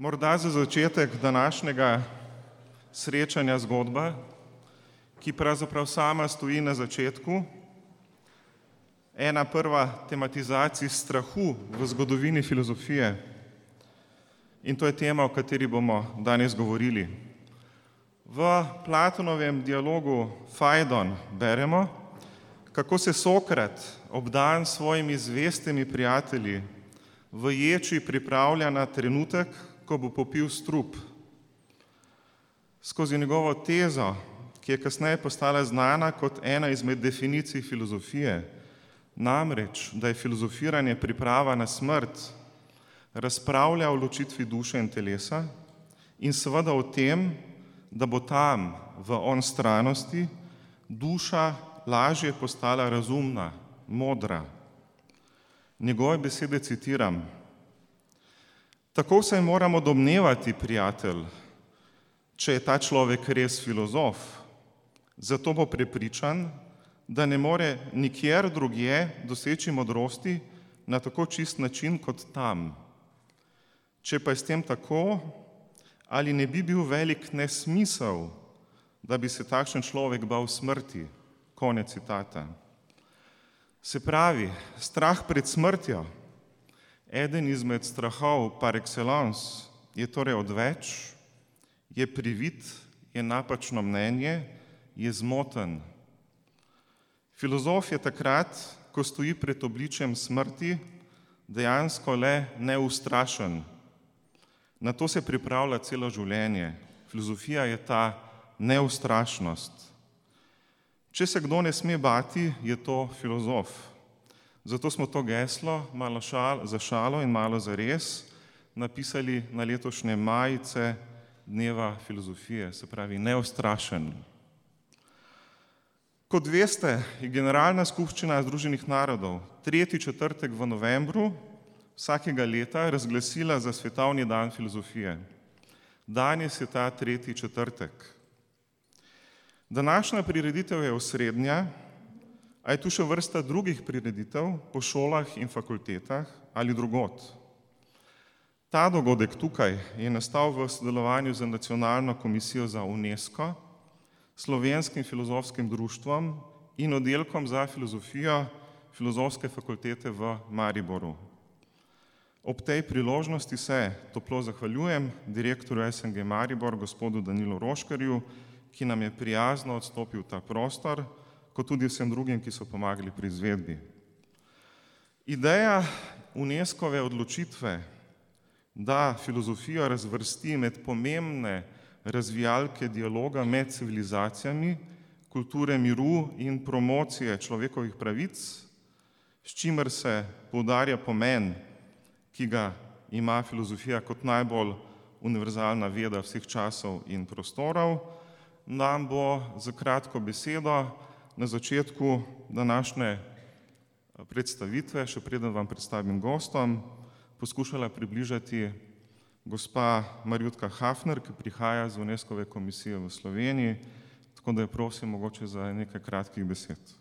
Morda za začetek današnjega srečanja zgodba, ki pravzaprav sama stoji na začetku, ena prva tematizacij strahu v zgodovini filozofije. In to je tema, o kateri bomo danes govorili. V Platonovem dialogu Fajdon beremo, kako se Sokrat obdan s svojimi zvestimi prijatelji v ječi pripravlja na trenutek, ko bo popil strup. Skozi njegovo tezo, ki je kasneje postala znana kot ena izmed definicij filozofije, namreč, da je filozofiranje priprava na smrt, razpravlja o ločitvi duše in telesa in seveda o tem, da bo tam, v onstranosti, duša lažje postala razumna, modra. Njegove besede citiram. Tako se moramo domnevati, prijatelj, če je ta človek res filozof, zato bo prepričan, da ne more nikjer drugje doseči modrosti na tako čist način kot tam. Če pa je s tem tako, ali ne bi bil velik nesmisel, da bi se takšen človek bal smrti? Konec citata. Se pravi, strah pred smrtjo, eden izmed strahov par excellence, je torej odveč, je privit, je napačno mnenje, je zmoten. Filozof je takrat, ko stoji pred obličjem smrti, dejansko le neustrašen. Na to se pripravlja celo življenje. Filozofija je ta neustrašnost. Če se kdo ne sme bati, je to filozof. Zato smo to geslo, malo šal, za šalo in malo za res, napisali na letošnje majice Dneva filozofije, se pravi neustrašen. Kot veste, je Generalna skupščina Združenih narodov tretji četrtek v novembru vsakega leta razglasila za svetovni dan filozofije. Danes je ta tretji četrtek. Današnja prireditev je osrednja, a je tu še vrsta drugih prireditev po šolah in fakultetah ali drugot. Ta dogodek tukaj je nastal v sodelovanju z Nacionalno komisijo za UNESCO, Slovenskim filozofskim društvom in oddelkom za filozofijo Filozofske fakultete v Mariboru. Ob tej priložnosti se toplo zahvaljujem direktorju SNG Maribor, gospodu Danilu Roškarju, ki nam je prijazno odstopil ta prostor, kot tudi vsem drugim, ki so pomagali pri izvedbi. Ideja UNESCO-ve odločitve, da filozofijo razvrsti med pomembne razvijalke dialoga med civilizacijami, kulture miru in promocije človekovih pravic, s čimer se poudarja pomen, ki ga ima filozofija kot najbolj univerzalna veda vseh časov in prostorov, nam bo za kratko besedo na začetku današnje predstavitve, še preden vam predstavim gostom, poskušala približati gospa Marjutka Hafner, ki prihaja z UNESCO-ve komisije v Sloveniji, tako da jo prosim mogoče za nekaj kratkih besed.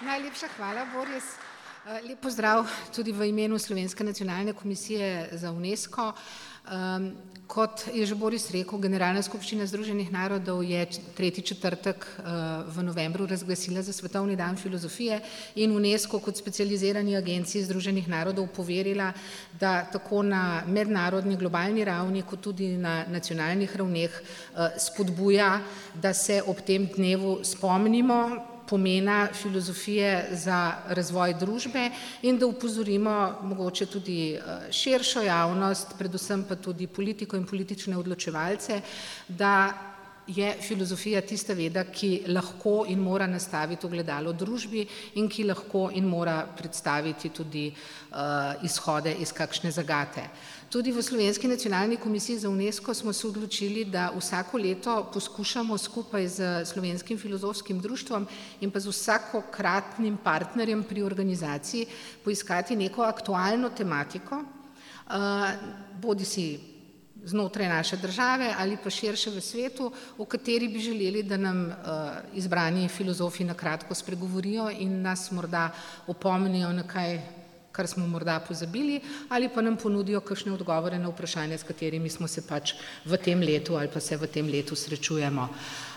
Najlepša hvala, Boris. Lep pozdrav tudi v imenu Slovenske nacionalne komisije za UNESCO. Kot je že Boris rekel, Generalna skupščina Združenih narodov je tretji četrtek v novembru razglasila za svetovni dan filozofije in UNESCO kot specializirani agenciji Združenih narodov poverila, da tako na mednarodni globalni ravni kot tudi na nacionalnih ravneh spodbuja, da se ob tem dnevu spomnimo pomena filozofije za razvoj družbe in da upozorimo mogoče tudi širšo javnost, predvsem pa tudi politiko in politične odločevalce, da je filozofija tista veda, ki lahko in mora nastaviti ogledalo družbi in ki lahko in mora predstaviti tudi izhode iz kakšne zagate. Tudi v Slovenski nacionalni komisiji za UNESCO smo se odločili, da vsako leto poskušamo skupaj s Slovenskim filozofskim društvom in pa z vsakokratnim partnerjem pri organizaciji poiskati neko aktualno tematiko, bodisi znotraj naše države ali pa širše v svetu, o kateri bi želeli, da nam izbrani filozofi na kratko spregovorijo in nas morda opomnijo na kaj kar smo morda pozabili, ali pa nam ponudijo kakšne odgovore na vprašanja, s katerimi smo se pač v tem letu ali pa se v tem letu srečujemo.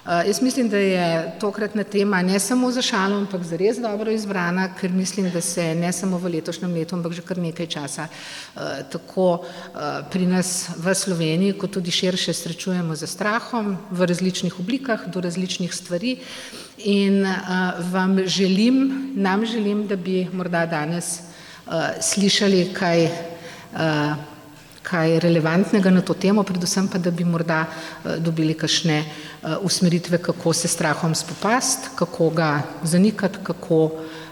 Jaz mislim, da je tokratna tema ne samo za šalo, ampak za res dobro izbrana, ker mislim, da se ne samo v letošnjem letu, ampak že kar nekaj časa tako pri nas v Sloveniji, kot tudi širše srečujemo z strahom v različnih oblikah, do različnih stvari. In vam želim, nam želim, da bi morda danes slišali kaj, kaj relevantnega na to temo, predvsem pa, da bi morda dobili kakšne usmeritve, kako se strahom spopasti, kako ga zanikati, kako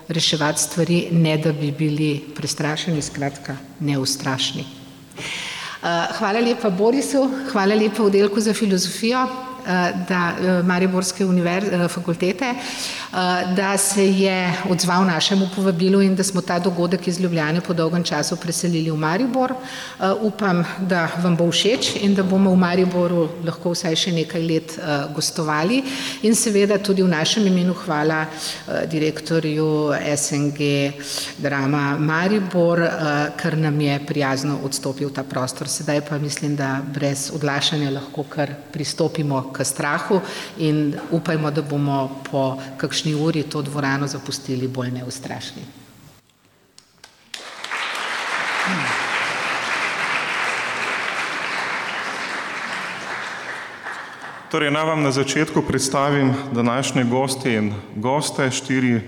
reševati stvari, ne da bi bili prestrašeni, skratka neustrašni. Hvala lepa Borisu, hvala lepa oddelku za filozofijo, da Mariborske fakultete, da se je odzval našemu povabilu in da smo ta dogodek iz Ljubljane po dolgem času preselili v Maribor. Upam, da vam bo všeč in da bomo v Mariboru lahko vsaj še nekaj let gostovali. In seveda tudi v našem imenu hvala direktorju SNG Drama Maribor, ker nam je prijazno odstopil ta prostor, sedaj pa mislim, da brez odlašanja lahko kar pristopimo k strahu in upajmo, da bomo po kakšni uri to dvorano zapustili bolj neustrašni. Torej naj vam na začetku predstavim današnje gostje in goste, štiri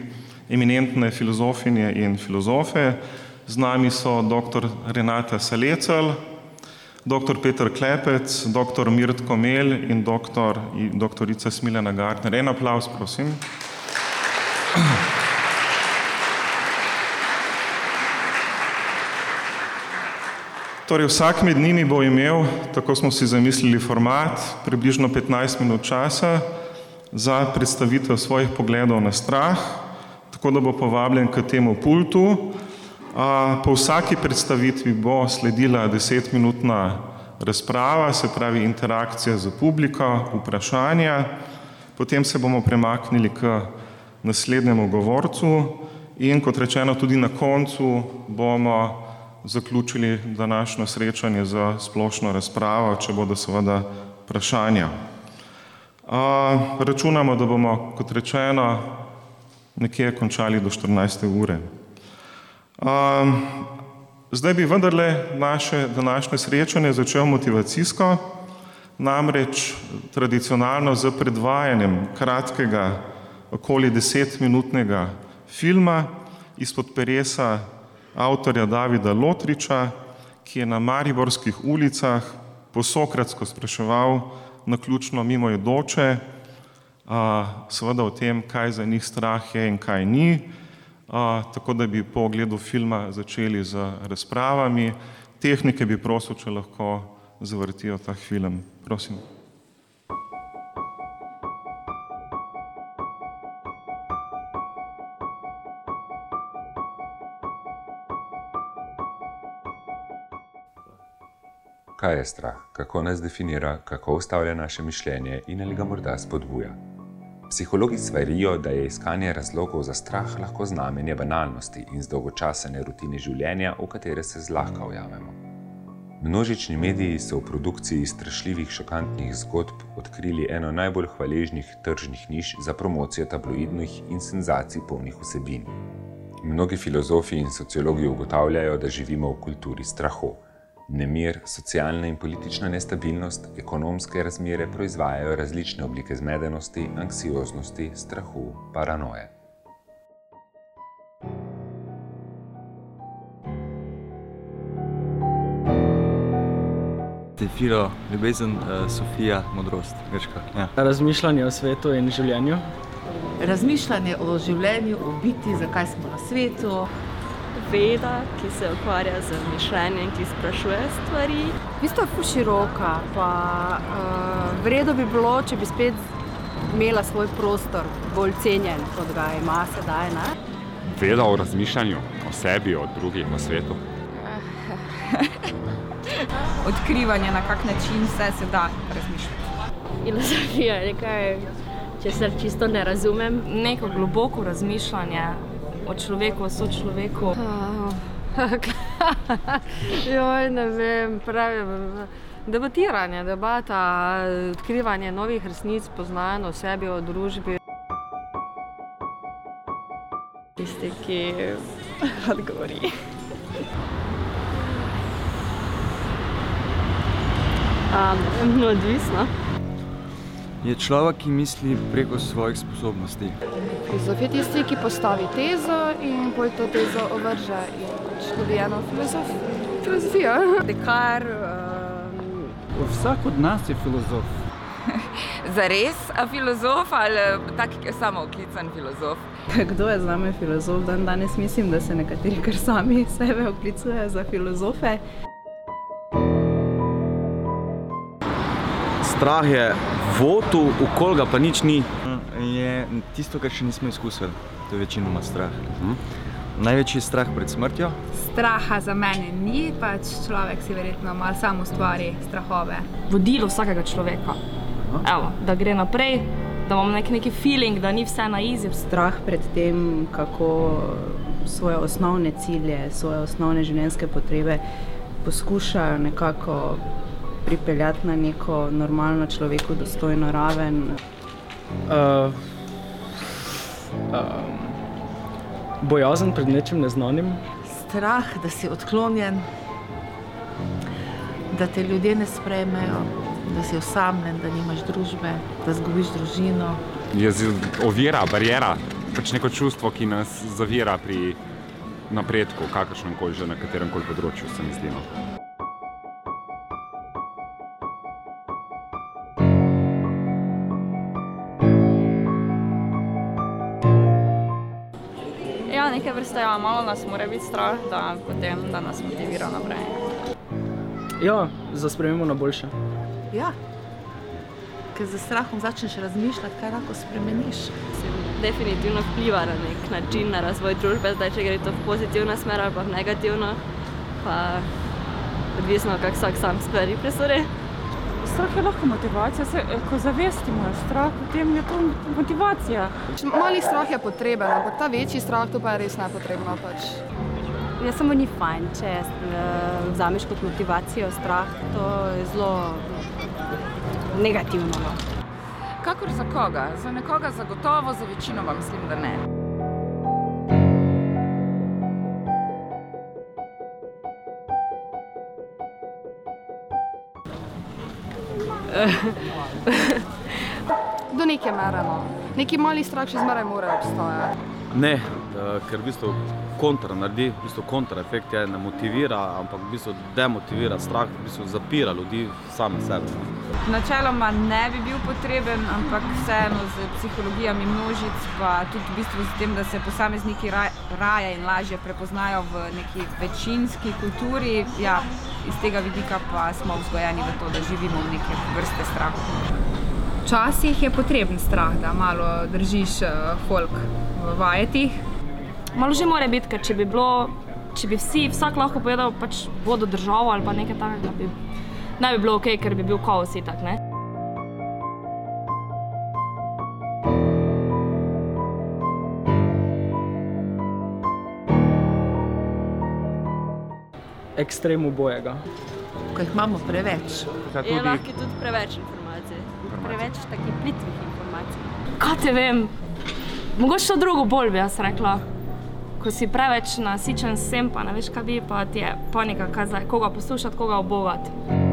eminentne filozofinje in filozofe. Z nami so doktor Renata Salecl, doktor Peter Klepec, doktor Mirt Komel in doktor, doktorica Smiljana Gartner. En aplavz, prosim. Torej vsak med njimi bo imel, tako smo si zamislili format, približno petnajst minut časa za predstavitev svojih pogledov na strah, tako da bo povabljen k temu pultu. Po vsaki predstavitvi bo sledila desetminutna razprava, se pravi interakcija s publiko, vprašanja, potem se bomo premaknili k naslednjemu govorcu in kot rečeno, tudi na koncu bomo zaključili današnje srečanje s splošno razpravo, če bodo seveda vprašanja. Računamo, da bomo, kot rečeno, nekje končali do štirinajste ure. Zdaj bi vendarle naše današnje srečanje začel motivacijsko, namreč tradicionalno s predvajanjem kratkega, okoli desetminutnega filma izpod peresa avtorja Davida Lotriča, ki je na mariborskih ulicah po sokratsko spraševal naključno mimoidoče, seveda o tem, kaj za njih strah je in kaj ni. Tako da bi po ogledu filma začeli z razpravami. Tehnike bi prosil, če lahko zavrtijo ta film. Prosim. Kaj je strah? Kako nas definira? Kako ustavlja naše mišljenje in ali ga morda spodbuja? Psihologi svarijo, da je iskanje razlogov za strah lahko znamenje banalnosti in zdolgočasene rutine življenja, v katere se zlahka ujamemo. Množični mediji so v produkciji strašljivih šokantnih zgodb odkrili eno najbolj hvaležnih tržnih niš za promocijo tabloidnih in senzacij polnih vsebin. Mnogi filozofi in sociologi ugotavljajo, da živimo v kulturi strahu. Nemir, socialna in politična nestabilnost, ekonomske razmere proizvajajo različne oblike zmedenosti, anksioznosti, strahu, paranoje. Filo, ljubezen, Sofija, modrost, grška, ja. Razmišljanje o svetu in življenju. Razmišljanje o življenju, o biti, zakaj smo na svetu. Veda, ki se ukvarja z mišljenjem, ki sprašuje stvari. V bistvu je ful široka pa v redu bi bilo, če bi spet imela svoj prostor, bolj cenjen, kot ga ima sedaj, ne. Veda o razmišljanju, o sebi, o drugih, o svetu. odkrivanje, na kak način vse se da razmišljati. Filozofija je nekaj, česar čisto ne razumem. Neko globoko razmišljanje o človeku, o sočloveku. Joj, ne vem, pravim. Debatiranje, debata, odkrivanje novih resnic, poznavanje o sebi, o družbi. Tisti, ki odgovori. Um, no, odvisno. Je človek, ki misli preko svojih sposobnosti. Filozof je tisti, ki postavi tezo in bolj to tezo ovrže. In pač dobi eno filozof, filozofijo. Dekar. Um... Vsak od nas je filozof. Zares, a filozof ali tak samo oklican filozof? Kdo je z nami filozof? Dan danes mislim, da se nekateri kar sami sebe oklicujejo za filozofe. Strah je votu, okol ga pa nič ni. Je tisto, kar še nismo izkusili, to je večinoma strah. Hm? Največji je strah pred smrtjo. Straha za mene ni, pač človek si verjetno malo samo ustvari strahove. Vodilo vsakega človeka. Evo, da gre naprej, da imamo nek neki feeling, da ni vse na izi. Strah pred tem, kako svoje osnovne cilje, svoje osnovne življenjske potrebe poskušajo nekako pripeljati na neko normalno človeku dostojno raven. Uh, um, bojazen pred nečim neznanim. Strah, da si odklonjen, da te ljudje ne sprejmejo, da si osamljen, da nimaš družbe, da zgubiš družino. Je ovira, barijera, pač neko čustvo, ki nas zavira pri napredku, kakršnem koli že na katerem koli področju, se mi zdi. No. Vrste, ja, malo nas mora biti strah, da, potem, da nas motivira naprej. Ja, za spremembo na boljše. Ja, ker za strahom začneš razmišljati, kaj lahko spremeniš. Definitivno vpliva na nek način na razvoj družbe, zdaj če gre to v pozitivno smer ali pa v negativno, pa odvisno, kako vsak sam stvari presori. Strah je lahko motivacija, se, ko zavestimo strah, potem je to motivacija. Mali strah je potreben, ampak ta večji strah to pa je res nepotrebno. Pač. Ja, samo ni fajn, če vzameš kot motivacijo strah, to je zelo negativno. No. Kakor za koga? Za nekoga zagotovo, za večino pa mislim, da ne. Do neke mere, no. Neki mali strah še zmeraj mora obstajati. Ne, ker v bistvu kontra naredi, v bistvu kontraefekt je, ne motivira, ampak v bistvu demotivira, strah v bistvu zapira ljudi same sebe. Načeloma ne bi bil potreben, ampak vseeno z psihologijami množic, pa tudi v bistvu z tem, da se posamezniki raje in lažje prepoznajo v neki večinski kulturi, ja, iz tega vidika pa smo vzgojeni v to, da živimo v neke vrste strahu. Včasih je potreben strah, da malo držiš folk v vajetih. Malo že mora biti, ker če bi bilo, če bi vsi, vsak lahko povedal, pač vodo državo ali pa nekaj takega, bi, ne bi bilo ok, ker bi bil kaos itak, ne? Ekstrem obojega. Ko jih imamo preveč. Tudi... Je lahko tudi preveč informacij. Preveč takih plitvih informacij. Kaj te vem? Mogoče to drugo bolj bi jaz rekla. Ko si preveč nasičen s tem, pa ne veš, kaj bi, pa ti je panika, zdaj, koga poslušati, koga obovati.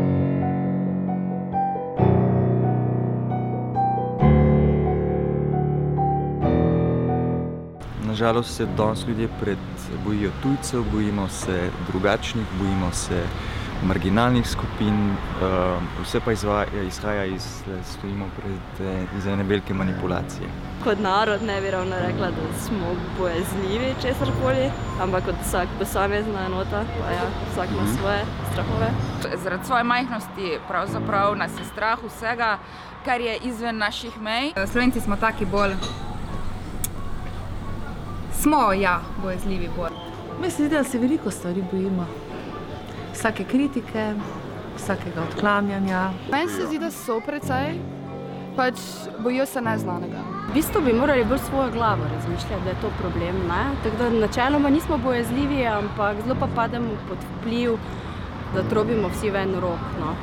Nažalost se danes ljudje pred, bojijo tujcev, bojimo se drugačnih, bojimo se marginalnih skupin, vse pa izvaja, izhaja iz, da stojimo pred iz ene velike manipulacije. Kot narod ne bi ravno rekla, da smo bojazljivi česarkoli, ampak kot vsak posamezna enota, pa ja, vsak ima svoje strahove. Zaradi svoje majhnosti pravzaprav nas je strah vsega, kar je izven naših mej. Slovenci smo taki bolj, smo ja, bojazljivi bolj. Mislim, da se veliko stvari bojimo. Vsake kritike, vsakega odklanjanja. Meni se zdi, da so precej, pač bojijo se neznanega. V bistvu bi morali bolj svojo glavo razmišljati, da je to problem. Ne? Tako da načeloma nismo bojazljivi, ampak zelo pa pademo pod vpliv, da trobimo vsi v en rok. No.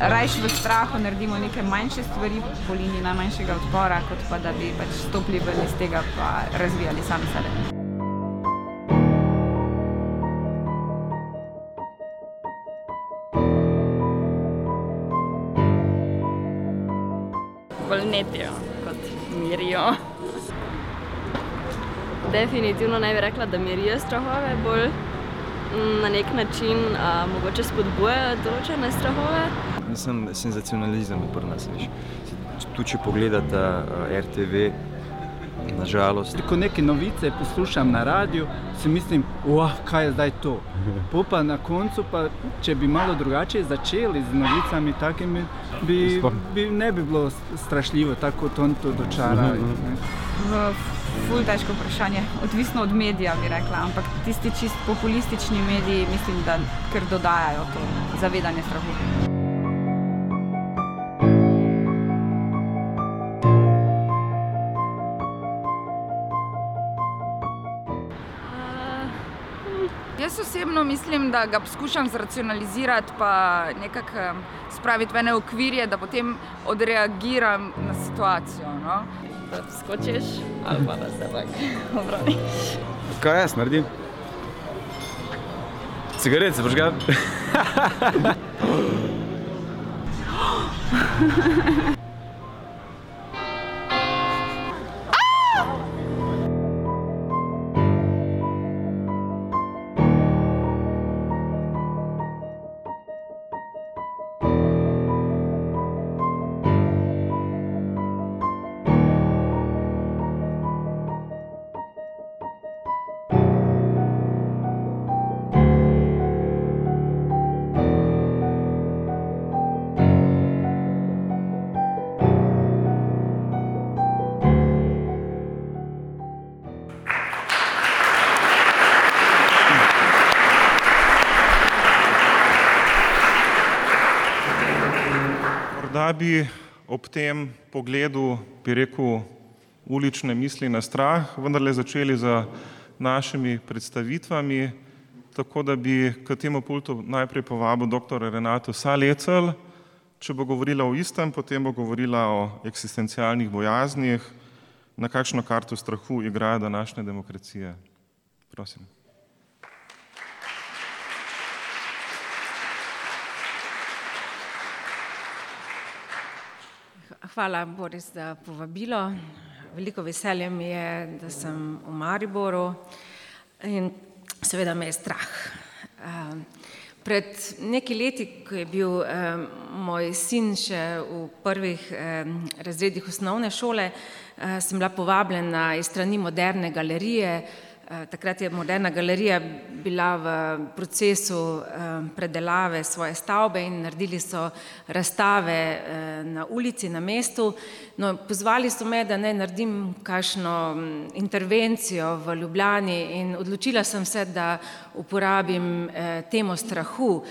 Rajš v strahu naredimo neke manjše stvari po liniji najmanjšega odpora, kot pa da bi pač stopili ven iz tega pa razvijali sami sebe. bolj netijo kot mirijo. Definitivno ne bi rekla, da mirijo strahove, bolj na nek način a, mogoče spodbujajo določene strahove. Mislim, senzacionalizem je pri nas. Tu, če pogledate RTV, nažalost. Ko neke novice poslušam na radiju, si mislim, wow, kaj je zdaj to. Po pa na koncu, pa, če bi malo drugače začeli z novicami, takimi, bi, bi, ne bi bilo strašljivo, tako kot on to dočara. Ful težko vprašanje, odvisno od medija bi rekla, ampak tisti čist populistični mediji mislim, da kar dodajajo to zavedanje strahu. Jaz osebno mislim, da ga poskušam zracionalizirati, pa nekako em, spraviti v ene okvirje, da potem odreagiram na situacijo. No? Da skočiš ali pa da se pak obraniš. Kaj jaz naredim? Cigaret se požgal. Morda bi ob tem pogledu, bi rekel, ulične misli na strah, vendarle začeli z našimi predstavitvami, tako da bi k temu pultu najprej povabil dr. Renato Salecel, če bo govorila o istem, potem bo govorila o eksistencialnih bojaznih, na kakšno karto strahu igra današnje demokracije. Prosim. Hvala, Boris, za povabilo. Veliko veselje mi je, da sem v Mariboru in seveda me je strah. Eh, Pred nekaj leti, ko je bil eh, moj sin še v prvih eh, razredih osnovne šole, eh, sem bila povabljena iz strani moderne galerije. Eh, Takrat je moderna galerija bila v procesu eh, predelave svoje stavbe in naredili so razstave eh, na ulici, na mestu. No, pozvali so me, da naj naredim kakšno mm, intervencijo v Ljubljani in odločila sem se, da uporabim temo strahu.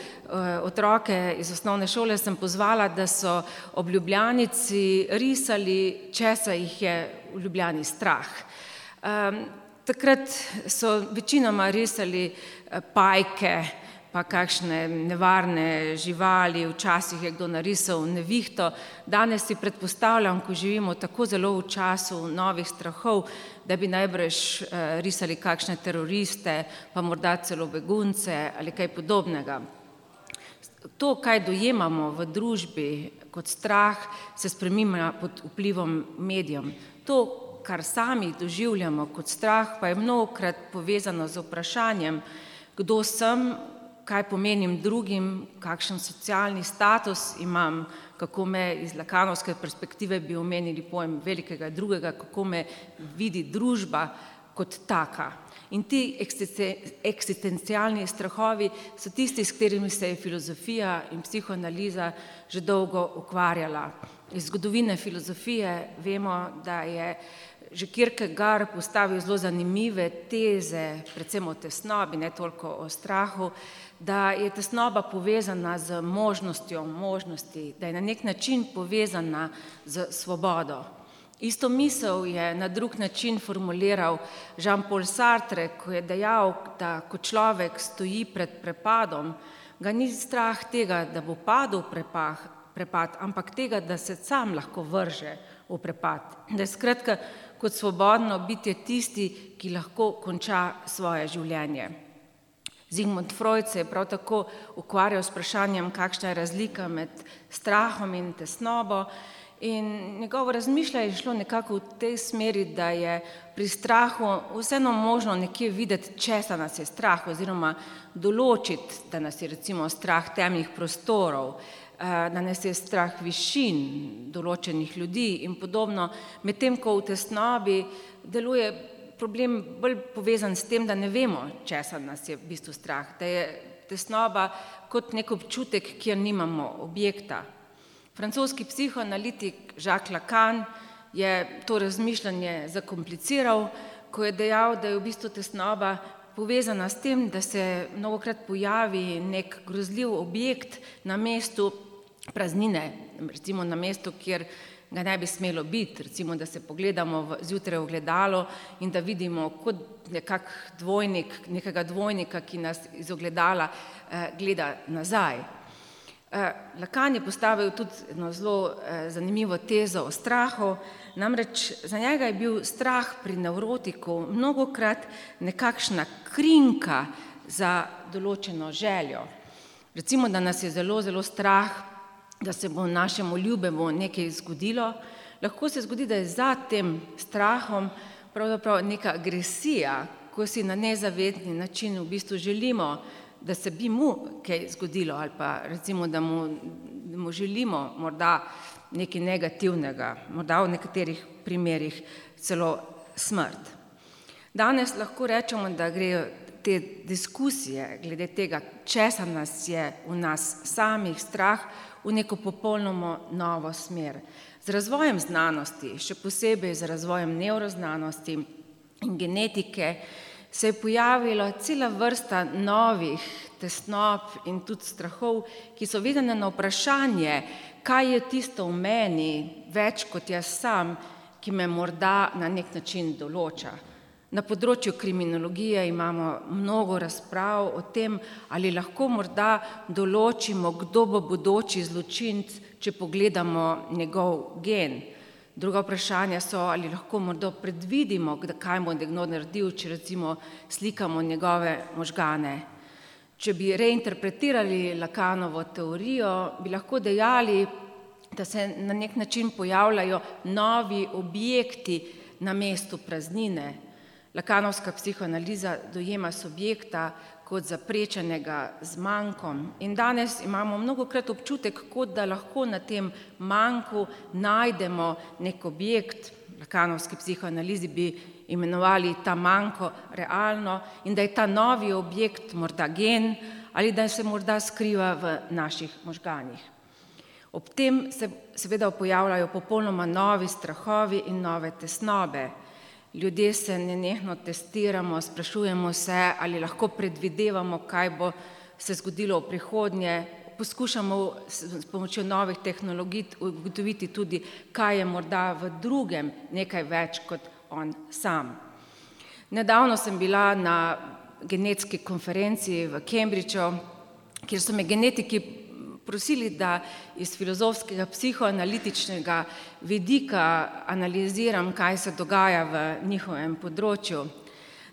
Otroke iz osnovne šole sem pozvala, da so ob Ljubljanici risali, česa jih je v Ljubljani strah. Um, Takrat so večinoma risali eh, pajke, pa kakšne nevarne živali, včasih je kdo narisal nevihto. Danes si predpostavljam, ko živimo tako zelo v času novih strahov, da bi najbrž eh, risali kakšne teroriste, pa morda celo begunce ali kaj podobnega. To, kaj dojemamo v družbi kot strah, se spreminja pod vplivom medijem. To, kar sami doživljamo kot strah, pa je mnogokrat povezano z vprašanjem, kdo sem, kaj pomenim drugim, kakšen socialni status imam, kako me iz lakanovske perspektive bi omenili pojem velikega drugega, kako me vidi družba kot taka. In ti eksistencialni strahovi so tisti, s katerimi se je filozofija in psihoanaliza že dolgo ukvarjala. Iz zgodovine filozofije vemo, da je že Kierkegaard postavil zelo zanimive teze, predvsem o tesnobi, ne toliko o strahu, da je tesnoba povezana z možnostjo možnosti, da je na nek način povezana z svobodo. Isto misel je na drug način formuliral Jean-Paul Sartre, ko je dejal, da ko človek stoji pred prepadom, ga ni strah tega, da bo padel prepah, prepad, ampak tega, da se sam lahko vrže v prepad. Da je skratka kot svobodno biti tisti, ki lahko konča svoje življenje. Zigmund Freud se je prav tako ukvarjal s vprašanjem, kakšna je razlika med strahom in tesnobo. In njegovo razmišljanje je šlo nekako v tej smeri, da je pri strahu vseeno možno nekje videti, česa nas je strah, oziroma določiti, da nas je recimo strah temnih prostorov, eh, da nas je strah višin določenih ljudi in podobno, medtem ko v tesnobi deluje problem bolj povezan s tem, da ne vemo, česa nas je v bistvu strah, da je tesnoba kot nek občutek, kjer nimamo objekta. Francoski psihoanalitik Jacques Lacan je to razmišljanje zakompliciral, ko je dejal, da je v bistvu tesnoba povezana s tem, da se mnogokrat pojavi nek grozljiv objekt na mestu praznine, recimo na mestu, kjer ga ne bi smelo biti, recimo, da se pogledamo v, zjutraj v gledalo in da vidimo kot nekak dvojnik, nekega dvojnika, ki nas iz ogledala eh, gleda nazaj. Eh, Lakan je postavil tudi eno zelo eh, zanimivo tezo o strahu, namreč za njega je bil strah pri nevrotiku mnogokrat nekakšna krinka za določeno željo. Recimo, da nas je zelo, zelo strah da se bo našemu ljubemu nekaj zgodilo, lahko se zgodi, da je za tem strahom pravzaprav neka agresija, ko si na nezavedni način v bistvu želimo, da se bi mu kaj zgodilo ali pa recimo, da mu, da mu želimo morda nekaj negativnega, morda v nekaterih primerjih celo smrt. Danes lahko rečemo, da grejo te diskusije glede tega, česa nas je v nas samih strah, v neko popolnoma novo smer. Z razvojem znanosti, še posebej z razvojem neuroznanosti in genetike, se je pojavila cela vrsta novih tesnob in tudi strahov, ki so vedene na vprašanje, kaj je tisto v meni, več kot jaz sam, ki me morda na nek način določa. Na področju kriminologije imamo mnogo razprav o tem, ali lahko morda določimo, kdo bo bodoči zločinc, če pogledamo njegov gen. Druga vprašanja so, ali lahko morda predvidimo, kaj bo nekdo naredil, če recimo slikamo njegove možgane. Če bi reinterpretirali Lakanovo teorijo, bi lahko dejali, da se na nek način pojavljajo novi objekti na mestu praznine, Lakanovska psihoanaliza dojema subjekta kot zaprečenega z manjkom in danes imamo mnogokrat občutek, kot da lahko na tem manjku najdemo nek objekt, lakanovski psihoanalizi bi imenovali ta manjko realno in da je ta novi objekt morda gen ali da se morda skriva v naših možganjih. Ob tem se seveda pojavljajo popolnoma novi strahovi in nove tesnobe. Ljudje se nenehno testiramo, sprašujemo se, ali lahko predvidevamo, kaj bo se zgodilo v prihodnje. Poskušamo s pomočjo novih tehnologij ugotoviti tudi, kaj je morda v drugem nekaj več kot on sam. Nedavno sem bila na genetski konferenci v Cambridgeu, kjer so me genetiki prosili, da iz filozofskega, psihoanalitičnega vidika analiziram, kaj se dogaja v njihovem področju.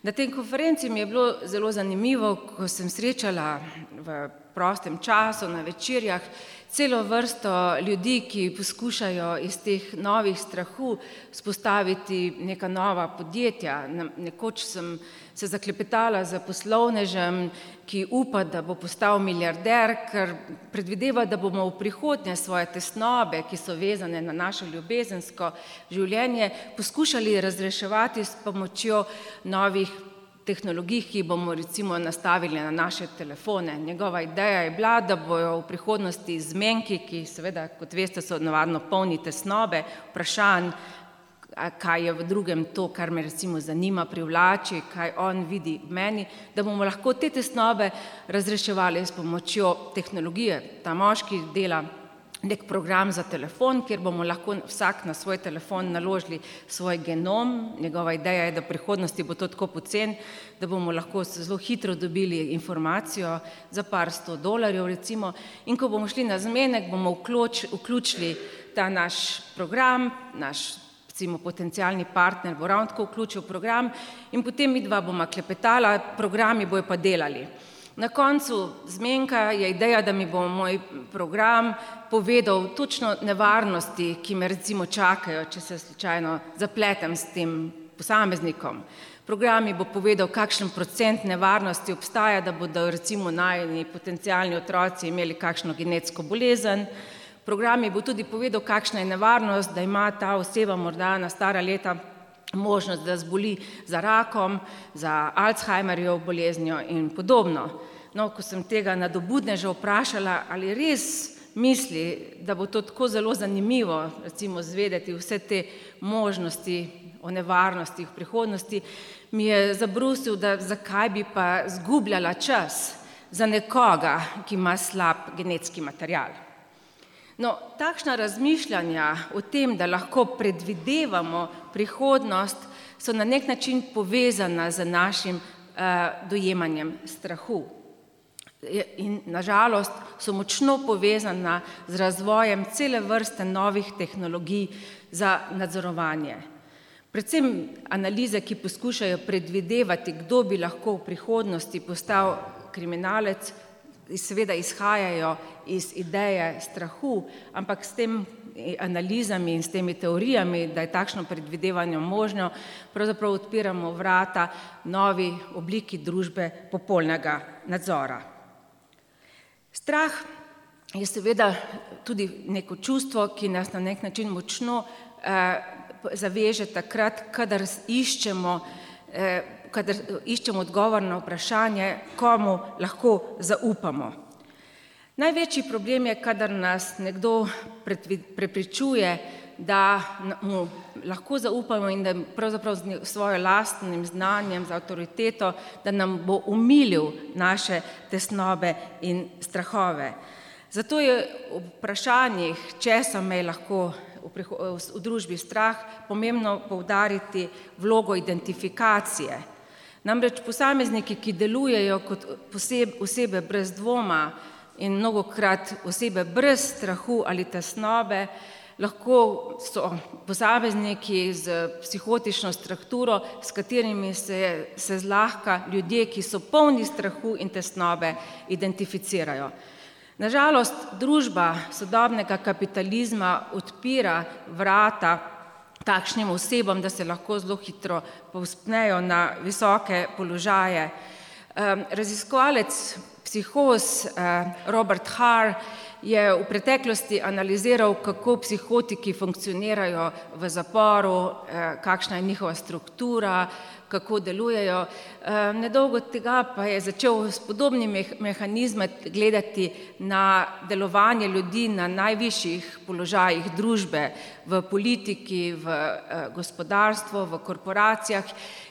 Na tej konferenci mi je bilo zelo zanimivo, ko sem srečala v prostem času, na večerjah, celo vrsto ljudi, ki poskušajo iz teh novih strahu spostaviti neka nova podjetja. Nekoč sem se zaklepetala za poslovnežem, ki upa, da bo postal milijarder, ker predvideva, da bomo v prihodnje svoje tesnobe, ki so vezane na naše ljubezensko življenje, poskušali razreševati s pomočjo novih tehnologij, ki bomo recimo nastavili na naše telefone. Njegova ideja je bila, da bojo v prihodnosti zmenki, ki seveda, kot veste, so navadno polni tesnobe, vprašanj, kaj je v drugem to, kar me recimo zanima, privlači, kaj on vidi v meni, da bomo lahko te tesnobe razreševali s pomočjo tehnologije. Ta moški dela nek program za telefon, kjer bomo lahko vsak na svoj telefon naložili svoj genom. Njegova ideja je, da v prihodnosti bo to tako pocen, da bomo lahko zelo hitro dobili informacijo za par sto dolarjev recimo. In ko bomo šli na zmenek, bomo vključ, vključili ta naš program, naš recimo potencijalni partner bo ravno tako vključil program in potem mi dva bomo klepetala, programi bojo pa delali. Na koncu zmenka je ideja, da mi bo moj program povedal točno nevarnosti, ki me recimo čakajo, če se slučajno zapletem s tem posameznikom. Program mi bo povedal, kakšen procent nevarnosti obstaja, da bodo recimo najni potencijalni otroci imeli kakšno genetsko bolezen. Program mi bo tudi povedal, kakšna je nevarnost, da ima ta oseba morda na stara leta možnost, da zboli za rakom, za Alzheimerjev boleznjo in podobno. No, ko sem tega nadobudneža vprašala, ali res misli, da bo to tako zelo zanimivo, recimo zvedeti vse te možnosti o nevarnostih v prihodnosti, mi je zabrusil, da zakaj bi pa zgubljala čas za nekoga, ki ima slab genetski material. No, takšna razmišljanja o tem, da lahko predvidevamo prihodnost, so na nek način povezana z našim uh, dojemanjem strahu. In nažalost so močno povezana z razvojem cele vrste novih tehnologij za nadzorovanje. Predvsem analize, ki poskušajo predvidevati, kdo bi lahko v prihodnosti postal kriminalec, seveda izhajajo iz ideje strahu, ampak s tem analizami in s temi teorijami, da je takšno predvidevanje možno, pravzaprav odpiramo vrata novi obliki družbe popolnega nadzora. Strah je seveda tudi neko čustvo, ki nas na nek način močno eh, zaveže takrat, kadar iščemo eh, kadar iščemo odgovor na vprašanje, komu lahko zaupamo. Največji problem je, kadar nas nekdo prepričuje, da mu lahko zaupamo in da pravzaprav z svojim lastnim znanjem, z avtoriteto, da nam bo umilil naše tesnobe in strahove. Zato je v vprašanjih, česa me lahko v, v družbi strah, pomembno poudariti vlogo identifikacije. Namreč posamezniki, ki delujejo kot osebe brez dvoma in mnogokrat osebe brez strahu ali tesnobe, lahko so posamezniki z psihotično strukturo, s katerimi se, se zlahka ljudje, ki so polni strahu in tesnobe, identificirajo. Nažalost, družba sodobnega kapitalizma odpira vrata takšnim osebam, da se lahko zelo hitro povspnejo na visoke položaje. Raziskovalec psihoz Robert Haar je v preteklosti analiziral, kako psihotiki funkcionirajo v zaporu, kakšna je njihova struktura, kako delujejo. Nedolgo tega pa je začel s podobnimi mehanizmi gledati na delovanje ljudi na najvišjih položajih družbe, v politiki, v gospodarstvu, v korporacijah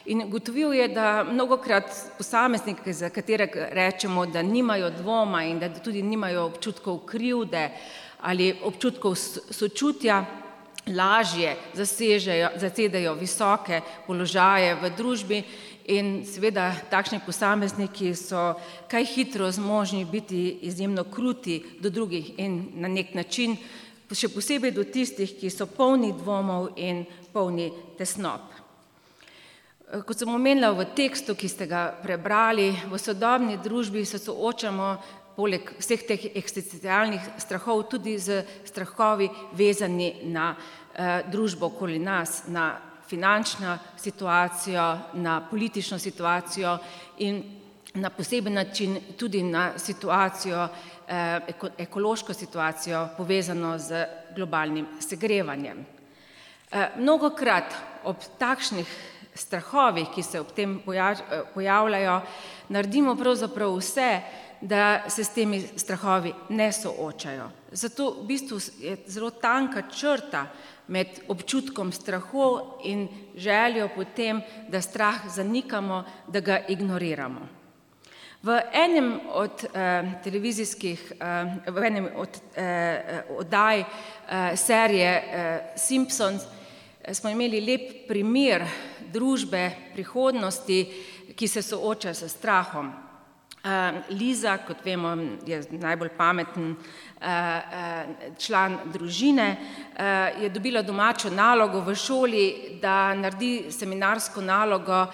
in ugotovil je, da mnogokrat posamezniki, za katere rečemo, da nimajo dvoma in da tudi nimajo občutkov krivde ali občutkov sočutja, lažje zasežejo, zasedajo visoke položaje v družbi in seveda takšni posamezniki so kaj hitro zmožni biti izjemno kruti do drugih in na nek način, še posebej do tistih, ki so polni dvomov in polni tesnob. Kot sem omenila v tekstu, ki ste ga prebrali, v sodobni družbi se soočamo poleg vseh teh eksistencialnih strahov, tudi z strahovi vezani na eh, družbo okoli nas, na finančno situacijo, na politično situacijo in na poseben način tudi na situacijo, eh, eko, ekološko situacijo povezano z globalnim segrevanjem. Eh, mnogokrat ob takšnih strahovih, ki se ob tem pojavljajo, naredimo pravzaprav vse, da se s temi strahovi ne soočajo. Zato v bistvu je zelo tanka črta med občutkom strahu in željo potem, da strah zanikamo, da ga ignoriramo. V enem od eh, televizijskih, eh, v enem od eh, oddaj eh, serije eh, Simpsons eh, smo imeli lep primer družbe prihodnosti, ki se sooča s strahom. Eh, Liza, kot vemo, je najbolj pameten eh, eh, član družine, je dobila domačo nalogo v šoli, da naredi seminarsko nalogo,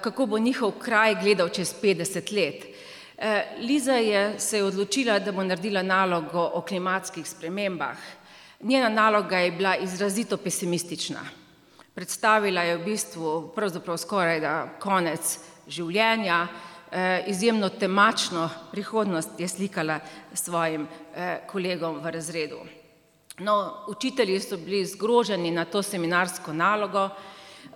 kako bo njihov kraj gledal čez 50 let. Liza je se je odločila, da bo naredila nalogo o klimatskih spremembah. Njena naloga je bila izrazito pesimistična. Predstavila je v bistvu pravzaprav skoraj da konec življenja, izjemno temačno prihodnost je slikala svojim eh, kolegom v razredu. No, učitelji so bili zgroženi na to seminarsko nalogo,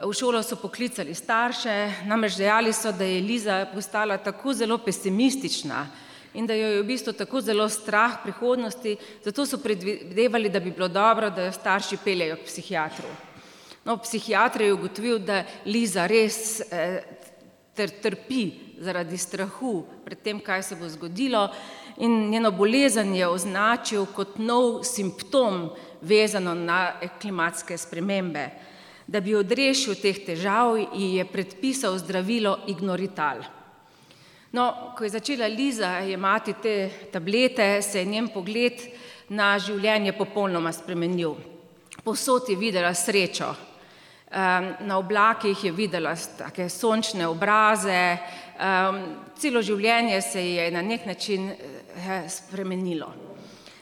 v šolo so poklicali starše, namreč dejali so, da je Liza postala tako zelo pesimistična in da jo je v bistvu tako zelo strah prihodnosti, zato so predvidevali, da bi bilo dobro, da jo starši peljejo k psihiatru. No, psihiatr je ugotovil, da Liza res eh, ter trpi zaradi strahu pred tem, kaj se bo zgodilo, in njeno bolezen je označil kot nov simptom, vezano na klimatske spremembe. Da bi odrešil teh težav, ji je predpisal zdravilo Ignorital. No, ko je začela Liza jemati te tablete, se je njen pogled na življenje popolnoma spremenil. Posod je videla srečo, na oblakih je videla take sončne obraze, celo življenje se je na nek način eh, spremenilo.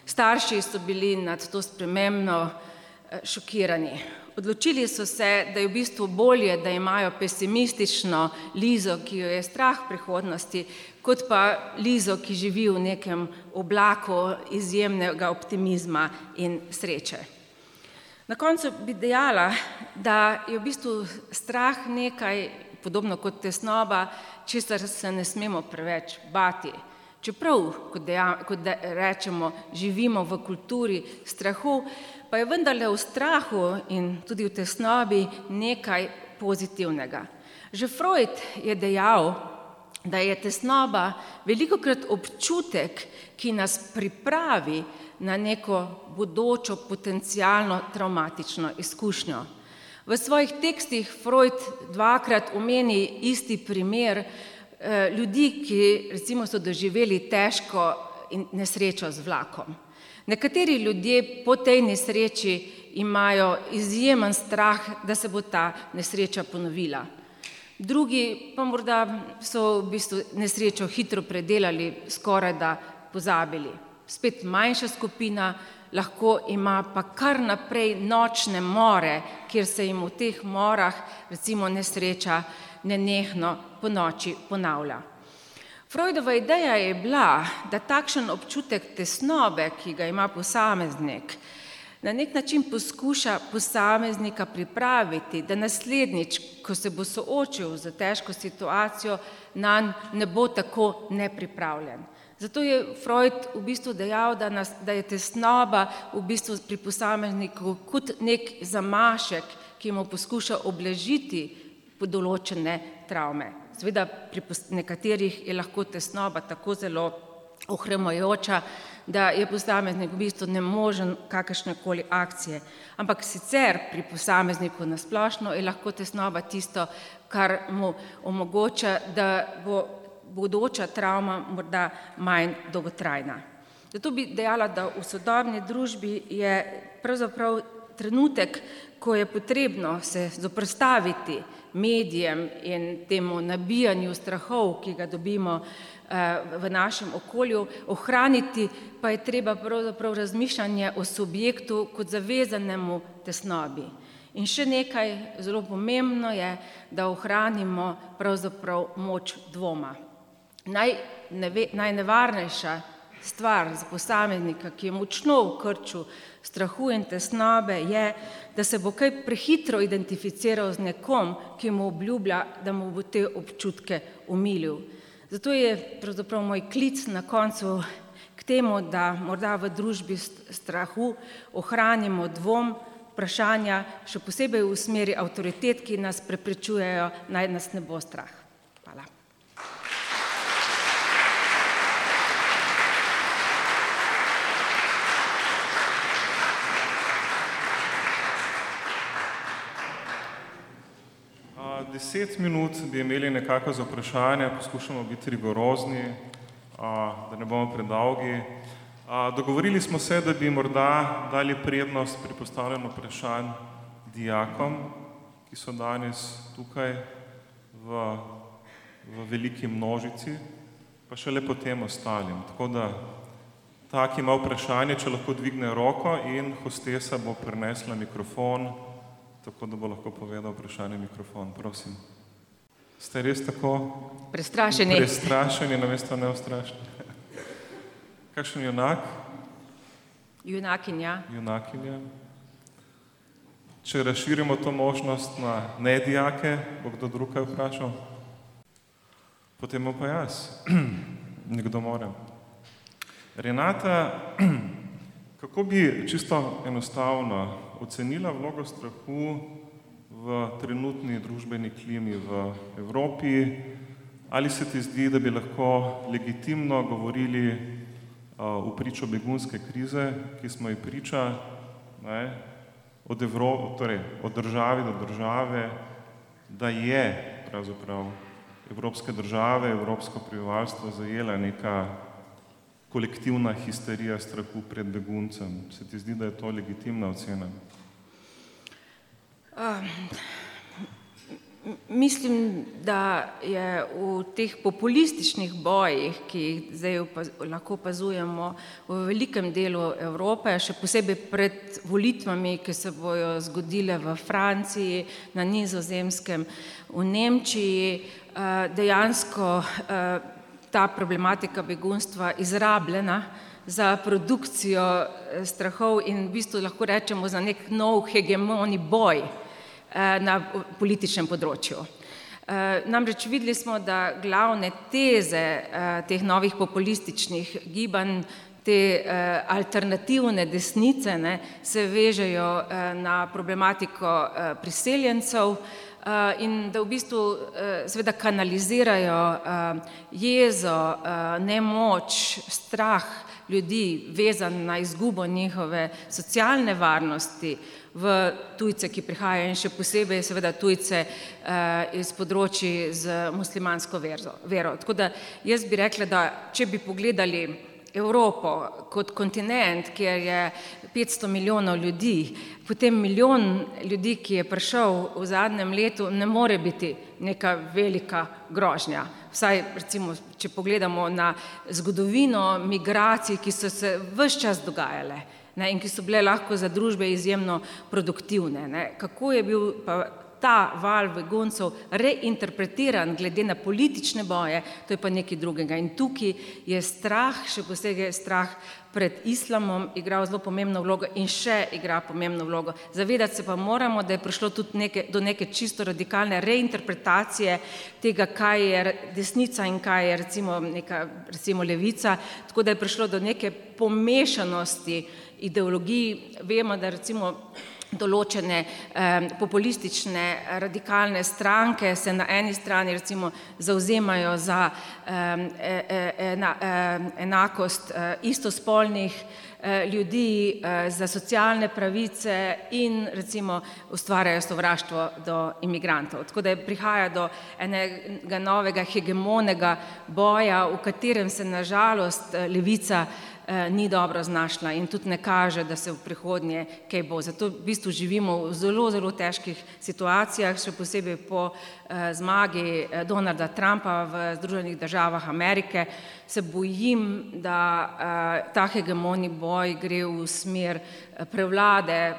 Starši so bili nad to spremembo eh, šokirani. Odločili so se, da je v bistvu bolje, da imajo pesimistično Lizo, ki jo je strah prihodnosti, kot pa Lizo, ki živi v nekem oblaku izjemnega optimizma in sreče. Na koncu bi dejala, da je v bistvu strah nekaj podobno kot tesnoba, česar se ne smemo preveč bati. Čeprav, kot, deja, kot de, rečemo, živimo v kulturi strahu, pa je vendarle v strahu in tudi v tesnobi nekaj pozitivnega. Že Freud je dejal, da je tesnoba veliko krat občutek, ki nas pripravi na neko bodočo potencijalno traumatično izkušnjo. V svojih tekstih Freud dvakrat omeni isti primer eh, ljudi, ki recimo so doživeli težko nesrečo z vlakom. Nekateri ljudje po tej nesreči imajo izjemen strah, da se bo ta nesreča ponovila. Drugi pa morda so v bistvu nesrečo hitro predelali, skoraj da pozabili spet manjša skupina, lahko ima pa kar naprej nočne more, kjer se jim v teh morah, recimo nesreča, nenehno po noči ponavlja. Freudova ideja je bila, da takšen občutek tesnobe, ki ga ima posameznik, na nek način poskuša posameznika pripraviti, da naslednjič, ko se bo soočil z težko situacijo, nanj ne bo tako nepripravljen. Zato je Freud v bistvu dejal, da, nas, da je tesnoba v bistvu pri posamezniku kot nek zamašek, ki mu poskuša obležiti določene travme. Seveda pri nekaterih je lahko tesnoba tako zelo ohremojoča, da je posameznik v bistvu ne možen kakršne koli akcije. Ampak sicer pri posamezniku nasplošno je lahko tesnoba tisto, kar mu omogoča, da bo bodoča travma morda manj dolgotrajna. Zato bi dejala, da v sodobni družbi je pravzaprav trenutek, ko je potrebno se zoprstaviti medijem in temu nabijanju strahov, ki ga dobimo eh, v našem okolju, ohraniti pa je treba pravzaprav razmišljanje o subjektu kot zavezanemu tesnobi. In še nekaj zelo pomembno je, da ohranimo pravzaprav moč dvoma. Naj, neve, najnevarnejša stvar za posameznika, ki je močno v krču strahu in tesnobe, je, da se bo kaj prehitro identificiral z nekom, ki mu obljublja, da mu bo te občutke umilil. Zato je pravzaprav moj klic na koncu k temu, da morda v družbi strahu ohranimo dvom, vprašanja, še posebej v smeri avtoritet, ki nas preprečujejo, naj nas ne bo strah. Hvala. Deset minut bi imeli nekako za vprašanje, poskušamo biti rigorozni, da ne bomo predolgi. Dogovorili smo se, da bi morda dali prednost pri postavljanju vprašanj dijakom, ki so danes tukaj v, v veliki množici, pa šele potem ostalim. Tako da ta, ki ima vprašanje, če lahko dvigne roko in hostesa bo prenesla mikrofon, tako da bo lahko povedal vprašanje mikrofon. Prosim. Ste res tako prestrašeni? Prestrašeni, namesto neustrašeni. Kakšen junak? Junakinja. Junakinja. Če razširimo to možnost na nedijake, bo kdo drug kaj vprašal? Potem pa jaz. Nekdo more. Renata, kako bi čisto enostavno ocenila vlogo strahu v trenutni družbeni klimi v Evropi? Ali se ti zdi, da bi lahko legitimno govorili v pričo begunske krize, ki smo ji priča, ne, od, Evro, torej, od države do države, da je pravzaprav evropske države, evropsko prebivalstvo zajela neka kolektivna histerija strahu pred beguncem. Se ti zdi, da je to legitimna ocena? Um, Mislim, da je v teh populističnih bojih, ki jih zdaj lahko opazujemo v velikem delu Evrope, še posebej pred volitvami, ki se bojo zgodile v Franciji, na Nizozemskem, v Nemčiji, eh, dejansko eh, ta problematika begunstva izrabljena za produkcijo eh, strahov in v bistvu lahko rečemo za nek nov hegemoni boj. Eh, na političnem področju. Eh, namreč videli smo, da glavne teze eh, teh novih populističnih gibanj, te alternativne desnice, ne, se vežejo na problematiko priseljencev in da v bistvu seveda kanalizirajo jezo, nemoč, strah ljudi vezan na izgubo njihove socialne varnosti, v tujce, ki prihajajo in še posebej seveda tujce iz področji z muslimansko vero. Tako da jaz bi rekla, da če bi pogledali Evropo kot kontinent, kjer je 500 milijonov ljudi, potem milijon ljudi, ki je prišel v zadnjem letu, ne more biti neka velika grožnja. Vsaj, recimo, če pogledamo na zgodovino migracij, ki so se vse čas dogajale ne, in ki so bile lahko za družbe izjemno produktivne. Ne. Kako je bil pa ta val beguncev reinterpretiran glede na politične boje, to je pa nekaj drugega. In tukaj je strah, še posebej strah pred islamom, igral zelo pomembno vlogo in še igra pomembno vlogo. Zavedati se pa moramo, da je prišlo tudi neke, do neke čisto radikalne reinterpretacije tega, kaj je desnica in kaj je recimo, neka, recimo levica, tako da je prišlo do neke pomešanosti ideologij. Vemo, da recimo določene eh, populistične radikalne stranke se na eni strani recimo zauzemajo za eh, ena, eh, enakost eh, istospolnih eh, ljudi, eh, za socialne pravice in recimo ustvarjajo sovraštvo do imigrantov. Tako da prihaja do enega novega hegemonega boja, v katerem se nažalost levica eh, ni dobro znašla in tudi ne kaže, da se v prihodnje kaj bo. Zato v bistvu živimo v zelo, zelo težkih situacijah, še posebej po eh, zmagi eh, Donalda Trumpa v Združenih državah Amerike. Se bojim, da eh, ta hegemoni boj gre v smer eh, prevlade eh,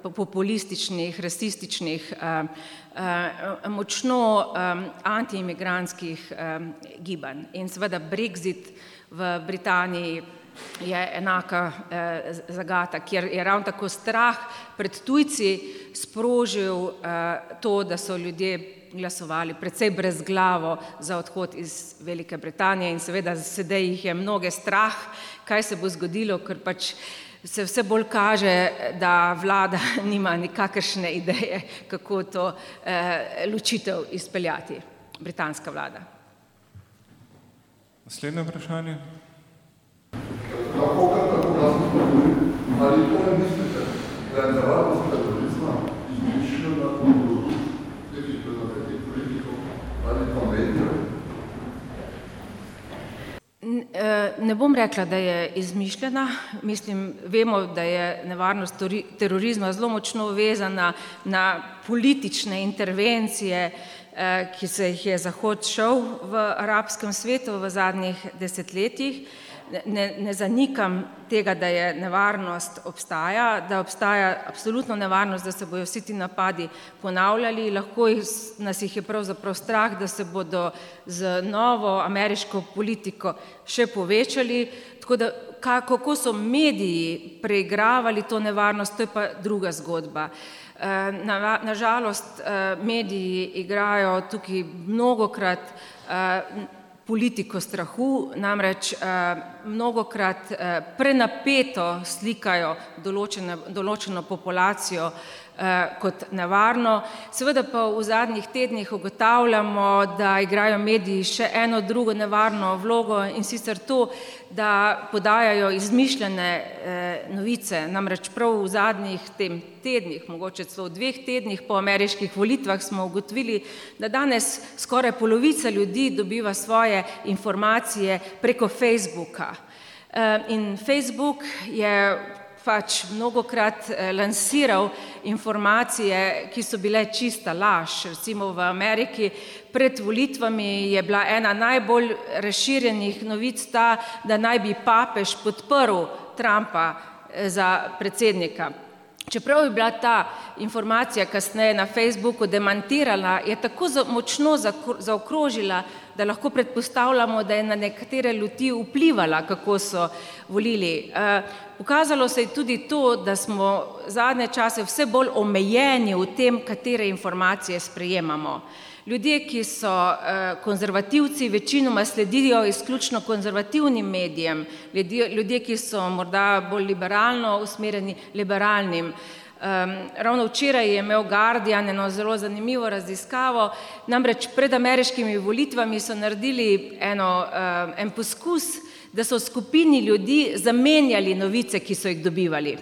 populističnih, rasističnih, eh, eh, močno eh, antiimigranskih eh, gibanj. In seveda Brexit v Britaniji je enaka eh, zagata, kjer je ravno tako strah pred tujci sprožil eh, to, da so ljudje glasovali predvsej brezglavo za odhod iz Velike Britanije in seveda sedaj jih je mnoge strah, kaj se bo zgodilo, ker pač se vse bolj kaže, da vlada nima nikakršne ideje, kako to eh, ločitev izpeljati, britanska vlada. Naslednje vprašanje. Lahko kar tako glasno spregovorim, ali to ne mislite, da je nevarnost terorizma izmišljena od nekih predlagateljih politikov ali pa medijev? Ne bom rekla, da je izmišljena. Mislim, vemo, da je nevarnost terorizma zelo močno vezana na politične intervencije, Eh, ki se jih je Zahod šel v arabskem svetu v zadnjih desetletjih. Ne, ne zanikam tega, da je nevarnost obstaja, da obstaja absolutno nevarnost, da se bodo vsi ti napadi ponavljali, lahko jih, nas jih je pravzaprav strah, da se bodo z novo ameriško politiko še povečali, tako da kako so mediji preigravali to nevarnost, to je pa druga zgodba. Nažalost, na eh, mediji igrajo tukaj mnogokrat eh, politiko strahu, namreč eh, mnogokrat prenapeto slikajo določene, določeno populacijo kot nevarno. Seveda pa v zadnjih tednih ugotavljamo, da igrajo mediji še eno drugo nevarno vlogo in sicer to, da podajajo izmišljene eh, novice. Namreč prav v zadnjih tem tednih, mogoče celo v dveh tednih po ameriških volitvah smo ugotovili, da danes skoraj polovica ljudi dobiva svoje informacije preko Facebooka. Eh, in Facebook je pač mnogokrat eh, lansiral informacije, ki so bile čista laž. Recimo v Ameriki pred volitvami je bila ena najbolj razširjenih novic ta, da naj bi papež podprl Trumpa eh, za predsednika. Čeprav je bila ta informacija kasneje na Facebooku demantirana, je tako močno zaokrožila, da lahko predpostavljamo, da je na nekatere ljudi vplivala, kako so volili. Eh, pokazalo se je tudi to, da smo zadnje čase vse bolj omejeni v tem, katere informacije sprejemamo. Ljudje, ki so eh, konzervativci, večinoma sledijo izključno konzervativnim medijem, ljudje, ki so morda bolj liberalno usmerjeni, liberalnim. Um, ravno včeraj je imel Guardian eno zelo zanimivo raziskavo, namreč pred ameriškimi volitvami so naredili eno, um, en poskus, da so skupini ljudi zamenjali novice, ki so jih dobivali.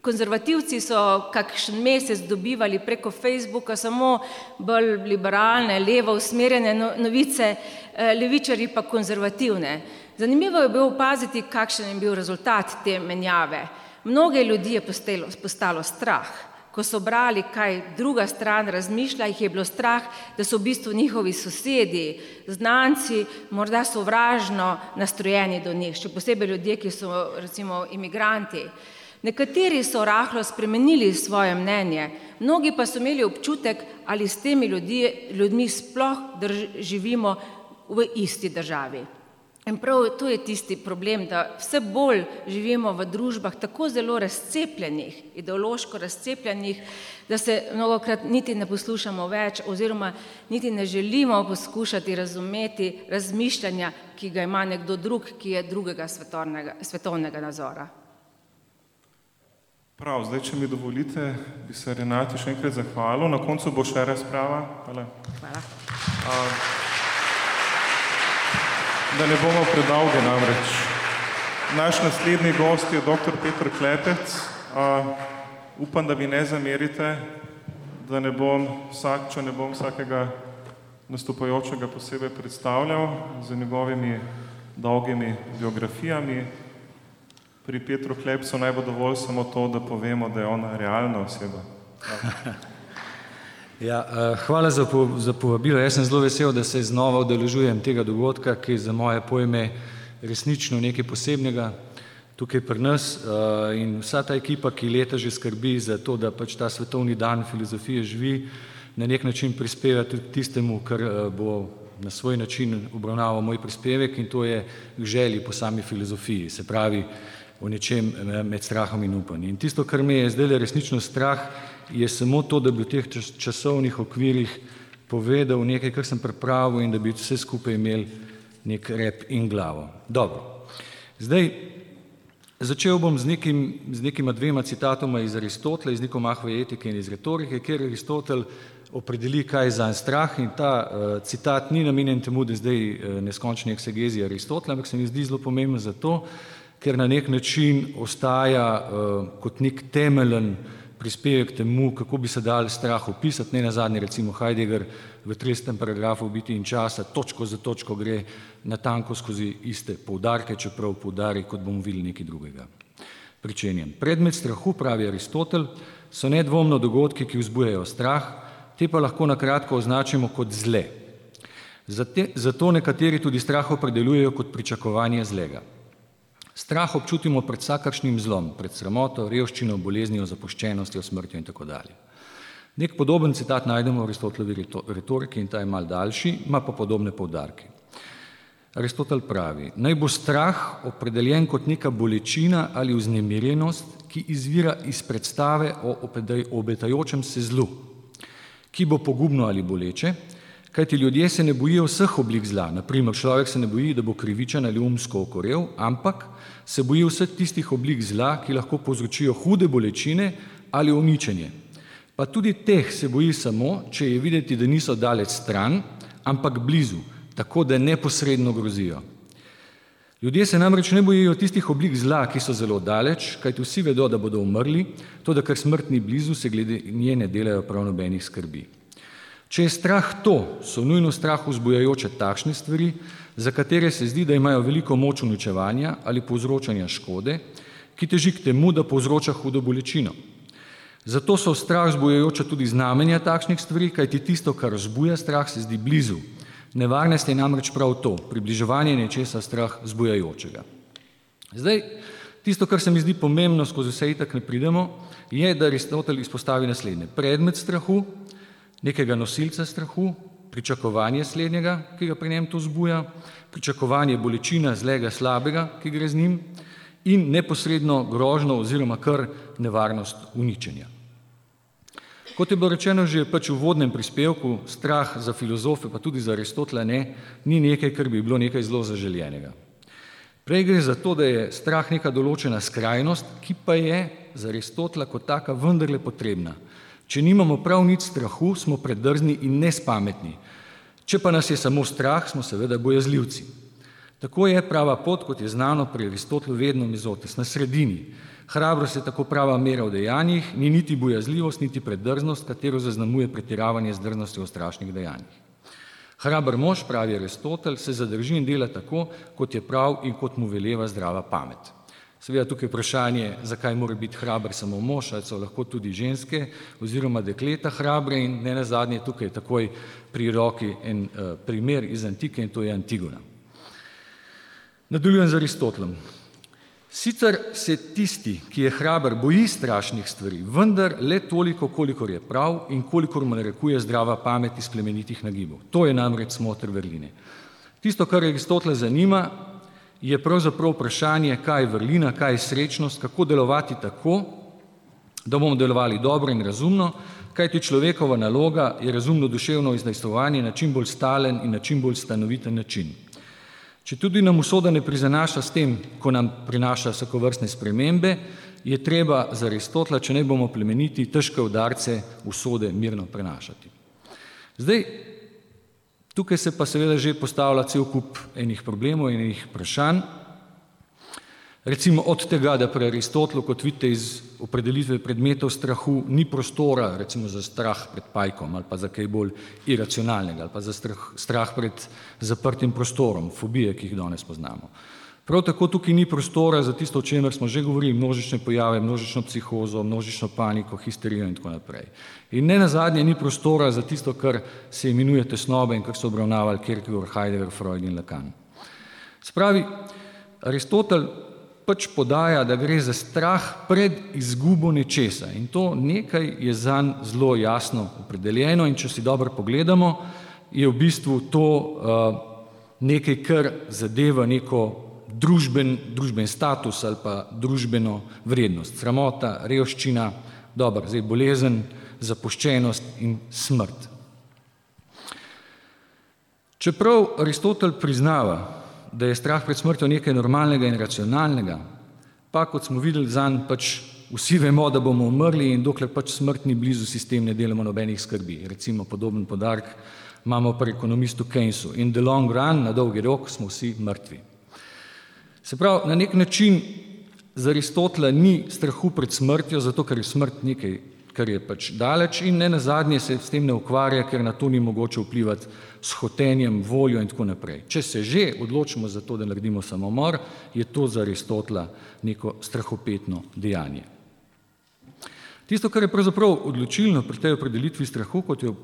Konzervativci so kakšen mesec dobivali preko Facebooka samo bolj liberalne, levo usmerjene no, novice, eh, levičari pa konzervativne. Zanimivo je bilo opaziti, kakšen je bil rezultat te menjave. Mnoge ljudi je postalo, postalo strah. Ko so brali, kaj druga stran razmišlja, jih je bilo strah, da so v bistvu njihovi sosedi, znanci, morda sovražno nastrojeni do njih, še posebej ljudje, ki so recimo imigranti. Nekateri so rahlo spremenili svoje mnenje, mnogi pa so imeli občutek, ali s temi ljudje, ljudmi sploh drž, živimo v isti državi. In prav to je tisti problem, da vse bolj živimo v družbah tako zelo razcepljenih, ideološko razcepljenih, da se mnogokrat niti ne poslušamo več oziroma niti ne želimo poskušati razumeti razmišljanja, ki ga ima nekdo drug, ki je drugega svetovnega, svetovnega nazora. Prav, zdaj, če mi dovolite, bi se Renati še enkrat zahvalil. Na koncu bo še razprava. Hvala. Hvala. Uh, Da ne bomo predolgi namreč. Naš naslednji gost je dr. Petr Klepec. Uh, upam, da vi ne zamerite, da ne bom vsak, če ne bom vsakega nastopajočega posebej predstavljal z njegovimi dolgimi biografijami. Pri Petru Klepsu naj bo dovolj samo to, da povemo, da je ona realna oseba. Ja, eh, hvala za, po, za povabilo. Jaz sem zelo vesel, da se znova udeležujem tega dogodka, ki je za moje pojme resnično nekaj posebnega tukaj pri nas eh, in vsa ta ekipa, ki leta že skrbi za to, da pač ta svetovni dan filozofije živi, na nek način prispeva tudi tistemu, kar eh, bo na svoj način obravnaval moj prispevek in to je k želji po sami filozofiji, se pravi o nečem med strahom in upanjem. In tisto, kar me je zdaj resnično strah, je samo to, da bi v teh časovnih okvirih povedal nekaj, kar sem pripravil in da bi vse skupaj imel nek rep in glavo. Dobro. Zdaj, začel bom z, nekim, z nekima dvema citatoma iz Aristotela, iz Nikomahove etike in iz retorike, kjer Aristotel opredeli, kaj je za strah in ta uh, citat ni namenjen temu, da zdaj uh, neskončni eksegezi Aristotela, ampak se mi zdi zelo pomemben zato, ker na nek način ostaja uh, kot nek temeljen prispevek temu, kako bi se dal strah opisati, ne na zadnje recimo Heidegger v 30. paragrafu biti in časa, točko za točko gre natanko skozi iste poudarke, čeprav poudari, kot bomo videli nekaj drugega. Pričenjem. Predmet strahu, pravi Aristotel, so nedvomno dogodki, ki vzbujajo strah, te pa lahko na kratko označimo kot zle. Zato nekateri tudi strah opredeljujejo kot pričakovanje zlega. Strah občutimo pred vsakršnim zlom, pred sramoto, revščino, boleznijo, zapuščenostjo, smrtjo in tako dalje. Nek podoben citat najdemo v Aristotelovi retoriki in ta je mal daljši, ima pa podobne povdarke. Aristotel pravi, naj bo strah opredeljen kot neka bolečina ali vznemirjenost, ki izvira iz predstave o obetajočem se zlu, ki bo pogubno ali boleče, kajti ljudje se ne bojijo vseh oblik zla. Naprimer, človek se ne boji, da bo krivičen ali umsko okorel, ampak se boji vseh tistih oblik zla, ki lahko povzročijo hude bolečine ali uničenje. Pa tudi teh se boji samo, če je videti, da niso daleč stran, ampak blizu, tako da neposredno grozijo. Ljudje se namreč ne bojijo tistih oblik zla, ki so zelo daleč, kajti vsi vedo, da bodo umrli, to, da ker smrt ni blizu, se glede nje ne delajo prav nobenih skrbi. Če je strah to, so nujno strah vzbujajoče takšne stvari, za katere se zdi, da imajo veliko moč uničevanja ali povzročanja škode, ki teži k temu, da povzroča hudo bolečino. Zato so strah vzbujajoče tudi znamenja takšnih stvari, kajti tisto, kar vzbuja strah, se zdi blizu. Nevarnost je namreč prav to, približevanje nečesa strah vzbujajočega. Zdaj, tisto, kar se mi zdi pomembno, skozi vse itak ne pridemo, je, da Aristotel izpostavi naslednje. Predmet strahu, nekega nosilca strahu, pričakovanje slednjega, ki ga pri njem to zbuja, pričakovanje bolečina zlega slabega, ki gre z njim in neposredno grožno oziroma kar nevarnost uničenja. Kot je bilo rečeno že pač v vodnem prispevku, strah za filozofe, pa tudi za Aristotela ne, ni nekaj, kar bi bilo nekaj zelo zaželjenega. Prej gre za to, da je strah neka določena skrajnost, ki pa je za Aristotela kot taka vendarle potrebna. Če nimamo prav nič strahu, smo predrzni in nespametni. Če pa nas je samo strah, smo seveda bojazljivci. Tako je prava pot, kot je znano pri Aristotelu, vedno mizotes, na sredini. Hrabrost je tako prava mera v dejanjih, ni niti bojazljivost, niti predrznost, katero zaznamuje pretiravanje z drznostjo v strašnih dejanjih. Hraber mož, pravi Aristotel, se zadrži in dela tako, kot je prav in kot mu veleva zdrava pamet. Seveda tukaj vprašanje, zakaj mora biti hraber samo mož, ali so lahko tudi ženske oziroma dekleta hrabre in ne nazadnje tukaj takoj pri roki en uh, primer iz antike in to je Antigona. Nadaljujem z Aristotelom. Sicer se tisti, ki je hraber, boji strašnih stvari, vendar le toliko, kolikor je prav in kolikor mu narekuje zdrava pamet iz plemenitih nagibov. To je namreč smotr vrline. Tisto, kar Aristotela zanima, je pravzaprav vprašanje, kaj je vrlina, kaj je srečnost, kako delovati tako, da bomo delovali dobro in razumno, kajti človekova naloga je razumno duševno izdajstvovanje na čim bolj stalen in na čim bolj stanoviten način. Če tudi nam usoda ne prizanaša s tem, ko nam prinaša vsakovrstne spremembe, je treba za Aristotla, če ne bomo plemeniti, težke udarce usode mirno prenašati. Zdaj, Tukaj se pa seveda že postavlja cel kup enih problemov in enih vprašanj. Recimo od tega, da pri Aristotelu, kot vidite iz opredelitve predmetov strahu, ni prostora recimo za strah pred pajkom ali pa za kaj bolj iracionalnega ali pa za strah, strah pred zaprtim prostorom, fobije, ki jih danes poznamo. Prav tako tukaj ni prostora za tisto, o čemer smo že govorili, množične pojave, množično psihozo, množično paniko, histerijo in tako naprej. In ne nazadnje ni prostora za tisto, kar se imenuje tesnobe in kar so obravnavali Kierkegaard, Heidegger, Freud in Lacan. Spravi, Aristotel pač podaja, da gre za strah pred izgubo nečesa in to nekaj je zanj zelo jasno opredeljeno in če si dobro pogledamo, je v bistvu to uh, nekaj, kar zadeva neko družben, družben status ali pa družbeno vrednost. Sramota, revščina, dobro, zdaj bolezen, zapuščenost in smrt. Čeprav Aristotel priznava, da je strah pred smrtjo nekaj normalnega in racionalnega, pa kot smo videli zanj, pač vsi vemo, da bomo umrli in dokler pač smrt ni blizu, sistem ne delamo nobenih skrbi. Recimo podoben podarek imamo pri ekonomistu Keynesu. In the long run, na dolgi rok, smo vsi mrtvi. Se pravi, na nek način za Aristotela ni strahu pred smrtjo, zato ker je smrt nekaj, kar je pač daleč in ne nazadnje se s tem ne ukvarja, ker na to ni mogoče vplivati s hotenjem, voljo in tako naprej. Če se že odločimo za to, da naredimo samomor, je to za Aristotela neko strahopetno dejanje. Tisto, kar je pravzaprav odločilno pri tej opredelitvi strahu, kot jo uh,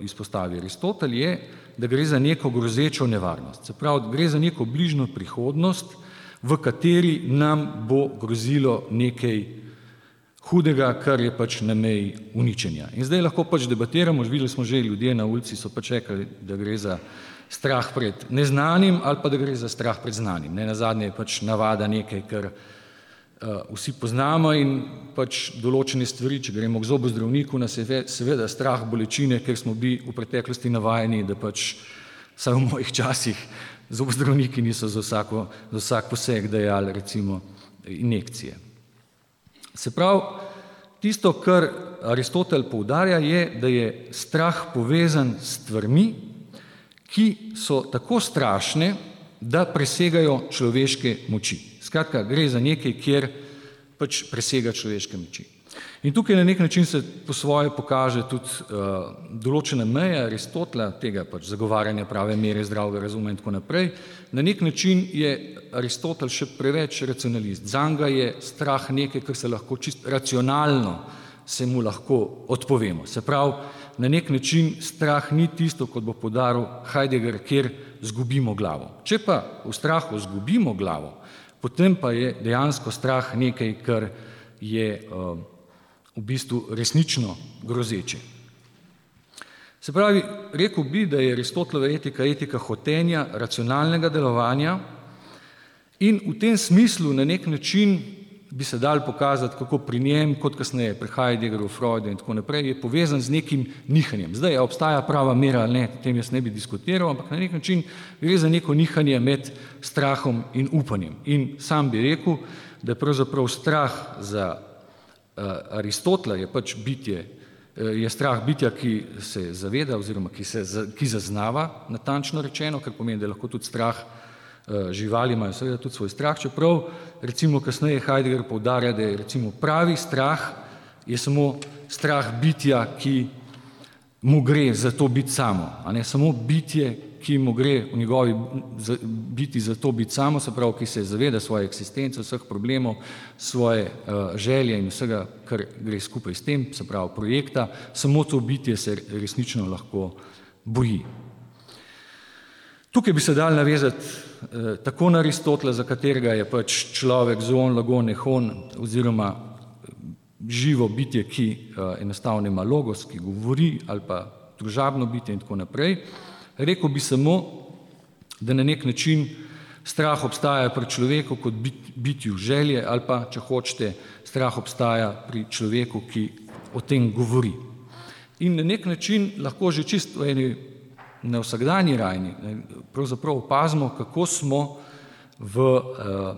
izpostavi Aristotel, je, da gre za neko grozečo nevarnost. Se pravi, gre za neko bližno prihodnost, v kateri nam bo grozilo nekaj hudega, kar je pač na meji uničenja. In zdaj lahko pač debatiramo, videli smo že ljudje na ulici so pač rekli, da gre za strah pred neznanim ali pa da gre za strah pred znanim. Ne na zadnje je pač navada nekaj, kar uh, vsi poznamo in pač določene stvari, če gremo k zobozdravniku, nas je seveda strah bolečine, ker smo bili v preteklosti navajeni, da pač vsaj v mojih časih zobozdravniki niso za, vsako, za vsak poseg dajali recimo injekcije. Se pravi, tisto, kar Aristotel poudarja, je, da je strah povezan s stvarmi, ki so tako strašne, da presegajo človeške moči. Skratka, gre za nekaj, kjer pač presega človeške moči. In tukaj na nek način se po svoje pokaže tudi uh, določena meja Aristotela, tega pač zagovarjanja prave mere zdravega razuma in tako naprej. Na nek način je Aristotel še preveč racionalist. Zanga je strah nekaj, kar se lahko čist racionalno se mu lahko odpovemo. Se pravi, na nek način strah ni tisto, kot bo podaril Heidegger, kjer zgubimo glavo. Če pa v strahu zgubimo glavo, potem pa je dejansko strah nekaj, kar je uh, v bistvu resnično grozeče. Se pravi, rekel bi, da je Aristotelova etika etika hotenja, racionalnega delovanja in v tem smislu na nek način bi se dal pokazati, kako pri njem, kot kasneje pri Heideggeru, Freudu in tako naprej, je povezan z nekim nihanjem. Zdaj, obstaja prava mera ali ne, o tem jaz ne bi diskutiral, ampak na nek način gre za neko nihanje med strahom in upanjem. In sam bi rekel, da je pravzaprav strah za Aristotela je pač bitje, eh, je strah bitja, ki se zaveda oziroma ki, se, ki zaznava, natančno rečeno, kar pomeni, da lahko tudi strah eh, živali imajo seveda tudi svoj strah, čeprav recimo kasneje Heidegger poudarja, da je recimo pravi strah je samo strah bitja, ki mu gre za to biti samo, a ne samo bitje, ki mu gre v njegovi biti za to biti samo, se pravi, ki se zaveda svoje eksistence, vseh problemov, svoje uh, želje in vsega, kar gre skupaj s tem, se pravi, projekta, samo to bitje se resnično lahko boji. Tukaj bi se dal navezati eh, tako na Aristotela, za katerega je pač človek zon, lagon, nehon oziroma eh, živo bitje, ki eh, enostavno ima logos, ki govori ali pa družabno bitje in tako naprej. Rekl bi samo, da na nek način strah obstaja pri človeku kot bit, bitju želje ali pa, če hočete, strah obstaja pri človeku, ki o tem govori. In na nek način lahko že čisto eni na vsakdanji rajni pravzaprav opazimo, kako smo v uh,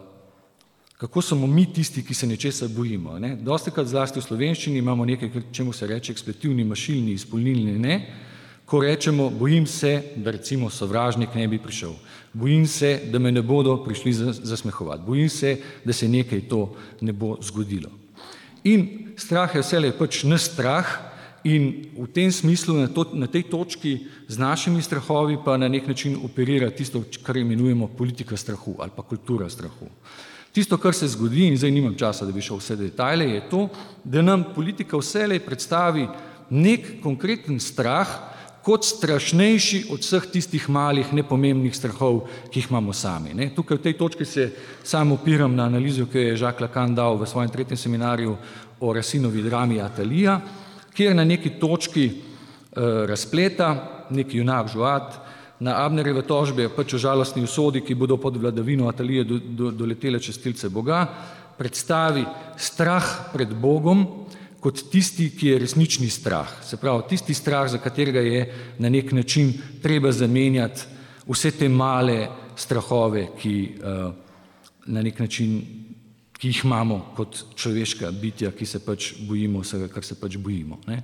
kako smo mi tisti, ki se nečesa bojimo. Ne? Dosti krat zlasti v slovenščini imamo nekaj, čemu se reče ekspletivni mašilni, izpolnilni ne, ko rečemo, bojim se, da recimo sovražnik ne bi prišel, bojim se, da me ne bodo prišli zasmehovati, bojim se, da se nekaj to ne bo zgodilo. In strah je vse pač ne strah in v tem smislu na, to, na tej točki z našimi strahovi pa na nek način operira tisto, kar imenujemo politika strahu ali pa kultura strahu. Tisto, kar se zgodi, in zdaj nimam časa, da bi šel vse detajle, je to, da nam politika vselej predstavi nek konkreten strah, kot strašnejši od vseh tistih malih, nepomembnih strahov, ki jih imamo sami. Ne. Tukaj v tej točki se sam opiram na analizo, ki jo je Jacques Lacan dal v svojem tretjem seminarju o Rasinovi drami Atalija, kjer na neki točki eh, razpleta neki junak Žuat, na Abnerjeve tožbe pač o žalostni usodi, ki bodo pod vladavino Atalije do, do, doletele čestilce Boga, predstavi strah pred Bogom, kot tisti, ki je resnični strah. Se pravi, tisti strah, za katerega je na nek način treba zamenjati vse te male strahove, ki uh, na nek način, ki jih imamo kot človeška bitja, ki se pač bojimo vsega, kar se pač bojimo. Ne?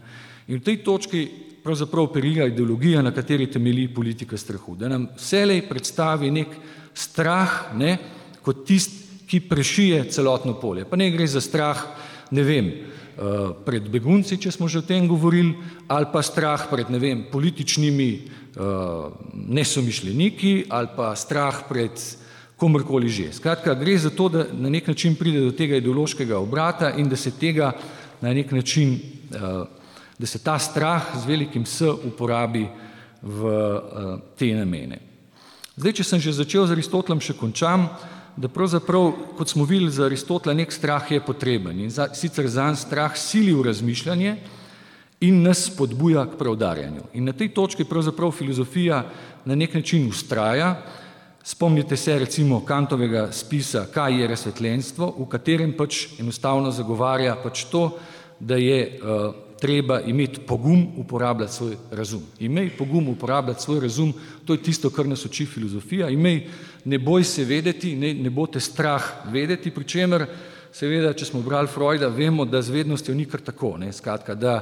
In v tej točki pravzaprav operira ideologija, na kateri temelji politika strahu. Da nam vselej predstavi nek strah ne, kot tist, ki prešije celotno polje. Pa ne gre za strah, ne vem, Eh, pred begunci, če smo že o tem govorili, ali pa strah pred ne vem, političnimi uh, nesomišljeniki, ali pa strah pred komorkoli že. Skratka, gre za to, da na nek način pride do tega ideološkega obrata in da se tega na nek način, uh, da se ta strah z velikim S uporabi v te namene. Zdaj, če sem že začel z Aristotlom, še končam. Uh, da pravzaprav, kot smo videli za Aristotela, nek strah je potreben in za, sicer zanj strah sili v razmišljanje in nas spodbuja k preudarjanju. In na tej točki pravzaprav filozofija na nek način ustraja. Spomnite se recimo Kantovega spisa Kaj je razsvetljenstvo, v katerem pač enostavno zagovarja pač to, da je uh, treba imeti pogum uporabljati svoj razum. Imej pogum uporabljati svoj razum, to je tisto, kar nas uči filozofija. Imej ne boj se vedeti, ne, ne bo te strah vedeti, pri čemer seveda, če smo brali Freuda, vemo, da z vednostjo ni kar tako. Ne, skratka, da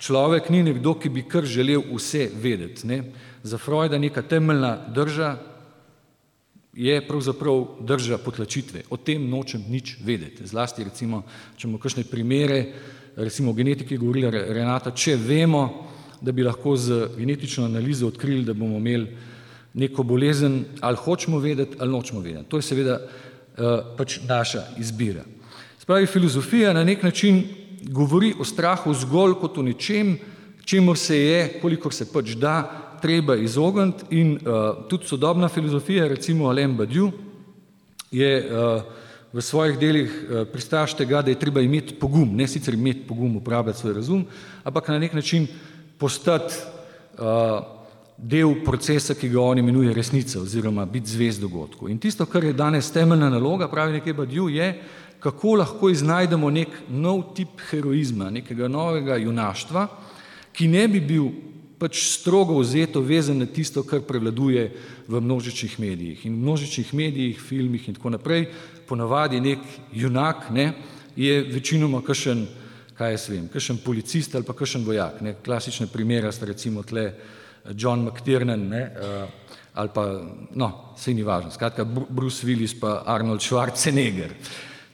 človek ni nekdo, ki bi kar želel vse vedeti. Ne. Za Freuda neka temeljna drža je pravzaprav drža potlačitve. O tem nočem nič vedeti. Zlasti recimo, če imamo kakšne primere, recimo o genetiki govorila Renata, če vemo, da bi lahko z genetično analizo odkrili, da bomo imeli neko bolezen, ali hočemo vedeti, ali nočemo vedeti. To je seveda uh, pač naša izbira. Spravi, filozofija na nek način govori o strahu zgolj kot o nečem, čemu se je, kolikor se pač da, treba izogniti in uh, tudi sodobna filozofija, recimo Alain Badiou, je uh, v svojih delih uh, pristaš tega, da je treba imeti pogum, ne sicer imeti pogum uporabljati svoj razum, ampak na nek način postati uh, del procesa, ki ga on imenuje resnica oziroma biti zvezd dogodkov. In tisto, kar je danes temeljna naloga, pravi nekaj Badiou, je, kako lahko iznajdemo nek nov tip heroizma, nekega novega junaštva, ki ne bi bil pač strogo vzeto vezan na tisto, kar prevladuje v množičnih medijih. In v množičnih medijih, filmih in tako naprej, ponavadi nek junak ne, je večinoma kakšen, kaj jaz vem, kakšen policist ali pa kakšen vojak. Ne. Klasične primere sta recimo tle John McTiernan ne, uh, ali pa, no, se ni važno, skratka Bruce Willis pa Arnold Schwarzenegger.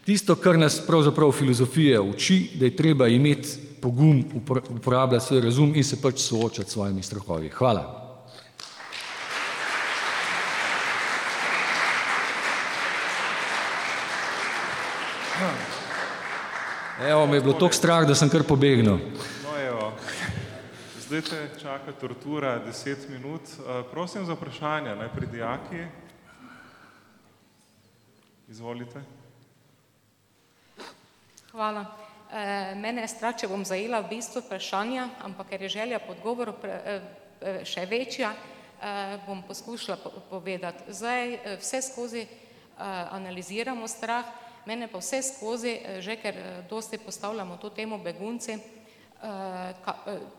Tisto, kar nas pravzaprav filozofija uči, da je treba imeti pogum, uporabljati svoj razum in se pač soočati s svojimi strahovi. Hvala. Evo, me je bilo toliko strah, da sem kar pobegnil. Zdaj te čaka tortura 10 minut. Uh, prosim za vprašanje, najprej dijaki. Izvolite. Hvala. E, mene je strah, če bom zajela v bistvu vprašanja, ampak ker je želja po odgovoru pre, e, še večja, bom poskušala povedati. Zdaj vse skozi analiziramo strah, mene pa vse skozi, že ker dosti postavljamo to temo begunci, Eh, eh,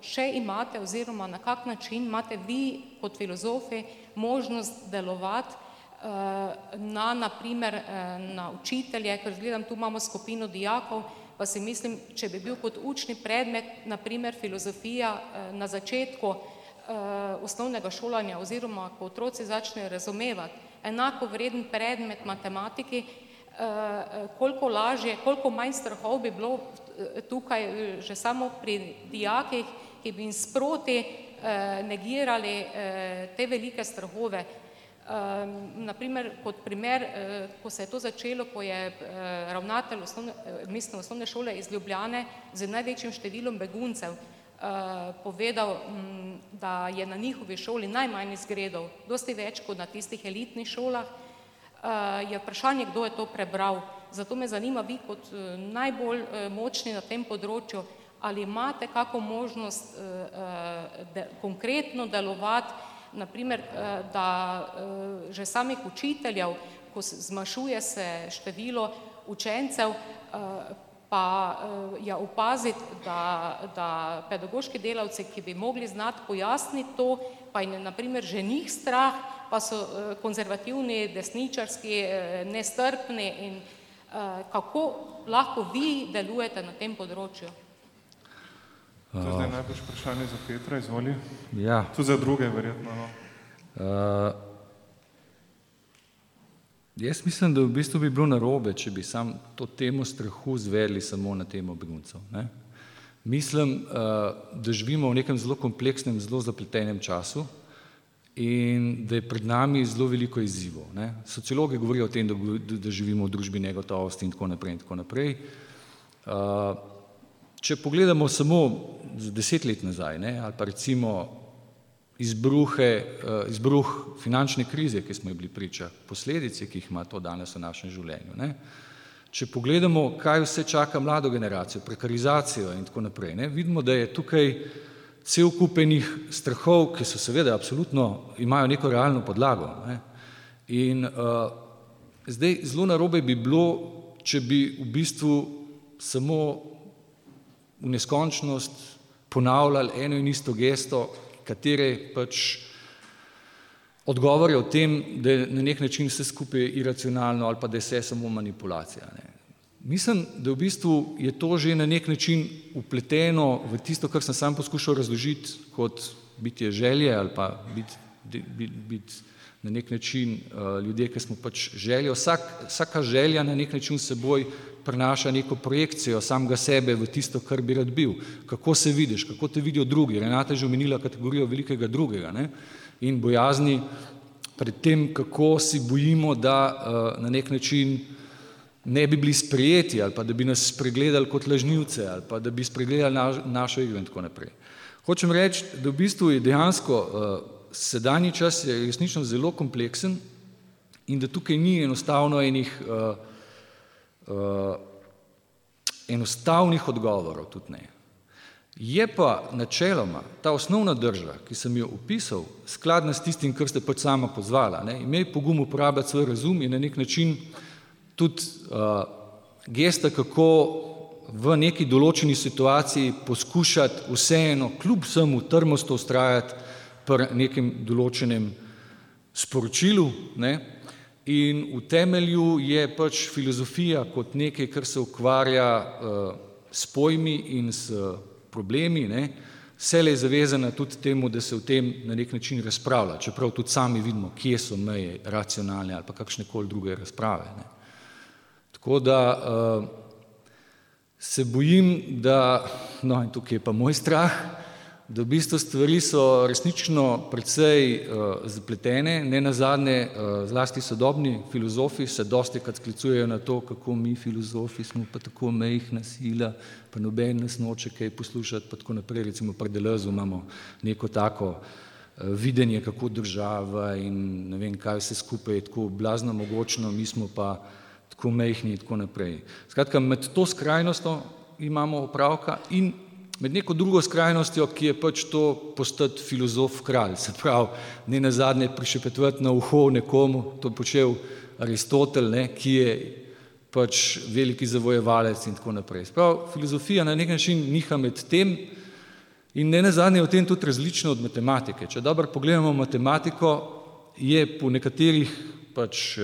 če imate oziroma na kak način imate vi kot filozofi možnost delovati eh, na naprimer na učitelje, ker gledam, tu imamo skupino dijakov, pa si mislim, če bi bil kot učni predmet, naprimer filozofija na začetku osnovnega šolanja oziroma ko otroci začnejo razumevati enako vreden predmet matematiki, koliko lažje, koliko manj strahov bi bilo tukaj že samo pri dijakih, ki bi jim sproti negirali te velike strahove. Naprimer, kot primer, ko se je to začelo, ko je ravnatelj osnovne, mestne osnovne šole iz Ljubljane z največjim številom beguncev povedal, da je na njihovi šoli najmanj izgredov, dosti več kot na tistih elitnih šolah, je vprašanje, kdo je to prebral. Zato me zanima, vi kot najbolj močni na tem področju, ali imate kako možnost konkretno delovati, naprimer, da že samih učiteljev, ko zmanjšuje se število učencev, pa je opaziti, da, da pedagoški delavci, ki bi mogli znati pojasniti to, pa jim je na primer že njih strah, pa so konzervativni, desničarski, nestrpni in kako lahko vi delujete na tem področju? To je zdaj najbrž vprašanje za Petra, izvoli. Ja. Tudi za druge verjetno, no. Uh, jaz mislim, da v bistvu bi bilo narobe, če bi sam to temo strahu zvedli samo na temo beguncev. Ne? Mislim, uh, da živimo v nekem zelo kompleksnem, zelo zapletenem času in da je pred nami zelo veliko izzivov. Ne? Sociologi govorijo o tem, da, da živimo v družbi negotovosti in tako naprej in tako naprej. Uh, če pogledamo samo deset let nazaj, ne, ali pa recimo izbruhe, izbruh finančne krize, ki smo ji bili priča, posledice, ki jih ima to danes v našem življenju. Ne. Če pogledamo, kaj vse čaka mlado generacijo, prekarizacijo in tako naprej, ne, vidimo, da je tukaj cel kupenih strahov, ki so seveda absolutno imajo neko realno podlago. Ne. In uh, zdaj zelo narobe bi bilo, če bi v bistvu samo v neskončnost ponavljali eno in isto gesto, katere pač odgovore o tem, da je na nek način vse skupaj iracionalno ali pa da je vse samo manipulacija. Ne. Mislim, da v bistvu je to že na nek način upleteno v tisto, kar sem sam poskušal razložiti kot bitje želje ali pa biti bit, bit na nek način uh, ljudje, ki smo pač željo. Vsak, vsaka želja na nek način seboj prinaša neko projekcijo samega sebe v tisto, kar bi rad bil. Kako se vidiš, kako te vidijo drugi. Renata je že omenila kategorijo velikega drugega ne? in bojazni pred tem, kako si bojimo, da uh, na nek način ne bi bili sprejeti ali pa da bi nas spregledali kot lažnivce ali pa da bi spregledali naš, našo igro in tako naprej. Hočem reči, da v bistvu je dejansko uh, sedanji čas je resnično zelo kompleksen in da tukaj ni enostavno enih uh, uh, enostavnih odgovorov tudi ne. Je pa načeloma ta osnovna drža, ki sem jo opisal, skladna s tistim, kar ste pač sama pozvala, ne, imej pogum uporabljati svoj razum in na nek način tudi uh, gesta, kako v neki določeni situaciji poskušati vseeno, kljub vsemu trmosto ustrajati pri nekem določenem sporočilu, ne, In v temelju je pač filozofija kot nekaj, kar se ukvarja uh, s pojmi in s problemi, ne, vse je zavezana tudi temu, da se v tem na nek način razpravlja, čeprav tudi sami vidimo, kje so meje racionalne ali pa kakšne koli druge razprave. Ne. Tako da uh, se bojim, da, no in tukaj je pa moj strah, da v bistvu stvari so resnično precej uh, zapletene, ne nazadnje uh, zlasti sodobni filozofi se dosti krat sklicujejo na to, kako mi filozofi smo pa tako mehna sila, pa noben nas noče kaj poslušati, pa tako naprej, recimo pri Delezu imamo neko tako videnje, kako država in ne vem kaj vse skupaj je tako blazno mogočno, mi smo pa tako mehni in tako naprej. Skratka, med to skrajnostjo imamo opravka in med neko drugo skrajnostjo, ki je pač to postati filozof kralj, se pravi, ne na zadnje prišepetvati na uho nekomu, to počel Aristotel, ne, ki je pač veliki zavojevalec in tako naprej. Sprav, filozofija na nek način niha med tem in ne na zadnje je v tem tudi različno od matematike. Če dobro pogledamo matematiko, je po nekaterih pač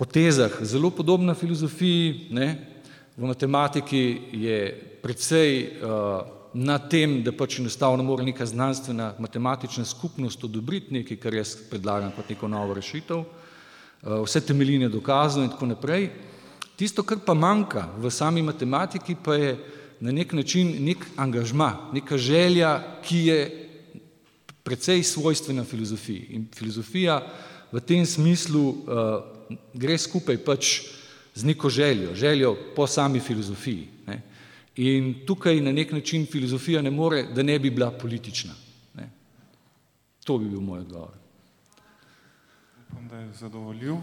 potezah zelo podobna filozofiji, ne, v matematiki je precej uh, na tem, da pač enostavno mora neka znanstvena matematična skupnost odobriti nekaj, kar jaz predlagam kot neko novo rešitev, uh, vse temeljine dokazano in tako naprej. Tisto, kar pa manjka v sami matematiki, pa je na nek način nek angažma, neka želja, ki je precej svojstvena filozofiji. In filozofija v tem smislu uh, gre skupaj pač z neko željo, željo po sami filozofiji. Ne. In tukaj na nek način filozofija ne more, da ne bi bila politična. Ne. To bi bil moj odgovor. Upam, da je zadovoljiv.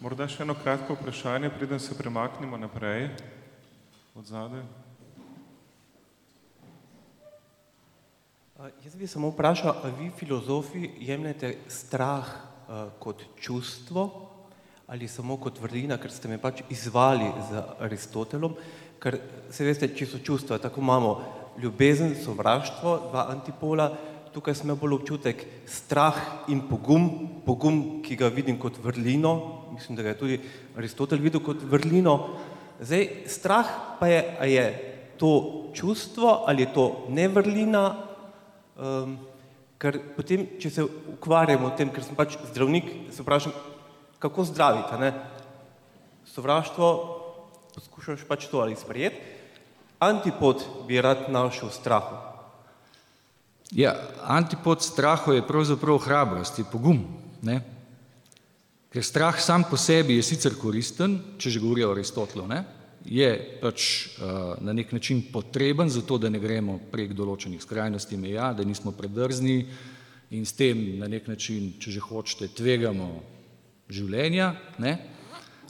Morda še eno kratko vprašanje, preden se premaknemo naprej od zadaj. Jaz bi samo vprašal, a vi filozofi jemljete strah uh, kot čustvo ali samo kot vrlina, ker ste me pač izvali z Aristotelom, ker se veste, če so čustva, tako imamo ljubezen, sovraštvo, dva antipola, tukaj smo bolj občutek strah in pogum, pogum, ki ga vidim kot vrlino, mislim, da ga je tudi Aristotel videl kot vrlino. Zdaj, strah pa je, a je to čustvo ali je to nevrlina, um, ker potem, če se ukvarjamo o tem, ker sem pač zdravnik, se vprašam, kako zdraviti. Ne? Sovraštvo poskušaš pač to ali sprejeti, antipod bi rad našel strahu. Ja, antipod strahu je pravzaprav hrabrost, je pogum. Ne? Ker strah sam po sebi je sicer koristen, če že govori o Aristotelu, ne? je pač uh, na nek način potreben za to, da ne gremo prek določenih skrajnosti meja, da nismo predrzni in s tem na nek način, če že hočete, tvegamo življenja. Ne?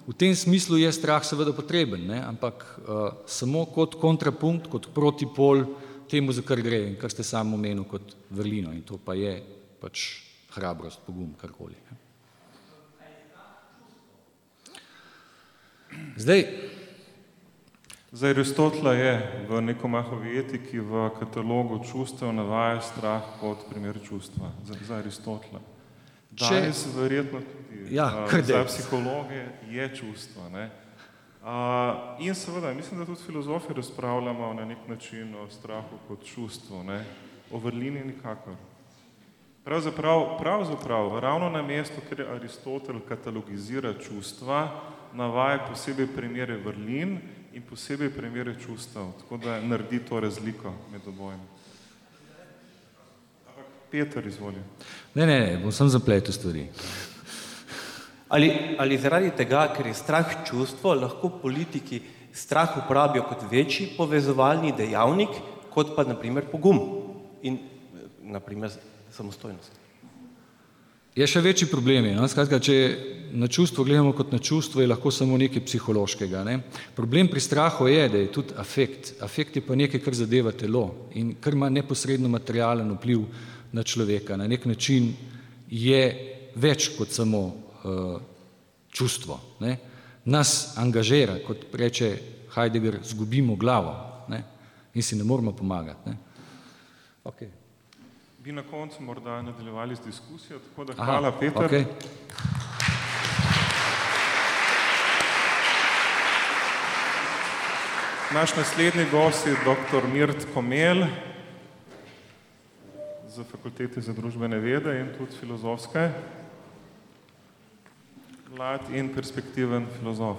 V tem smislu je strah seveda potreben, ne? ampak uh, samo kot kontrapunkt, kot protipol temu, za kar gre in kar ste samo omenil kot vrlino in to pa je pač hrabrost, pogum, karkoli. Ne? Zdaj, Za Aristotela je v Nekomahovi etiki v katalogu čustev navaja strah kot primer čustva. Za, za Aristotela. Danes Če... verjetno ja, uh, za psihologe je čustvo. Ne? Uh, in seveda, mislim, da tudi filozofi razpravljamo na nek način o strahu kot čustvu, ne? o vrlini nikakor. Pravzaprav, pravzaprav, ravno na mestu, kjer Aristotel katalogizira čustva, navaja posebej primere vrlin in posebej primere čustev, tako da naredi to razliko med obojimi. Peter, izvoli. Ne, ne, ne, bom sem zapletel stvari. Ali, ali zaradi tega, ker je strah čustvo, lahko politiki strah uporabijo kot večji povezovalni dejavnik, kot pa naprimer pogum in naprimer samostojnost? Je še večji problem. No? Skratka, če na čustvo gledamo kot na čustvo, je lahko samo nekaj psihološkega. Ne? Problem pri strahu je, da je tudi afekt. Afekt je pa nekaj, kar zadeva telo in kar ima neposredno materialen vpliv na človeka. Na nek način je več kot samo čustvo. Ne? Nas angažira, kot reče Heidegger, zgubimo glavo ne? in si ne moramo pomagati. Ne? Okay. Bi na koncu morda nadaljevali z diskusijo, tako da Aha, hvala, Peter. Okay. Naš naslednji gost je dr. Mirt Komel z Fakultete za družbene vede in tudi filozofske. Mlad in perspektiven filozof.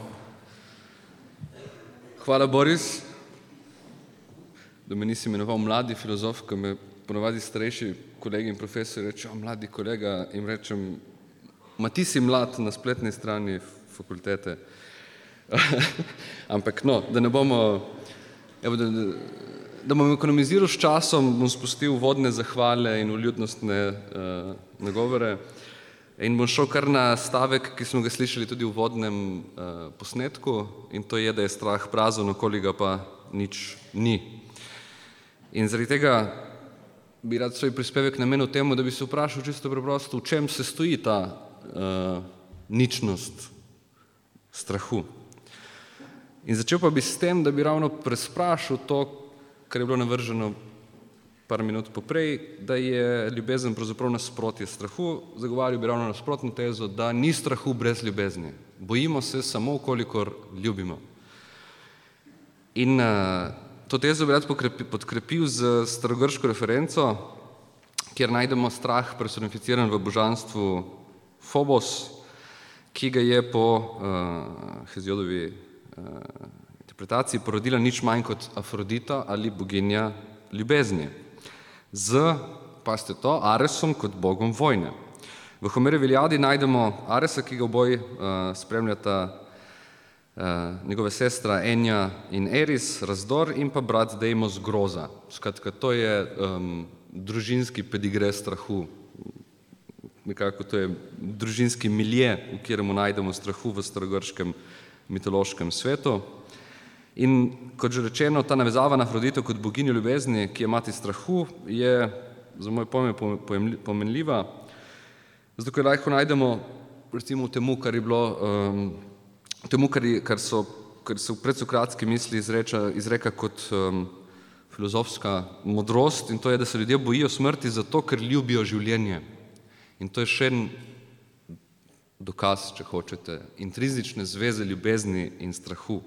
Hvala, Boris, da me nisi imenoval mladi filozof, ko me ponovadi starejši kolegi in profesori rečejo, mladi kolega, in rečem, ma ti si mlad na spletni strani fakultete. Ampak no, da ne bomo, evo, da, da bom ekonomiziral s časom, bom spustil vodne zahvale in uljudnostne uh, nagovore in bom šel kar na stavek, ki smo ga slišali tudi v vodnem uh, posnetku in to je, da je strah prazen, okoli ga pa nič ni. In zaradi tega bi rad svoj prispevek namenil temu, da bi se vprašal čisto preprosto, v čem se stoji ta uh, ničnost strahu. In začel pa bi s tem, da bi ravno presprašal to, kar je bilo navrženo par minut poprej, da je ljubezen pravzaprav nasprotje strahu, zagovarjal bi ravno nasprotno tezo, da ni strahu brez ljubezni. Bojimo se samo, kolikor ljubimo. In uh, to tezo bi rad podkrepil z starogrško referenco, kjer najdemo strah personificiran v božanstvu Phobos, ki ga je po uh, Heziodovi uh, interpretaciji porodila nič manj kot Afrodita ali boginja ljubezni. Z, paste to, Aresom kot bogom vojne. V Homerjevi Iliadi najdemo Aresa, ki ga oboj uh, spremljata uh, njegove sestra Enja in Eris, razdor in pa brat Deimos groza. Skratka, to je um, družinski pedigre strahu. Nekako to je družinski milje, v katerem najdemo strahu v starogrškem mitološkem svetu. In kot že rečeno, ta navezava na Afrodito kot boginjo ljubezni, ki je mati strahu, je za moj pomen pomenljiva, zato ker lahko najdemo recimo temu, kar je bilo, um, temu, kar, je, kar, so, kar se v predsokratski misli izreča, izreka kot um, filozofska modrost in to je, da se ljudje bojijo smrti zato, ker ljubijo življenje. In to je še en dokaz, če hočete, intrinzične zveze ljubezni in strahu.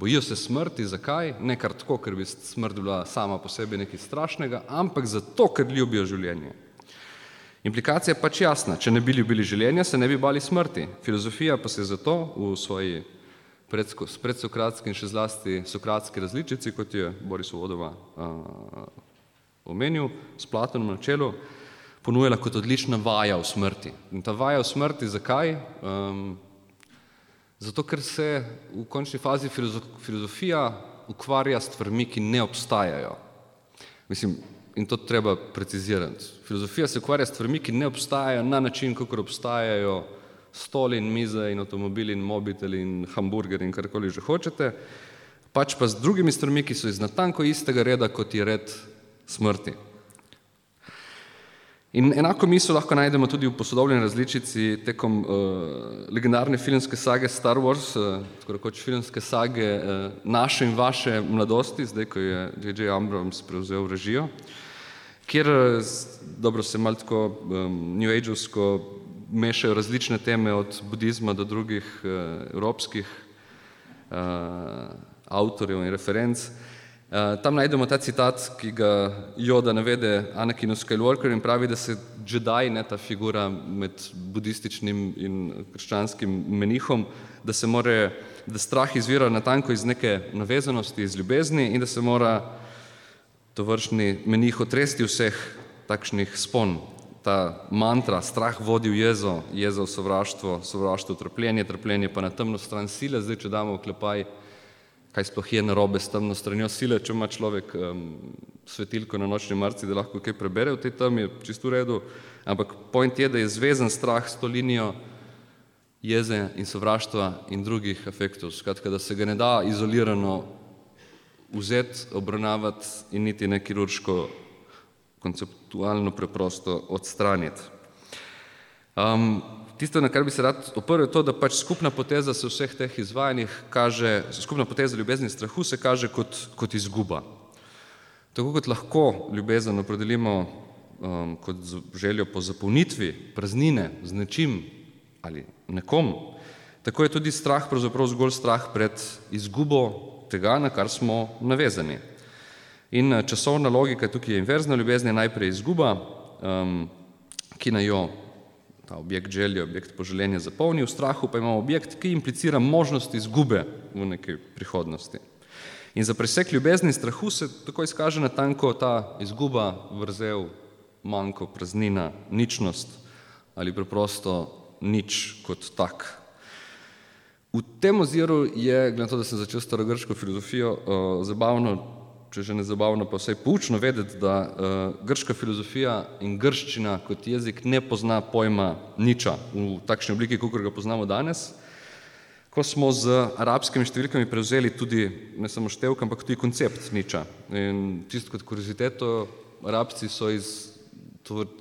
Bojijo se smrti, zakaj? Ne kar tako, ker bi smrt bila sama po sebi nekaj strašnega, ampak zato, ker ljubijo življenje. Implikacija je pač jasna, če ne bi ljubili življenja, se ne bi bali smrti. Filozofija pa se zato v svoji predsokratski in še zlasti sokratski različici, kot je Boris Vodova uh, omenil, s Platonom na čelu, ponujala kot odlična vaja v smrti. In ta vaja v smrti, zakaj? Um, Zato, ker se v končni fazi filozofija ukvarja s stvarmi, ki ne obstajajo. Mislim, in to treba precizirati. Filozofija se ukvarja s stvarmi, ki ne obstajajo na način, kot obstajajo stoli in mize in avtomobili in mobiteli in hamburger in karkoli že hočete, pač pa z drugimi stvarmi, ki so iz natanko istega reda, kot je red smrti. In enako misel lahko najdemo tudi v posodobljeni različici tekom uh, legendarne filmske sage Star Wars, uh, tako rekoč filmske sage uh, naše in vaše mladosti, zdaj ko je J.J. Abrams prevzel režijo, kjer dobro se malo tako um, New Age-ovsko mešajo različne teme od budizma do drugih uh, evropskih uh, avtorjev in referenc. Uh, Eh, tam najdemo ta citat, ki ga Joda navede Anakinu Skywalker in pravi, da se Jedi, ne ta figura med budističnim in krščanskim menihom, da se more, da strah izvira natanko iz neke navezanosti, iz ljubezni in da se mora to vršni menih otresti vseh takšnih spon. Ta mantra, strah vodi v jezo, jezo v sovraštvo, sovraštvo v trpljenje, trpljenje pa na temno stran sile, zdaj če damo v klepaj kaj sploh je narobe s temno stranjo sile, če ima človek um, svetilko na nočni marci, da lahko kaj prebere v tej temi, je čisto v redu, ampak point je, da je zvezen strah s to linijo jeze in sovraštva in drugih afektov, skratka, da se ga ne da izolirano vzeti, obravnavati in niti ne kirurško konceptualno preprosto odstraniti. Um, Tisto, na kar bi se rad oprl, je to, da pač skupna poteza se v vseh teh izvajanjih kaže, skupna poteza ljubezni in strahu se kaže kot, kot izguba. Tako kot lahko ljubezen opredelimo um, kot željo po zapolnitvi praznine z nečim ali nekom, tako je tudi strah pravzaprav zgolj strah pred izgubo tega, na kar smo navezani. In uh, časovna logika tukaj je inverzna ljubezen, je najprej izguba, um, ki naj jo ta objekt želje, objekt poželjenja zapolni, v strahu pa imamo objekt, ki implicira možnost izgube v neki prihodnosti. In za presek ljubezni in strahu se tako izkaže na tanko ta izguba, vrzel, manjko, praznina, ničnost ali preprosto nič kot tak. V tem oziru je, glede na to, da sem začel starogrško filozofijo, uh, zabavno če že ne zabavno, pa vsaj poučno vedeti, da uh, grška filozofija in grščina kot jezik ne pozna pojma niča v takšni obliki, kot ga poznamo danes. Ko smo z arabskimi številkami prevzeli tudi ne samo števke, ampak tudi koncept niča. In čisto kot kurioziteto, arabci so iz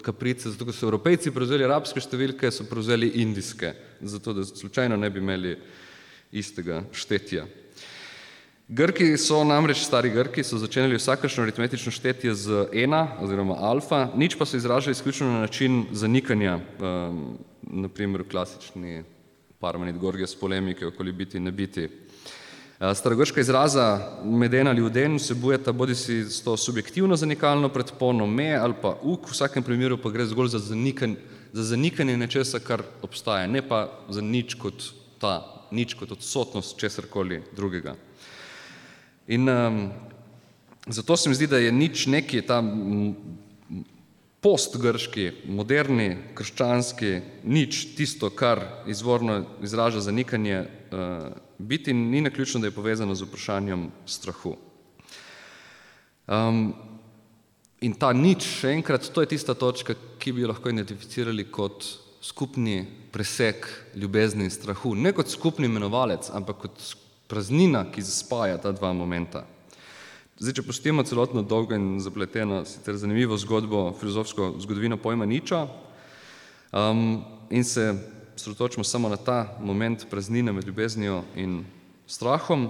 kaprice, zato ko so evropejci prevzeli arabske številke, so prevzeli indijske, zato da slučajno ne bi imeli istega štetja. Grki so namreč, stari Grki, so začeli vsakršno aritmetično štetje z ena oziroma alfa, nič pa so izražali izključno na način zanikanja, um, naprimer klasični parmenid Gorgias polemike okoli biti in ne biti. Starogrška izraza meden ali uden vsebujeta bodi si to subjektivno zanikalno predpono me ali pa uk, v vsakem primeru pa gre zgolj za, zanikan, za zanikanje nečesa, kar obstaja, ne pa za nič kot ta, nič kot odsotnost česarkoli drugega. In um, zato se mi zdi, da je nič neki ta postgrški, moderni, krščanski, nič tisto, kar izvorno izraža zanikanje uh, biti, ni naključno, da je povezano z vprašanjem strahu. Um, in ta nič, še enkrat, to je tista točka, ki bi jo lahko identificirali kot skupni presek ljubezni in strahu. Ne kot skupni imenovalec, ampak kot praznina, ki spaja ta dva momenta. Zdaj, če pustimo celotno dolgo in zapleteno, sicer zanimivo zgodbo, filozofsko zgodovino pojma niča um, in se sredotočimo samo na ta moment praznine med ljubeznijo in strahom,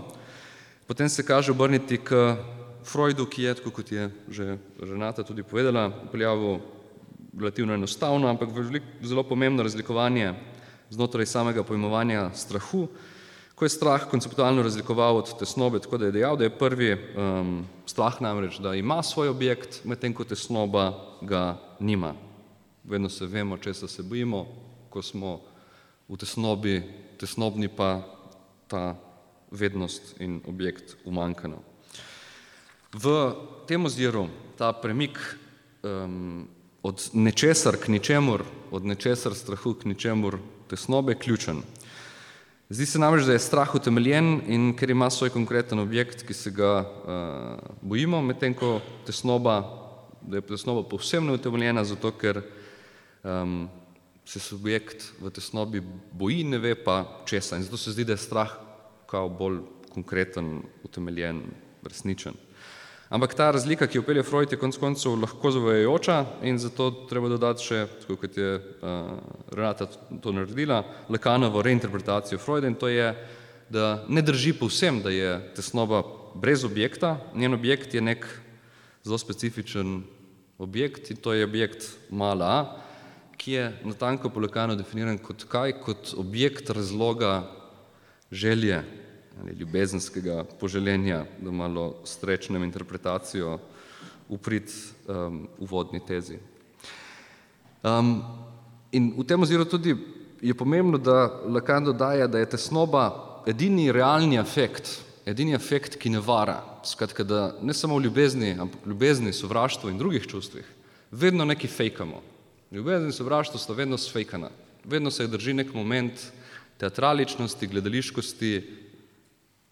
potem se kaže obrniti k Freudu, ki je, tako kot je že Renata tudi povedala, upeljavil relativno enostavno, ampak velik, zelo pomembno razlikovanje znotraj samega pojmovanja strahu, ko je strah konceptualno razlikoval od tesnobe, tako da je dejal, da je prvi um, strah namreč, da ima svoj objekt, medtem ko tesnoba ga nima. Vedno se vemo, česa se bojimo, ko smo v tesnobi, tesnobni pa ta vednost in objekt umankano. V tem oziru ta premik um, od nečesar k ničemur, od nečesar strahu k ničemur tesnobe ključen. Zdi se namreč, da je strah utemeljen in ker ima svoj konkreten objekt, ki se ga uh, bojimo, medtem ko tesnoba, da je tesnoba povsem neutemeljena, zato ker um, se subjekt v tesnobi boji, ne ve pa česa. In zato se zdi, da je strah kao bolj konkreten, utemeljen, resničen. Ampak ta razlika, ki jo pelje Freud, je konc koncev lahko zavajajoča in zato treba dodati še, tako kot je uh, Renata to naredila, Lekanovo reinterpretacijo Freuda in to je, da ne drži povsem, da je tesnoba brez objekta, njen objekt je nek zelo specifičen objekt in to je objekt mala a, ki je natanko po Lekanu definiran kot kaj? Kot objekt razloga želje ali ljubezenskega poželjenja, da malo strečnem interpretacijo uprit um, uvodni tezi. Um, in v tem oziru tudi je pomembno, da Lacan dodaja, da je tesnoba edini realni afekt, edini afekt, ki ne vara. Skratka, da ne samo v ljubezni, ampak v ljubezni, sovraštvu in drugih čustvih, vedno nekaj fejkamo. Ljubezen in sovraštvo sta vedno sfejkana. Vedno se drži nek moment teatraličnosti, gledališkosti,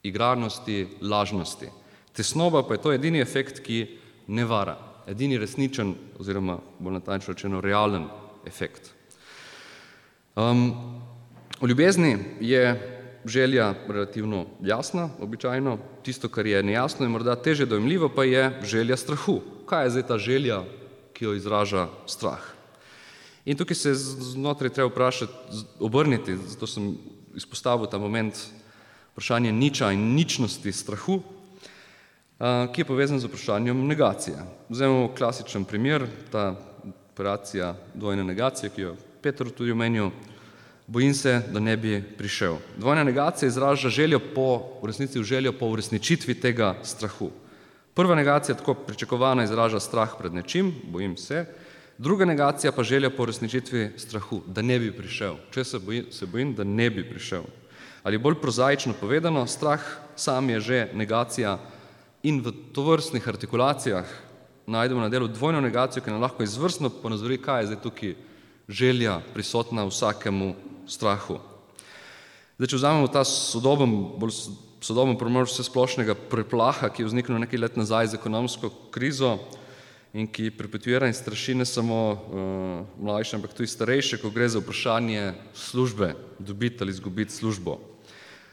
igrarnosti, lažnosti. Tesnoba pa je to edini efekt, ki ne vara. Edini resničen oziroma bolj natančno rečeno realen efekt. Um, v ljubezni je želja relativno jasna, običajno. Tisto, kar je nejasno in morda teže dojemljivo, pa je želja strahu. Kaj je zdaj ta želja, ki jo izraža strah? In tukaj se znotraj treba vprašati, obrniti, zato sem izpostavil ta moment vprašanja niča in ničnosti strahu, ki je povezan z vprašanjem negacije. Vzemimo klasičen primer, ta operacija dvojne negacije, ki jo Petr tudi omenil, bojim se, da ne bi prišel. Dvojna negacija izraža željo po, v resnici željo po uresničitvi tega strahu. Prva negacija tako pričakovana izraža strah pred nečim, bojim se, Druga negacija pa želja po resničitvi strahu, da ne bi prišel. Če se bojim, se bojim, da ne bi prišel. Ali bolj prozaično povedano, strah sam je že negacija in v tovrstnih artikulacijah najdemo na delu dvojno negacijo, ki nam lahko izvrstno ponazori, kaj je zdaj tukaj želja prisotna vsakemu strahu. Zdaj, če vzamemo ta sodoben, bolj sodoben primer vse splošnega preplaha, ki je vzniknil nekaj let nazaj z ekonomsko krizo, in ki perpetuira in straši ne samo uh, mlajše, ampak tudi starejše, ko gre za vprašanje službe, dobiti ali izgubiti službo.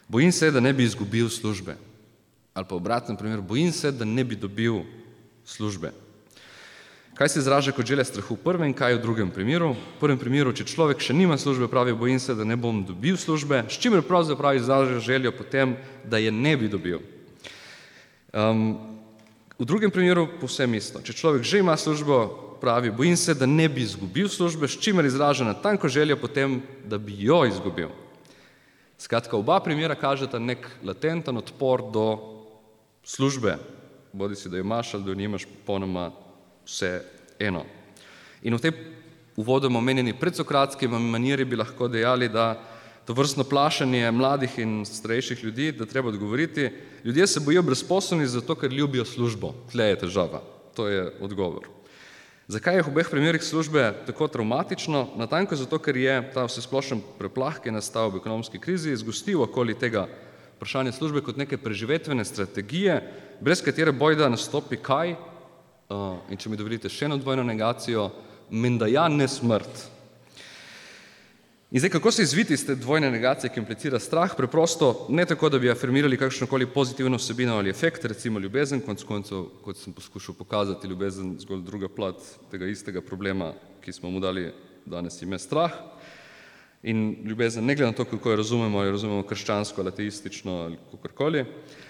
Bojim se, da ne bi izgubil službe. Ali pa obratno primer, bojim se, da ne bi dobil službe. Kaj se izraža kot želja strahu v prvem in kaj v drugem primeru? V prvem primeru, če človek še nima službe, pravi, bojim se, da ne bom dobil službe, s čimer pravzaprav izraža željo potem, da je ne bi dobil. Um, V drugem primeru povsem isto. Če človek že ima službo, pravi, bojim se, da ne bi izgubil službe, s čimer izraža na tanko željo potem, da bi jo izgubil. Skratka, oba primera kažeta nek latenten odpor do službe, bodi si da jo imaš ali da jo nimaš, popolnoma vse eno. In v tej uvodoma omenjeni predsokratski maniri bi lahko dejali, da to vrstno plašanje mladih in starejših ljudi, da treba odgovoriti, ljudje se bojijo brezposobni zato, ker ljubijo službo. Tle je težava. To je odgovor. Zakaj je v obeh primerih službe tako traumatično? Natanko zato, ker je ta vsesplošen preplah, ki je nastal v ekonomski krizi, zgostil okoli tega vprašanja službe kot neke preživetvene strategije, brez katere bojda nastopi kaj, uh, in če mi dovolite še eno dvojno negacijo, menda ja ne smrt. In zdaj, kako se izviti iz te dvojne negacije, ki implicira strah? Preprosto ne tako, da bi afirmirali kakšnokoli pozitivno vsebino ali efekt, recimo ljubezen, konc koncev, kot sem poskušal pokazati, ljubezen zgolj druga plat tega istega problema, ki smo mu dali danes ime strah. In ljubezen, ne glede na to, kako jo razumemo, jo razumemo krščansko ateistično ali kakorkoli,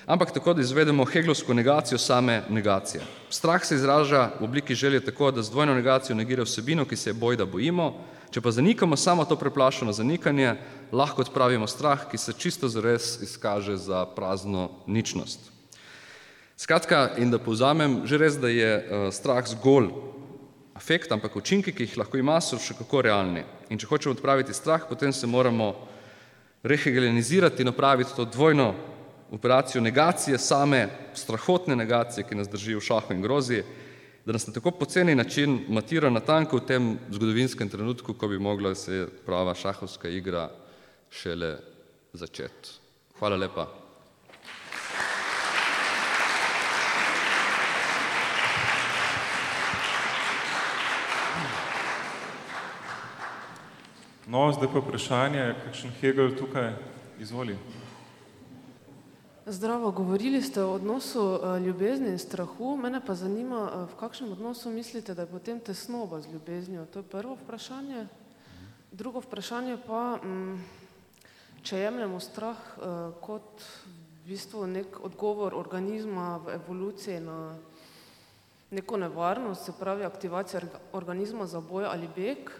ampak tako, da izvedemo heglovsko negacijo same negacije. Strah se izraža v obliki želje tako, da z dvojno negacijo negira vsebino, ki se je bojda bojimo, Če pa zanikamo samo to preplašeno zanikanje, lahko odpravimo strah, ki se čisto zares izkaže za prazno ničnost. Skratka, in da povzamem, že res, da je uh, strah zgolj afekt, ampak učinki, ki jih lahko ima, so še kako realni. In če hočemo odpraviti strah, potem se moramo rehegelenizirati in opraviti to dvojno operacijo negacije, same strahotne negacije, ki nas drži v šahu in grozi, da nas na tako poceni način matira natanko v tem zgodovinskem trenutku, ko bi mogla se prava šahovska igra šele začeti. Hvala lepa. No, zdaj pa vprašanje, kakšen Hegel tukaj izvoli. Zdravo, govorili ste o odnosu eh, ljubezni in strahu. Mene pa zanima, eh, v kakšnem odnosu mislite, da je potem tesnoba z ljubeznijo. To je prvo vprašanje. Drugo vprašanje pa, mm, če jemljemo strah eh, kot v bistvu nek odgovor organizma v evoluciji na neko nevarnost, se pravi aktivacija organizma za boj ali beg,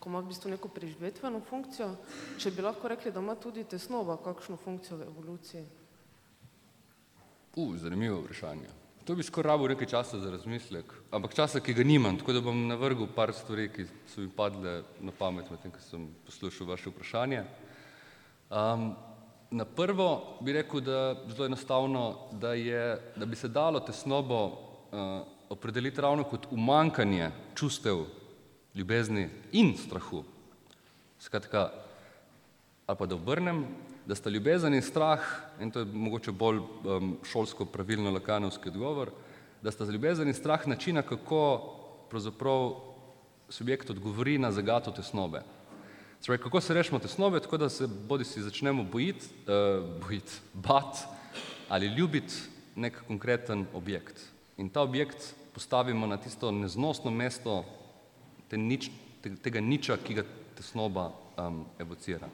ko ima v bistvu neko preživetveno funkcijo, če bi lahko rekli, da ima tudi tesnoba kakšno funkcijo v evoluciji. Uh, zanimivo vprašanje. To bi skoraj rabo nekaj časa za razmislek, ampak časa, ki ga nimam, tako da bom navrgel par stvari, ki so mi padle na pamet, medtem ko sem poslušal vaše vprašanje. Um, na prvo bi rekel, da zelo enostavno, da, je, da bi se dalo tesnobo uh, opredeliti ravno kot umankanje čustev ljubezni in strahu. Skratka, ali pa da obrnem, da sta ljubezen in strah, in to je mogoče bolj um, šolsko pravilno lakanovski odgovor, da sta ljubezen in strah načina, kako pravzaprav subjekt odgovori na zagato tesnobe. Spravi, kako se rešimo tesnobe, tako da se bodi si začnemo bojiti, uh, bojit, bat ali ljubiti nek konkreten objekt. In ta objekt postavimo na tisto neznosno mesto te nič, te, tega niča, ki ga tesnoba um, evocira.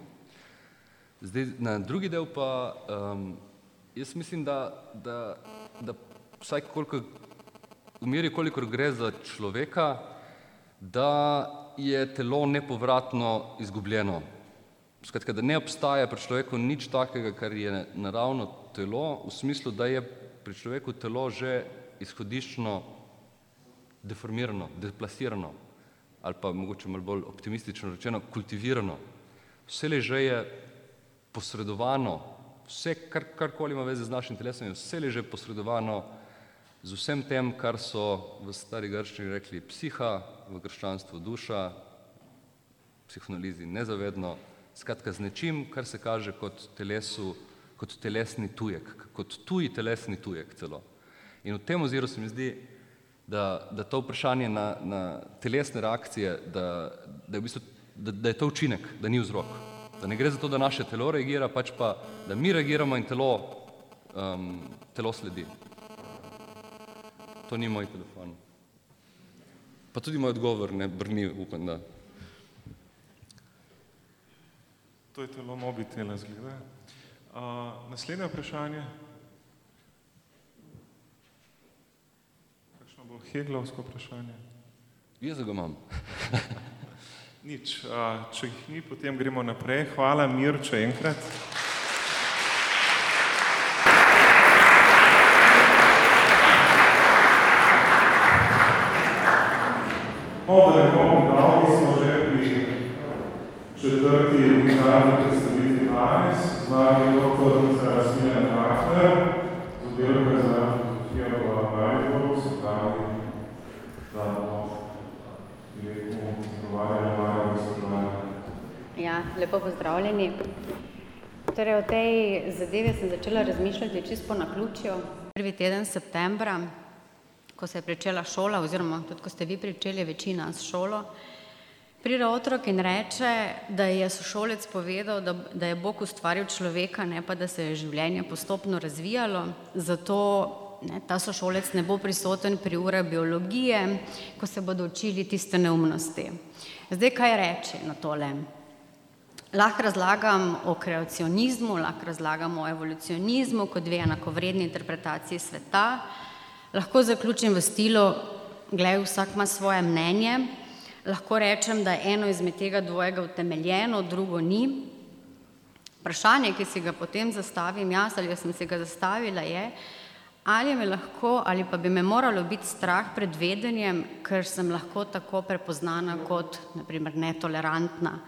Zdaj, na drugi del pa, um, jaz mislim, da, da, da vsaj koliko, v meri, kolikor gre za človeka, da je telo nepovratno izgubljeno. Skratka, da ne obstaja pri človeku nič takega, kar je naravno telo, v smislu, da je pri človeku telo že izhodiščno deformirano, deplasirano ali pa mogoče malo bolj optimistično rečeno, kultivirano. Vse leže je posredovano, vse, kar, karkoli ima veze z našim telesom, je vse leže posredovano z vsem tem, kar so v stari grščini rekli psiha, v krščanstvu duša, psihoanalizi nezavedno, skratka z nečim, kar se kaže kot telesu, kot telesni tujek, kot tuji telesni tujek celo. In v tem oziru se mi zdi, da, da to vprašanje na, na telesne reakcije, da, da, je v bistvu, da, da je to učinek, da ni vzrok. Da ne gre za to, da naše telo reagira, pač pa, da mi reagiramo in telo, um, telo sledi. To ni moj telefon. Pa tudi moj odgovor ne brni, upam, da. To je telo mobitela, zgleda. Uh, naslednje vprašanje. Kakšno bo Heglovsko vprašanje? Jaz ga imam. Nič, a, če jih ni, potem gremo naprej. Hvala, Mir, če enkrat. No, da ne bomo dolgi, smo že pri četrti unikalni predstavitvi danes. Z nami je doktorica Smilja Krahler, z oddelka za filozofijo v Mariboru, se pravi, da bomo sodelovanje. Ja, lepo pozdravljeni. Torej, o tej zadevi sem začela razmišljati čisto po naključju. Prvi teden septembra, ko se je pričela šola, oziroma tudi ko ste vi pričeli, večina s šolo, pride otrok in reče, da je sošolec povedal, da, da je Bog ustvaril človeka, ne pa da se je življenje postopno razvijalo, zato ne, ta sošolec ne bo prisoten pri urah biologije, ko se bodo učili tiste neumnosti. Zdaj, kaj reči na tole? Lahko razlagam o kreacionizmu, lahko razlagam o evolucionizmu kot dve enakovredni interpretaciji sveta, lahko zaključim v stilu, glej, vsak ima svoje mnenje, lahko rečem, da je eno izmed tega dvojega utemeljeno, drugo ni. Vprašanje, ki si ga potem zastavim jaz ali jaz sem si ga zastavila, je, ali me lahko ali pa bi me moralo biti strah pred vedenjem, ker sem lahko tako prepoznana kot naprimer netolerantna.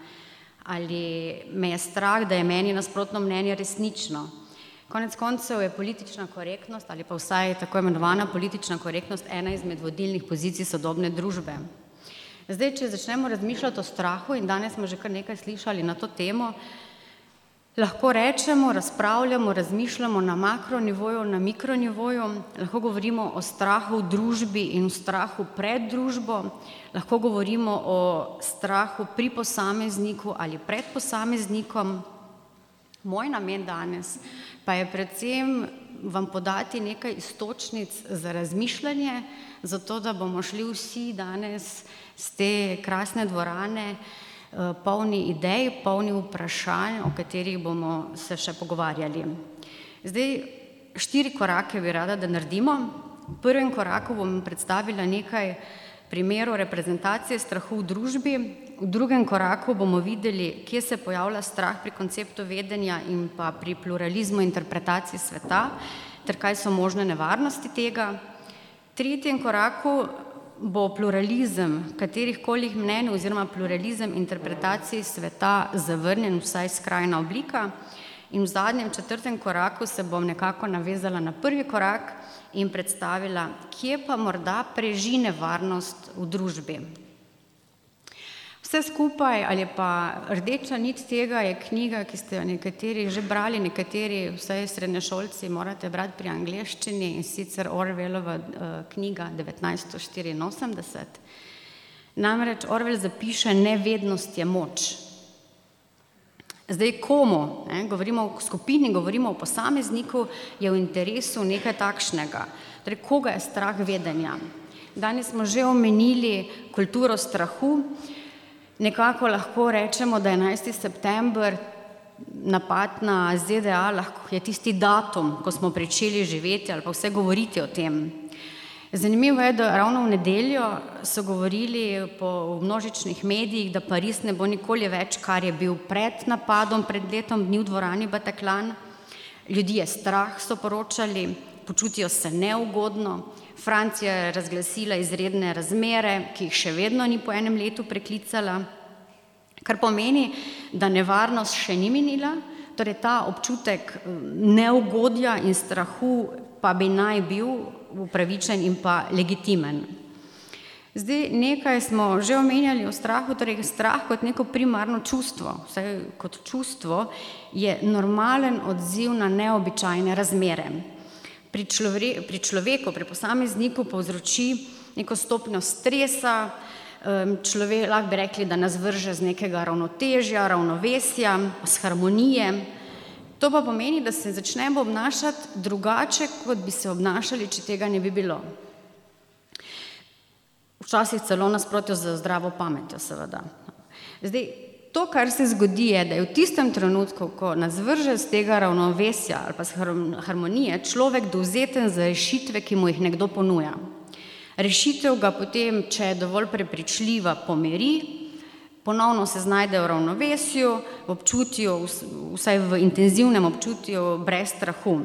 Ali me je strah, da je meni nasprotno mnenje resnično. Konec koncev je politična korektnost ali pa vsaj tako imenovana politična korektnost ena izmed vodilnih pozicij sodobne družbe. Zdaj, če začnemo razmišljati o strahu in danes smo že kar nekaj slišali na to temo, lahko rečemo, razpravljamo, razmišljamo na makronivoju, na mikronivoju, lahko govorimo o strahu v družbi in o strahu pred družbo, lahko govorimo o strahu pri posamezniku ali pred posameznikom. Moj namen danes pa je predvsem vam podati nekaj istočnic za razmišljanje, zato da bomo šli vsi danes z te krasne dvorane polni idej, polni vprašanj, o katerih bomo se še pogovarjali. Zdaj, štiri korake bi rada, da naredimo. V prvem koraku bom predstavila nekaj primerov reprezentacije strahu v družbi, v drugem koraku bomo videli, kje se pojavlja strah pri konceptu vedenja in pa pri pluralizmu interpretacij sveta, ter kaj so možne nevarnosti tega. V tretjem koraku bo pluralizem katerihkoli mnenj oziroma pluralizem interpretacij sveta zavrnjen, vsaj skrajna oblika. In v zadnjem, četrtem koraku se bom nekako navezala na prvi korak in predstavila, kje pa morda preži nevarnost v družbi. Vse skupaj ali pa rdeča nit tega je knjiga, ki ste jo nekateri že brali, nekateri, vsaj srednješolci, morate brati pri angleščini in sicer Orwellova knjiga devetnajststo štiriinosemdeset. Namreč Orwell zapiše, nevednost je moč. Zdaj, komu, ne, govorimo o skupini, govorimo o posamezniku, je v interesu nekaj takšnega. Torej, koga je strah vedenja? Danes smo že omenili kulturo strahu, nekako lahko rečemo, da enajsti september, napad na ZDA lahko je tisti datum, ko smo pričeli živeti ali pa vse govoriti o tem. Zanimivo je, da ravno v nedeljo so govorili po množičnih medijih, da Pariz ne bo nikoli več, kar je bil pred napadom, pred letom dni v dvorani Bataclan. Ljudi je strah, so poročali, počutijo se neugodno. Francija je razglasila izredne razmere, ki jih še vedno ni po enem letu preklicala, kar pomeni, da nevarnost še ni minila, torej ta občutek neugodja in strahu pa bi naj bil upravičen in pa legitimen. Zdaj, nekaj smo že omenjali o strahu, torej strah kot neko primarno čustvo, vsaj kot čustvo je normalen odziv na neobičajne razmere. Pri, človre, pri človeku, pri posamezniku povzroči neko stopnjo stresa, človek, lahko bi rekli, da nas vrže z nekega ravnotežja, ravnovesja, z harmonije. To pa pomeni, da se začnemo obnašati drugače, kot bi se obnašali, če tega ne bi bilo. Včasih celo nasprotju z zdravo pametjo, seveda. Zdaj, to, kar se zgodi, je, da je v tistem trenutku, ko nas vrže z tega ravnovesja ali pa z harmonije, človek dovzeten za rešitve, ki mu jih nekdo ponuja. Rešitev ga potem, če je dovolj prepričljiva, pomiri, Ponovno se znajdejo v ravnovesju, v občutju, vsaj v intenzivnem občutju, brez strahu.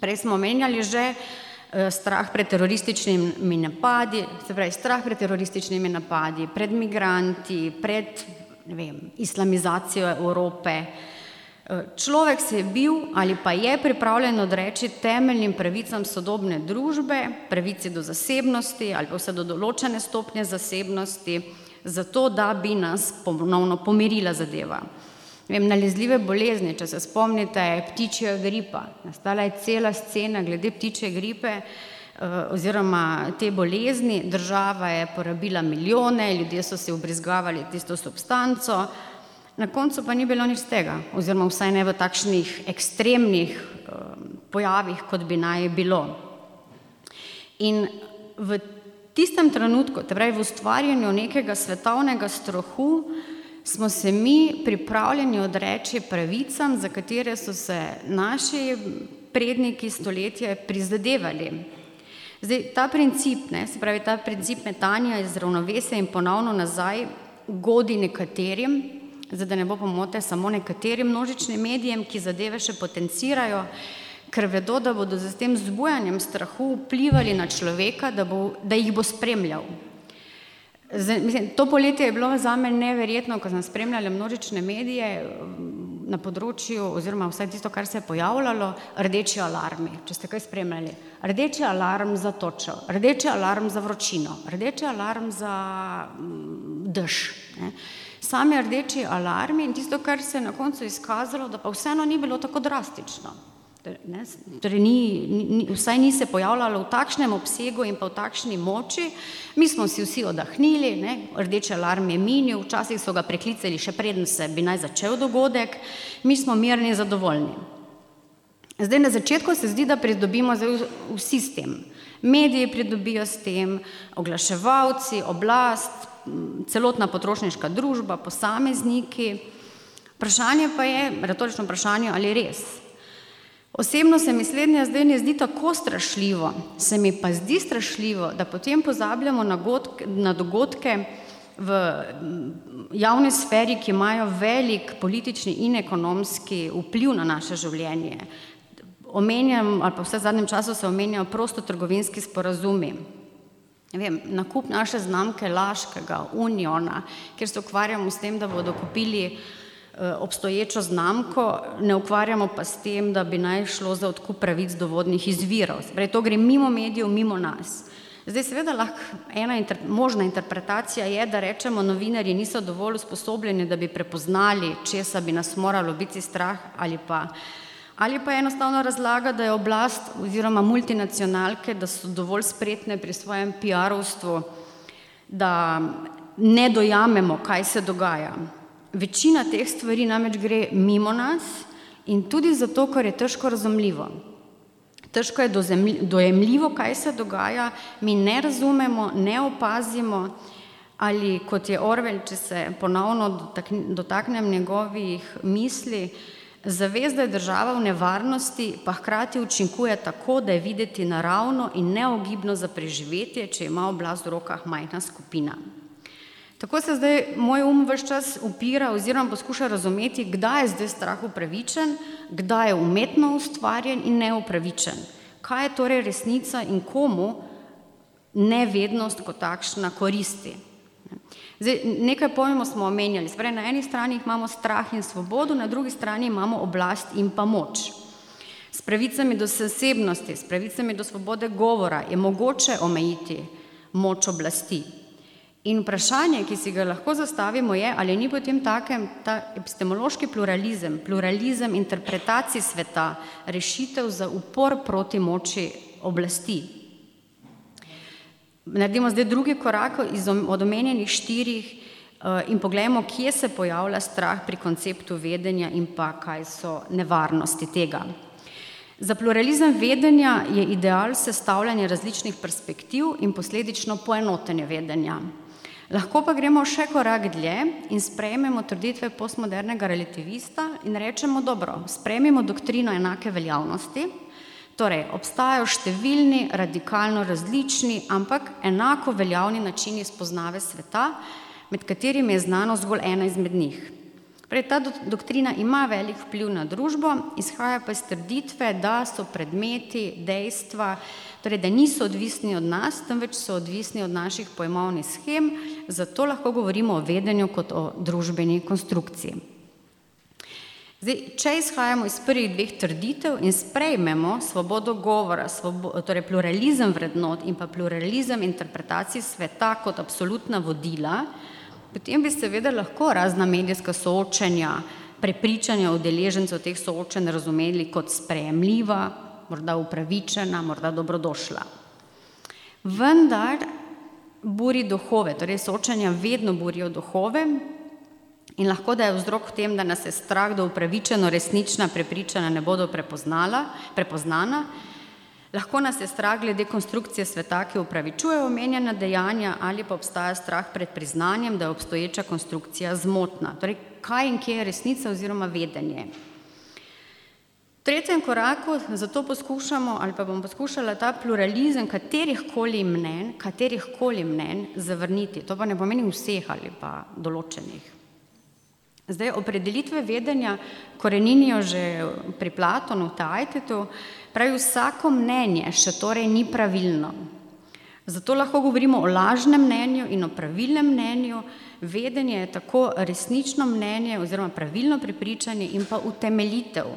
Prej smo omenjali že eh, strah pred terorističnimi napadi, se pravi strah pred terorističnimi napadi, pred migranti, pred vem, islamizacijo Evrope. Eh, človek se je bil ali pa je pripravljen odreči temeljnim pravicam sodobne družbe, pravici do zasebnosti ali pa vse do določene stopnje zasebnosti, zato da bi nas ponovno pomirila zadeva. Vem, nalezljive bolezni, če se spomnite, ptičja gripa. Nastala je cela scena glede ptičje gripe oziroma te bolezni. Država je porabila milijone, ljudje so se ubrizgavali tisto substanco, na koncu pa ni bilo nič tega, oziroma vsaj ne v takšnih ekstremnih eh, pojavih, kot bi naj bilo. In v tistem trenutku, te pravi v ustvarjanju nekega svetovnega strahu, smo se mi pripravljeni odreči pravicam, za katere so se naši predniki stoletja prizadevali. Zdaj, ta princip, ne, se pravi, ta princip metanja iz ravnovesja in ponovno nazaj godi nekaterim, zdaj, da ne bo pomote samo nekaterim množičnim medijem, ki zadeve še potencirajo, ker vedo, da bodo z tem zbujanjem strahu vplivali na človeka, da, bo, da jih bo spremljal. Zdaj, mislim, to poletje je bilo za me neverjetno, ko sem spremljala množične medije na področju, oziroma vse tisto, kar se je pojavljalo, rdeči alarmi. Če ste kaj spremljali, rdeči alarm za točo, rdeči alarm za vročino, rdeči alarm za mm, dež. Ne. Sami rdeči alarmi in tisto, kar se je na koncu izkazalo, da pa vseeno ni bilo tako drastično. Ne, torej ni, ni, vsaj ni se pojavljalo v takšnem obsegu in pa v takšni moči. Mi smo si vsi odahnili, ne, rdeči alarm je minil, včasih so ga preklicali še preden se bi naj začel dogodek, mi smo mirni in zadovoljni. Zdaj na začetku se zdi, da pridobimo vsi s tem. Mediji pridobijo s tem, oglaševalci, oblast, celotna potrošniška družba, posamezniki. Vprašanje pa je, retorično vprašanje, ali res. Osebno se mi slednje zdaj ne zdi tako strašljivo, se mi pa zdi strašljivo, da potem pozabljamo na, godke, na dogodke v javni sferi, ki imajo velik politični in ekonomski vpliv na naše življenje. Omenjam, ali pa vse v zadnjem času se omenjajo prostotrgovinski sporazumi. Vem, nakup naše znamke Laškega, Uniona, kjer se ukvarjamo s tem, da bodo kupili uh, Eh, obstoječo znamko, ne ukvarjamo pa s tem, da bi naj šlo za odkup pravic do vodnih izvirov. Sprej, to gre mimo medijev, mimo nas. Zdaj, seveda, lahko ena inter, možna interpretacija je, da rečemo, novinarji niso dovolj usposobljeni, da bi prepoznali, česa bi nas moralo biti strah ali pa. Ali pa enostavno razlaga, da je oblast oziroma multinacionalke, da so dovolj spretne pri svojem PR-ovstvu, da ne dojamemo, kaj se dogaja. Večina teh stvari namreč gre mimo nas in tudi zato, ker je težko razumljivo. Težko je dojemljivo, kaj se dogaja, mi ne razumemo, ne opazimo ali kot je Orwell, če se ponovno dotaknem njegovih misli, zavest, da je država v nevarnosti, pa hkrati učinkuje tako, da je videti naravno in neogibno za preživetje, če ima oblast v rokah majhna skupina. Tako se zdaj moj um vse čas upira oziroma poskuša razumeti, kdaj je zdaj strah upravičen, kdaj je umetno ustvarjen in neupravičen. Kaj je torej resnica in komu nevednost kot takšna koristi. Zdaj, nekaj pojmov smo omenjali. Sprej, na eni strani imamo strah in svobodo, na drugi strani imamo oblast in pa moč. S pravicami do zasebnosti, s pravicami do svobode govora je mogoče omejiti moč oblasti. In vprašanje, ki si ga lahko zastavimo, je, ali ni potem takem ta epistemološki pluralizem, pluralizem interpretacij sveta, rešitev za upor proti moči oblasti. Naredimo zdaj drugi korak od omenjenih štirih eh, in pogledamo, kje se pojavlja strah pri konceptu vedenja in pa kaj so nevarnosti tega. Za pluralizem vedenja je ideal sestavljanje različnih perspektiv in posledično poenotenje vedenja. Lahko pa gremo še korak dlje in sprejmemo trditve postmodernega relativista in rečemo, dobro, sprejmemo doktrino enake veljavnosti, torej obstajajo številni, radikalno različni, ampak enako veljavni načini spoznave sveta, med katerimi je znanost zgolj ena izmed njih. Prej ta doktrina ima velik vpliv na družbo, izhaja pa iz trditve, da so predmeti, dejstva, torej da niso odvisni od nas, temveč so odvisni od naših pojmovnih schem, zato lahko govorimo o vedenju kot o družbeni konstrukciji. Zdaj, če izhajamo iz prvih dveh trditev in sprejmemo svobodo govora, svobo, torej pluralizem vrednot in pa pluralizem interpretacij sveta kot absolutna vodila, Potem bi seveda lahko razna medijska soočenja, prepričanja udeležencev teh soočenj razumeli kot sprejemljiva, morda upravičena, morda dobrodošla. Vendar buri duhove, torej soočenja vedno burijo duhove in lahko da je vzrok v tem, da nas je strah, da upravičeno resnična prepričanja ne bodo prepoznana, Lahko nas je strah glede konstrukcije sveta, ki upravičuje omenjena dejanja, ali pa obstaja strah pred priznanjem, da je obstoječa konstrukcija zmotna. Torej, kaj in kje je resnica oziroma vedenje. V tretjem koraku zato poskušamo, ali pa bom poskušala ta pluralizem katerih koli mnen, katerih koli mnen zavrniti. To pa ne pomeni vseh ali pa določenih. Zdaj, opredelitve vedenja koreninijo že pri Platonu, Tajtetu, pravi vsako mnenje še torej ni pravilno. Zato lahko govorimo o lažnem mnenju in o pravilnem mnenju. Vedenje je tako resnično mnenje oziroma pravilno prepričanje in pa utemeljitev.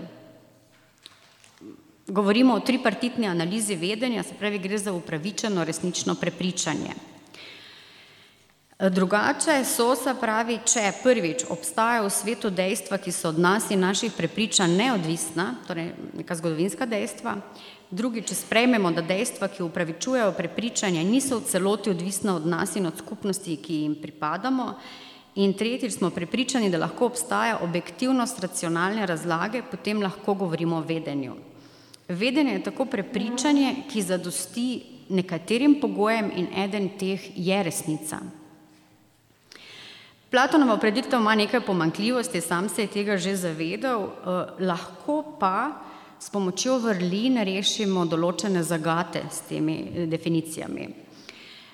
Govorimo o tripartitni analizi vedenja, se pravi, gre za upravičeno resnično prepričanje. Drugače, Sosa pravi, če prvič obstaja v svetu dejstva, ki so od nas in naših prepričanj neodvisna, torej neka zgodovinska dejstva, drugič, če sprejmemo, da dejstva, ki upravičujejo prepričanje, niso v celoti odvisna od nas in od skupnosti, ki jim pripadamo, in tretjič, smo prepričani, da lahko obstaja objektivnost racionalne razlage, potem lahko govorimo o vedenju. Vedenje je tako prepričanje, ki zadosti nekaterim pogojem in eden teh je resnica. Platonova prediktev ima nekaj pomankljivosti, sam se je tega že zavedal, eh, lahko pa s pomočjo vrlin rešimo določene zagate s temi eh, definicijami.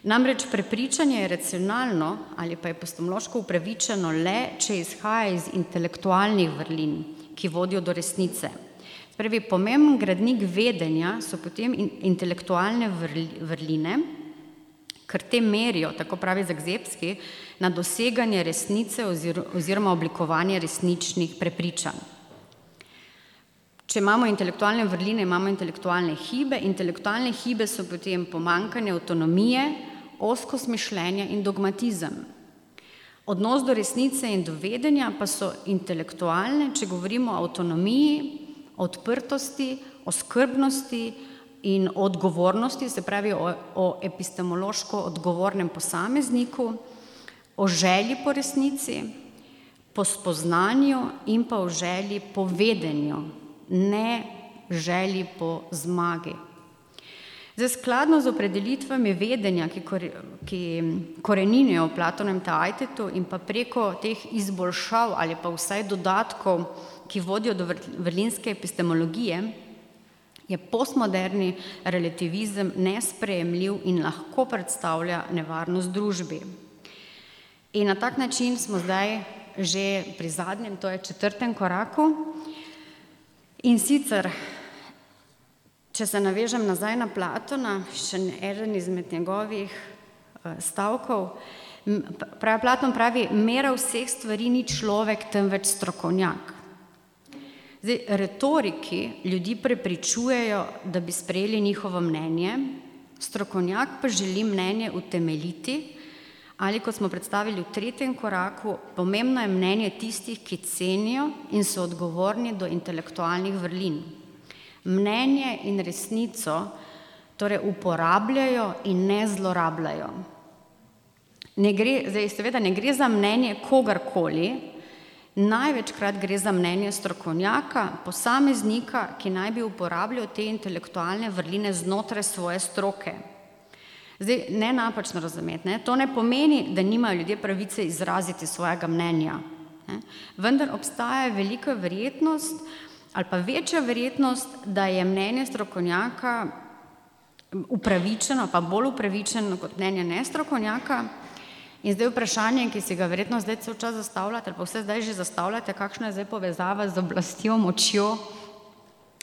Namreč prepričanje je racionalno ali pa je postomloško upravičeno le, če izhaja iz intelektualnih vrlin, ki vodijo do resnice. Pravi, pomemben gradnik vedenja so potem intelektualne vrline, ker te merijo, tako pravi Zagzebski, na doseganje resnice oziroma oblikovanje resničnih prepričanj. Če imamo intelektualne vrline, imamo intelektualne hibe. Intelektualne hibe so potem pomankanje avtonomije, oskost mišljenja in dogmatizem. Odnos do resnice in do vedenja pa so intelektualne, če govorimo o avtonomiji, odprtosti, o skrbnosti in odgovornosti, se pravi o, o epistemološko odgovornem posamezniku, o želji po resnici, po spoznanju in pa o želji po vedenju, ne želji po zmagi. Zdaj, skladno z opredelitvami vedenja, ki, kore, ki koreninijo v Platonem Tajtetu in pa preko teh izboljšav ali pa vsaj dodatkov, ki vodijo do vrlinske epistemologije, je postmoderni relativizem nesprejemljiv in lahko predstavlja nevarnost družbi. In na tak način smo zdaj že pri zadnjem, to je četrtem koraku. In sicer, če se navežem nazaj na Platona, še eden izmed njegovih eh, stavkov, pravi Platon pravi, mera vseh stvari ni človek, temveč strokovnjak. Zdaj, retoriki ljudi prepričujejo, da bi sprejeli njihovo mnenje, strokovnjak pa želi mnenje utemeljiti, Ali, kot smo predstavili v tretjem koraku, pomembno je mnenje tistih, ki cenijo in so odgovorni do intelektualnih vrlin. Mnenje in resnico torej uporabljajo in ne zlorabljajo. Ne gre, zdaj, seveda ne gre za mnenje kogarkoli, največkrat gre za mnenje strokovnjaka, posameznika, ki naj bi uporabljal te intelektualne vrline znotraj svoje stroke. Zdaj, ne napačno razumeti, ne? to ne pomeni, da nimajo ljudje pravice izraziti svojega mnenja. Ne? Vendar obstaja velika verjetnost ali pa večja verjetnost, da je mnenje strokovnjaka upravičeno, pa bolj upravičeno kot mnenje nestrokovnjaka. In zdaj vprašanje, ki si ga verjetno zdaj cel čas zastavljate, pa vse zdaj že zastavljate, kakšna je zdaj povezava z oblastjo, močjo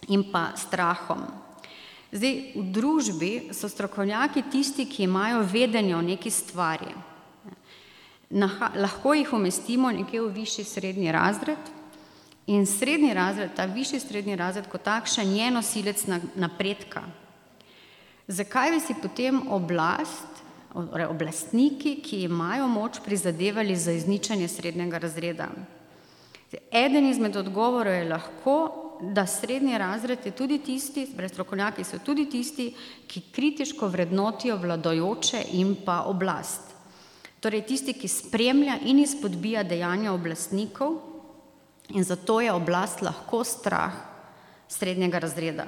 in pa strahom. Zdaj, v družbi so strokovnjaki tisti, ki imajo vedenje o neki stvari. Naha, lahko jih umestimo nekje v višji srednji razred in srednji razred, ta višji srednji razred kot takšen je nosilec napredka. Zakaj bi si potem oblast, torej oblastniki, ki imajo moč, prizadevali za izničanje srednjega razreda? Eden izmed odgovorov je lahko, da srednji razred je tudi tisti, brez strokovnjaki so tudi tisti, ki kritiško vrednotijo vladojoče in pa oblast. Torej tisti, ki spremlja in izpodbija dejanja oblastnikov in zato je oblast lahko strah srednjega razreda.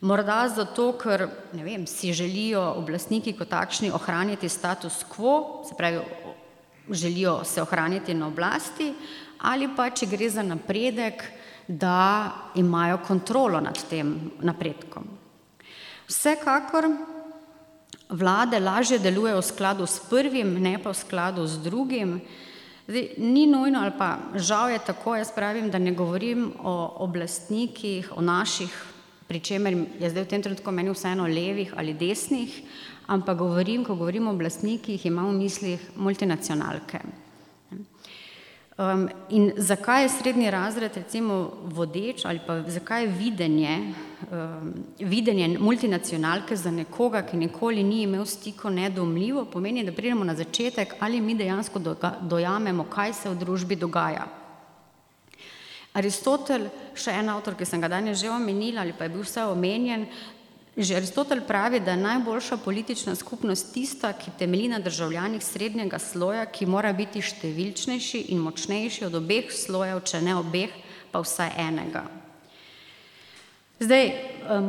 Morda zato, ker ne vem, si želijo oblastniki kot takšni ohraniti status quo, se pravi, želijo se ohraniti na oblasti, ali pa če gre za napredek, da imajo kontrolo nad tem napredkom. Vsekakor vlade lažje delujejo v skladu s prvim, ne pa v skladu z drugim. Zdaj, ni nujno ali pa žal je tako, jaz pravim, da ne govorim o oblastnikih, o naših, pri čemer je zdaj v tem trenutku meni vseeno levih ali desnih, ampak govorim, ko govorim o oblastnikih, imam v mislih multinacionalke. Um, in zakaj je srednji razred recimo vodeč ali pa zakaj je videnje, um, videnje multinacionalke za nekoga, ki nikoli ni imel stiko nedomljivo, pomeni, da pridemo na začetek, ali mi dejansko dojamemo, kaj se v družbi dogaja. Aristotel, še en avtor, ki sem ga danes že omenila ali pa je bil vse omenjen, Že Aristotel pravi, da je najboljša politična skupnost tista, ki temelji na državljanih srednjega sloja, ki mora biti številčnejši in močnejši od obeh slojev, če ne obeh, pa vsaj enega. Zdaj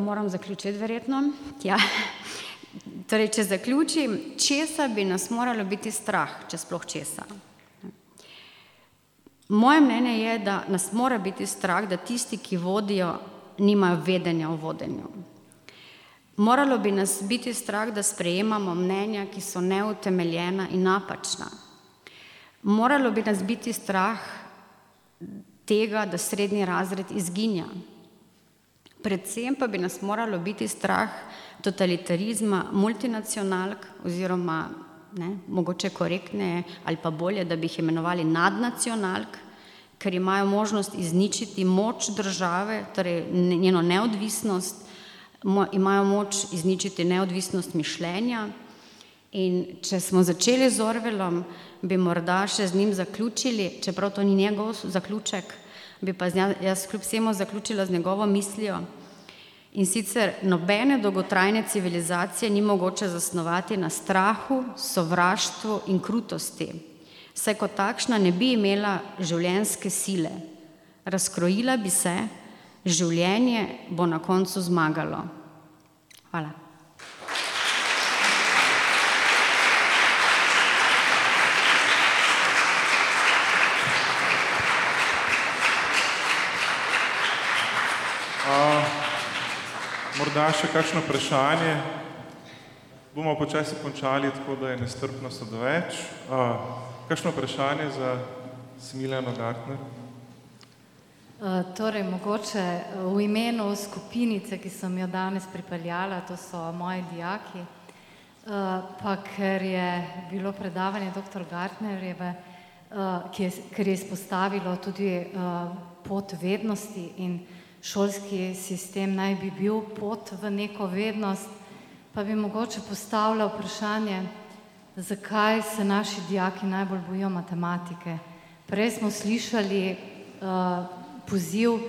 moram zaključiti, verjetno. Ja. Torej, če zaključim, česa bi nas moralo biti strah, če sploh česa? Moje mnenje je, da nas mora biti strah, da tisti, ki vodijo, nimajo vedenja o vodenju. Moralo bi nas biti strah, da sprejemamo mnenja, ki so neutemeljena in napačna. Moralo bi nas biti strah tega, da srednji razred izginja. Predvsem pa bi nas moralo biti strah totalitarizma multinacionalk oziroma ne, mogoče korektneje ali pa bolje, da bi jih imenovali nadnacionalk, ker imajo možnost izničiti moč države, torej njeno neodvisnost, imajo moč izničiti neodvisnost mišljenja. In če smo začeli z Orvelom, bi morda še z njim zaključili, čeprav to ni njegov zaključek, bi pa jaz kljub vsemu zaključila z njegovo mislijo. In sicer nobene dolgotrajne civilizacije ni mogoče zasnovati na strahu, sovraštvu in krutosti, saj kot takšna ne bi imela življenjske sile. Razkrojila bi se, življenje bo na koncu zmagalo. Hvala. Morda še kakšno vprašanje? Bomo počasi končali, tako da je nestrpnost odveč. Kakšno vprašanje za Smiljano Gartner? Torej, mogoče v imenu skupinice, ki sem jo danes pripeljala, to so moji dijaki, pa ker je bilo predavanje dr. Gartnerjeve, ki je, ker je izpostavilo tudi pot vednosti in šolski sistem naj bi bil pot v neko vednost, pa bi mogoče postavila vprašanje, zakaj se naši dijaki najbolj bojijo matematike. Prej smo slišali poziv,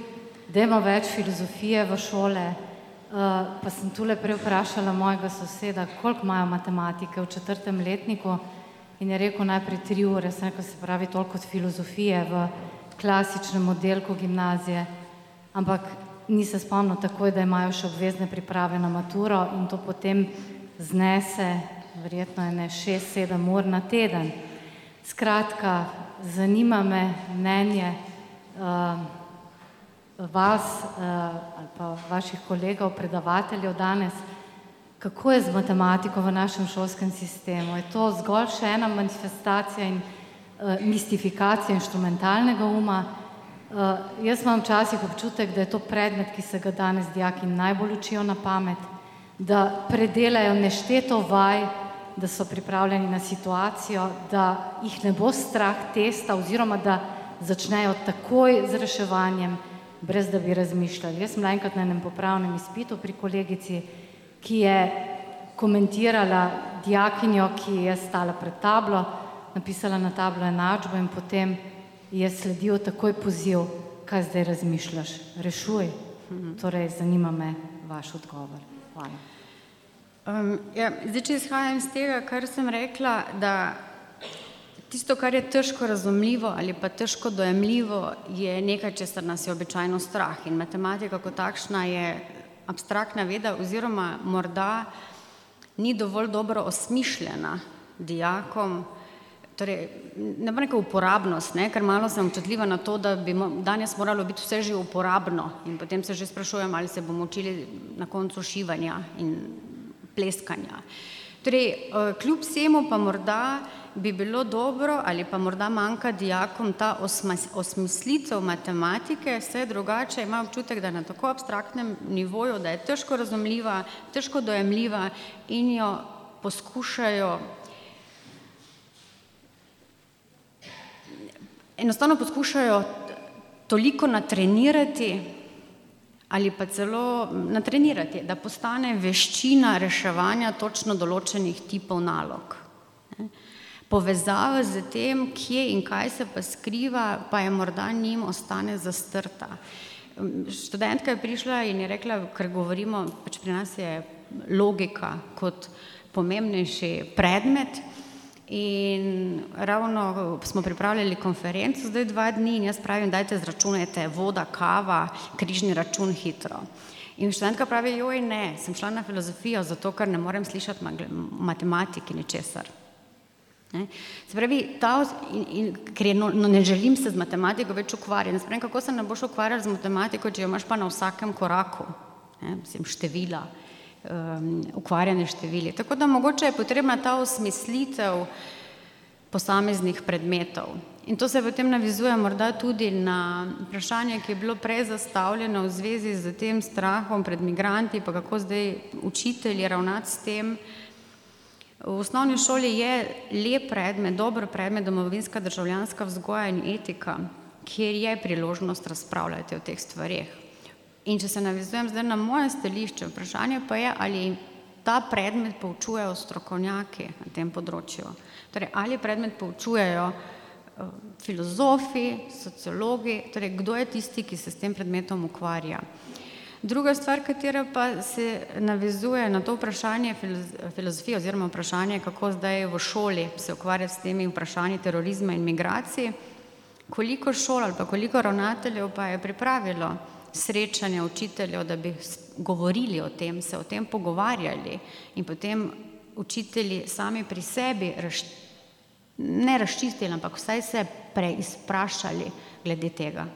dajmo več filozofije v šole, pa sem tule prej vprašala mojega soseda, koliko imajo matematike v četrtem letniku? In je rekel najprej tri ure, sem rekla, se pravi toliko kot filozofije v klasičnem oddelku gimnazije, ampak ni se spomnil takoj, da imajo še obvezne priprave na maturo in to potem znese verjetno ene šest, sedem ur na teden. Skratka, zanima me mnenje vas ali pa vaših kolegov, predavateljev danes, kako je z matematiko v našem šolskem sistemu. Je to zgolj še ena manifestacija in uh, mistifikacija inštrumentalnega uma? Uh, jaz imam včasih občutek, da je to predmet, ki se ga danes dijaki najbolj učijo na pamet, da predelajo nešteto vaj, da so pripravljeni na situacijo, da jih ne bo strah testa oziroma da začnejo takoj z reševanjem, brez da bi razmišljali. Jaz sem bila enkrat na enem popravnem izpitu pri kolegici, ki je komentirala dijakinjo, ki je stala pred tablo, napisala na tablo enačbo in potem je sledil takoj poziv, kaj zdaj razmišljaš, rešuj. Torej, zanima me vaš odgovor. Hvala. Um, ja, zdaj, če izhajam iz tega, kar sem rekla, da tisto, kar je težko razumljivo ali pa težko dojemljivo, je nekaj, česar nas je običajno strah. In matematika kot takšna je abstraktna veda oziroma morda ni dovolj dobro osmišljena dijakom, torej ne bo neka uporabnost, ne, ker malo sem občutljiva na to, da bi danes moralo biti vse že uporabno in potem se že sprašujem, ali se bomo učili na koncu šivanja in pleskanja. Torej, eh, kljub vsemu pa morda bi bilo dobro ali pa morda manjka dijakom ta osmislitev matematike, vse drugače ima občutek, da je na tako abstraktnem nivoju, da je težko razumljiva, težko dojemljiva in jo poskušajo enostavno poskušajo toliko natrenirati ali pa celo natrenirati, da postane veščina reševanja točno določenih tipov nalog. Povezava z tem, kje in kaj se pa skriva, pa je morda njim ostane zastrta. Študentka je prišla in je rekla, ker govorimo, pač pri nas je logika kot pomembnejši predmet, In ravno smo pripravljali konferenco, zdaj dva dni in jaz pravim, dajte zračunajte voda, kava, križni račun hitro. In študentka pravi, joj ne, sem šla na filozofijo zato, ker ne morem slišati matematiki ničesar. Ne? Se pravi, ta, in, in, ker je, no, no, ne želim se z matematiko več ukvarjati. Ne spremem, kako se ne boš ukvarjal z matematiko, če jo imaš pa na vsakem koraku, ne? Mislim, števila um, ukvarjanje števili. Tako da mogoče je potrebna ta osmislitev posameznih predmetov. In to se potem navizuje morda tudi na vprašanje, ki je bilo prej zastavljeno v zvezi z tem strahom pred migranti, pa kako zdaj učitelji ravnati s tem. V osnovni šoli je lep predmet, dober predmet domovinska državljanska vzgoja in etika, kjer je priložnost razpravljati o teh stvarih. In če se navizujem zdaj na moje stališče, vprašanje pa je, ali ta predmet poučujejo strokovnjaki na tem področju. Torej, ali predmet poučujejo uh, filozofi, sociologi, torej kdo je tisti, ki se s tem predmetom ukvarja. Druga stvar, katera pa se navezuje na to vprašanje filozofije oziroma vprašanje, kako zdaj v šoli se ukvarjati s temi vprašanji terorizma in migracij, koliko šol ali pa koliko ravnateljev pa je pripravilo srečanja učiteljev, da bi govorili o tem, se o tem pogovarjali in potem učitelji sami pri sebi raš, ne razčistili, ampak vsaj se preizprašali glede tega.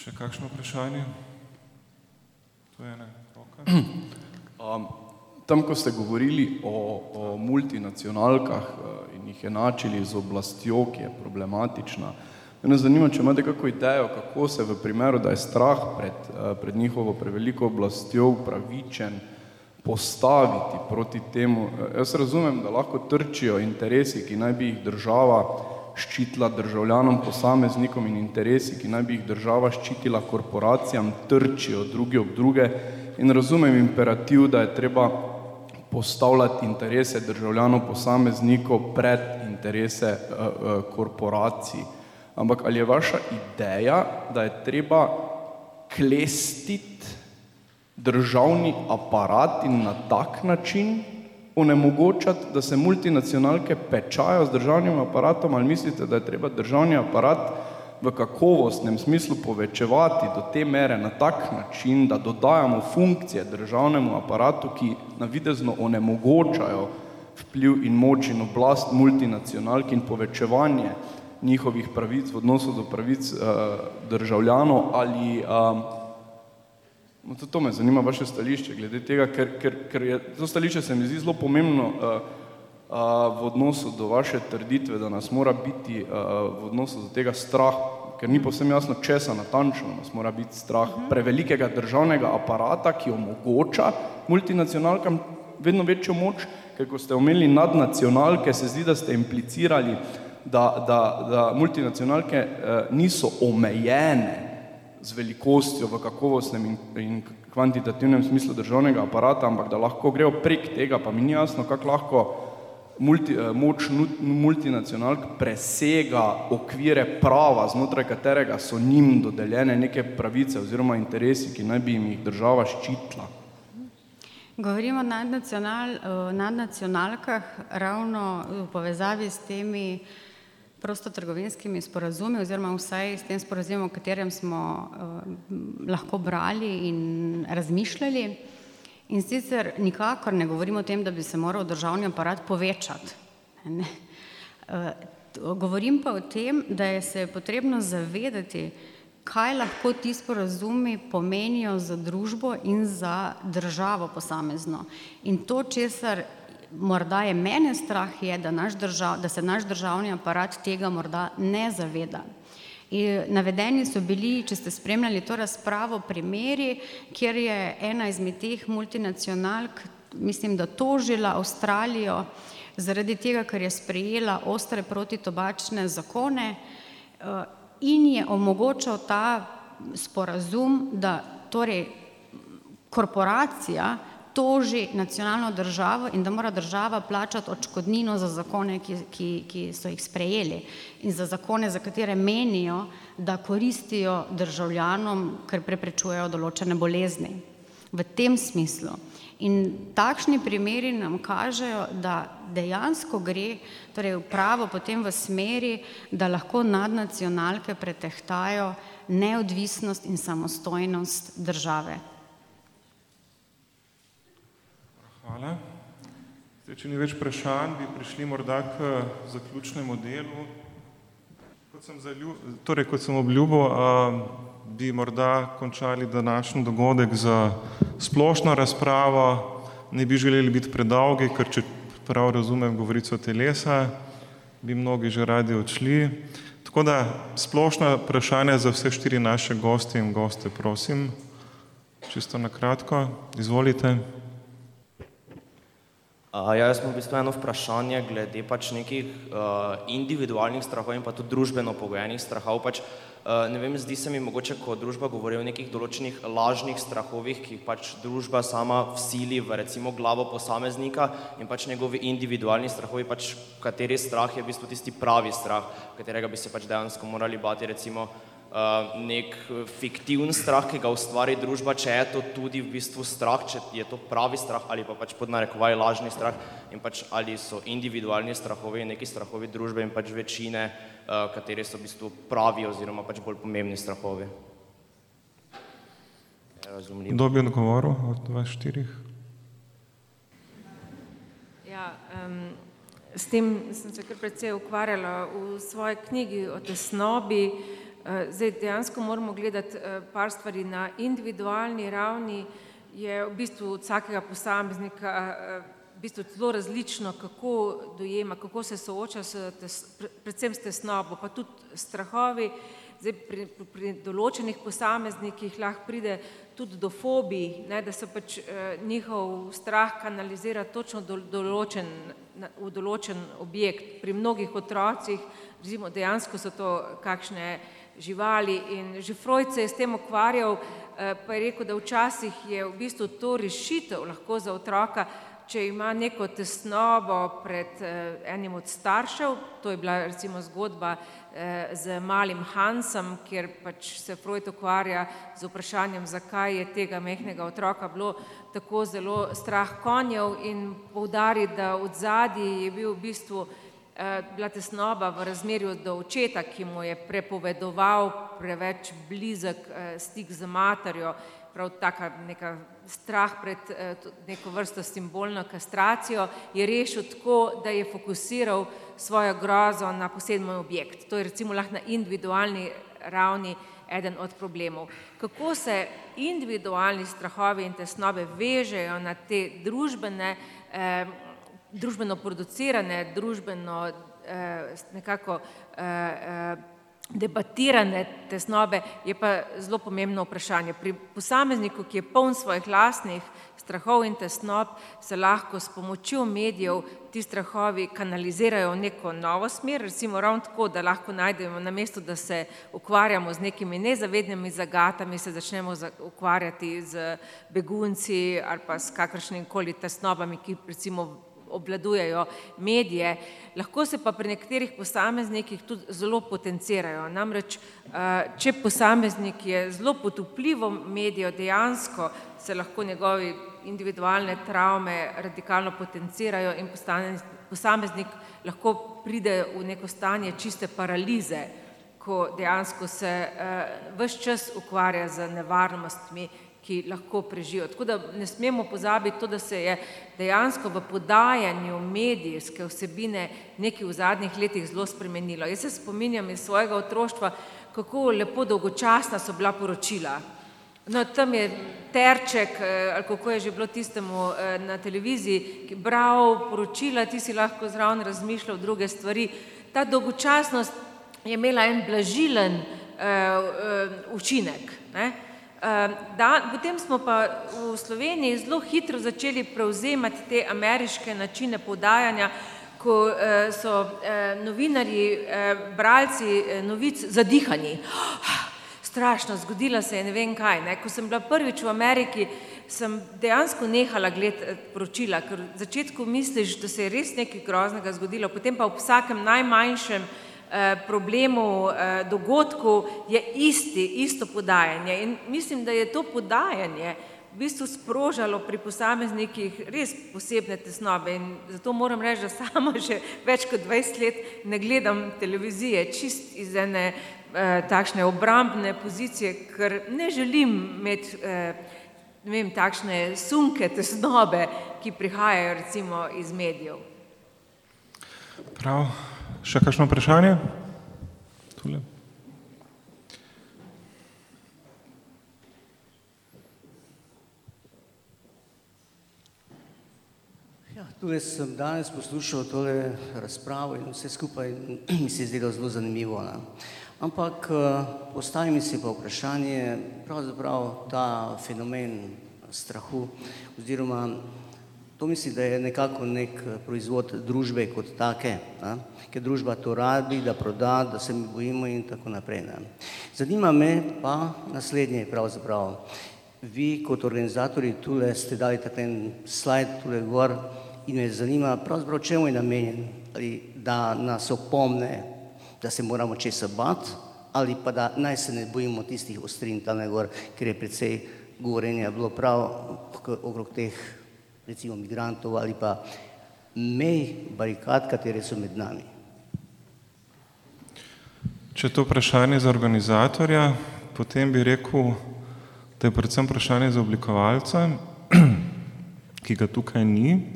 Še kakšno vprašanje? To je ena roka. Um, tam, ko ste govorili o, o multinacionalkah uh, in jih enačili z oblastjo, ki je problematična, Mene zanima, če imate kako idejo, kako se v primeru, da je strah pred, eh, pred njihovo preveliko oblastjo upravičen postaviti proti temu. Eh, jaz razumem, da lahko trčijo interesi, ki naj bi jih država ščitila državljanom, posameznikom in interesi, ki naj bi jih država ščitila korporacijam, trčijo drugi ob druge in razumem imperativ, da je treba postavljati interese državljanov, posameznikov pred interese uh, uh, korporacij. Ampak ali je vaša ideja, da je treba klestiti državni aparat in na tak način onemogočati, da se multinacionalke pečajo z državnim aparatom, ali mislite, da je treba državni aparat v kakovostnem smislu povečevati do te mere na tak način, da dodajamo funkcije državnemu aparatu, ki navidezno onemogočajo vpliv in moč in oblast multinacionalk in povečevanje njihovih pravic v odnosu do pravic uh, državljanov ali um, No, to, to me zanima vaše stališče glede tega, ker, ker, ker je to stališče se mi zdi zelo pomembno uh, uh, v odnosu do vaše trditve, da nas mora biti uh, v odnosu do tega strah, ker ni povsem jasno, česa natančno nas mora biti strah. Prevelikega državnega aparata, ki omogoča multinacionalkam vedno večjo moč, ker ko ste omenili nadnacionalke, se zdi, da ste implicirali, da, da, da multinacionalke eh, niso omejene z velikostjo v kakovostnem in, in kvantitativnem smislu državnega aparata, ampak da lahko grejo prek tega, pa mi ni jasno, kako lahko multi, eh, moč multinacionalk presega okvire prava, znotraj katerega so njim dodeljene neke pravice oziroma interesi, ki naj bi jim jih država ščitila. Govorimo o nadnacional, nadnacionalkah ravno v povezavi s temi prostotrgovinskimi sporazumi oziroma vsaj s tem sporazumom, o katerem smo uh, lahko brali in razmišljali. In sicer nikakor ne govorimo o tem, da bi se moral državni aparat povečati. Ne. Uh, govorim pa o tem, da je se potrebno zavedati, kaj lahko ti sporazumi pomenijo za družbo in za državo posamezno. In to, česar morda je mene strah, je, da, naš držav, da se naš državni aparat tega morda ne zaveda. In navedeni so bili, če ste spremljali to razpravo, primeri, kjer je ena izmed teh multinacionalk, mislim, da tožila Avstralijo zaradi tega, ker je sprejela ostre protitobačne zakone eh, in je omogočal ta sporazum, da torej korporacija toži nacionalno državo in da mora država plačati odškodnino za zakone, ki, ki, ki so jih sprejeli in za zakone, za katere menijo, da koristijo državljanom, ker preprečujejo določene bolezni. V tem smislu. In takšni primeri nam kažejo, da dejansko gre torej pravo potem v smeri, da lahko nadnacionalke pretehtajo neodvisnost in samostojnost države. Hvala. Zdaj, če ni več vprašanj, bi prišli morda k zaključnemu delu. Kot sem, zalju, torej, kot sem obljubil, bi morda končali današnji dogodek za splošno razpravo. Ne bi želeli biti predolgi, ker če prav razumem govorico telesa, bi mnogi že radi odšli. Tako da splošna vprašanja za vse štiri naše goste in goste, prosim. Čisto na kratko, izvolite. Uh, ja, jaz imam v bistvu eno vprašanje glede pač nekih uh, individualnih strahov in pa tudi družbeno pogojenih strahov. Pač, uh, ne vem, zdi se mi mogoče, ko družba govori o nekih določenih lažnih strahovih, ki jih pač družba sama vsili v recimo glavo posameznika in pač njegovi individualni strahovi, pač kateri strah je v bistvu tisti pravi strah, katerega bi se pač dejansko morali bati, recimo nek fiktivni strah, ki ga ustvari družba, če je to tudi v bistvu strah, če je to pravi strah ali pa pač pod narekovaj lažni strah in pač ali so individualni strahovi neki strahovi družbe in pač večine, uh, kateri so v bistvu pravi oziroma pač bolj pomembni strahovi. Razumljivo. Kdo bi odgovoril od vas štirih? Ja, um, s tem sem se kar precej ukvarjala v svoji knjigi o tesnobi. Uh, zdaj dejansko moramo gledati uh, par stvari na individualni ravni. Je v bistvu od vsakega posameznika uh, v bistvu zelo različno, kako dojema, kako se sooča s tes, predvsem s tesnobo, pa tudi strahovi. Zdaj, pri, pri določenih posameznikih lahko pride tudi do fobij, ne, da se pač eh, njihov strah kanalizira točno do, določen, na, v določen objekt. Pri mnogih otrocih, recimo, dejansko so to kakšne živali in že Freud se je s tem ukvarjal, eh, pa je rekel, da včasih je v bistvu to rešitev lahko za otroka, če ima neko tesnobo pred eh, enim od staršev, to je bila recimo zgodba eh, z malim Hansom, kjer pač se Freud ukvarja z vprašanjem, zakaj je tega mehkega otroka bilo tako zelo strah konjev in poudari, da od zadnji je bil v bistvu bila tesnoba v razmerju do očeta, ki mu je prepovedoval preveč blizek eh, stik z materjo, prav taka neka strah pred eh, neko vrsto simbolno kastracijo, je rešil tako, da je fokusiral svojo grozo na poseben objekt. To je recimo lahko na individualni ravni eden od problemov. Kako se individualni strahovi in tesnobe vežejo na te družbene, eh, družbeno producirane, družbeno eh, nekako eh, eh, debatirane tesnobe, je pa zelo pomembno vprašanje. Pri posamezniku, ki je poln svojih lastnih strahov in tesnob, se lahko s pomočjo medijev ti strahovi kanalizirajo v neko novo smer, recimo ravno tako, da lahko najdemo na mesto, da se ukvarjamo z nekimi nezavednimi zagatami, se začnemo ukvarjati z begunci ali pa s kakršnim koli tesnobami, ki recimo obvladujejo medije, lahko se pa pri nekaterih posameznikih tudi zelo potencirajo. Namreč, eh, če posameznik je zelo pod vplivom medijev, dejansko se lahko njegovi individualne travme radikalno potencirajo in posameznik lahko pride v neko stanje čiste paralize, ko dejansko se uh, vse čas ukvarja z nevarnostmi ki lahko preživijo. Tako da ne smemo pozabiti to, da se je dejansko v podajanju medijske vsebine nekaj v zadnjih letih zelo spremenilo. Jaz se spominjam iz svojega otroštva, kako lepo dolgočasna so bila poročila. No, tam je Terček, eh, ali kako je že bilo tistemu eh, na televiziji, ki bral poročila, ti si lahko zraven razmišljal druge stvari. Ta dolgočasnost je imela en blažilen uh, uh, učinek. Ne? Ehm, da, potem smo pa v Sloveniji zelo hitro začeli prevzemati te ameriške načine podajanja, ko eh, so eh, novinarji, eh, bralci novic zadihani. Strašno, zgodila se je ne vem kaj. Ne. Ko sem bila prvič v Ameriki, sem dejansko nehala gledati poročila, ker v začetku misliš, da se je res nekaj groznega zgodilo, potem pa v vsakem najmanjšem problemov, eh, dogodkov je isti, isto podajanje. In mislim, da je to podajanje v bistvu sprožalo pri posameznikih res posebne tesnobe. In zato moram reči, da sama že več kot 20 let ne gledam televizije čist iz ene eh, takšne obrambne pozicije, ker ne želim imeti eh, ne vem, takšne sunke tesnobe, ki prihajajo recimo iz medijev. Prav. Še kakšno vprašanje? Tule. Ja, tudi sem danes poslušal tole razpravo in vse skupaj mi se je zdelo zelo zanimivo. Ne? Ampak eh, postavim si pa vprašanje, pravzaprav ta fenomen strahu oziroma To mislim, da je nekako nek eh, proizvod družbe kot take, ne? ker družba to rabi, da proda, da se mi bojimo in tako naprej. Ne? Zanima me pa naslednje pravzaprav. Vi kot organizatori tule ste dali taklen slajd tule gor in me zanima pravzaprav čemu je namenjen, ali da nas opomne, da se moramo česa bati, ali pa da naj se ne bojimo tistih ostrin tam gor, ker je precej govorenja bilo prav okrog teh recimo migrantov ali pa mej barikad, katere so med nami. Če je to vprašanje za organizatorja, potem bi rekel, da je predvsem vprašanje za oblikovalca, ki ga tukaj ni.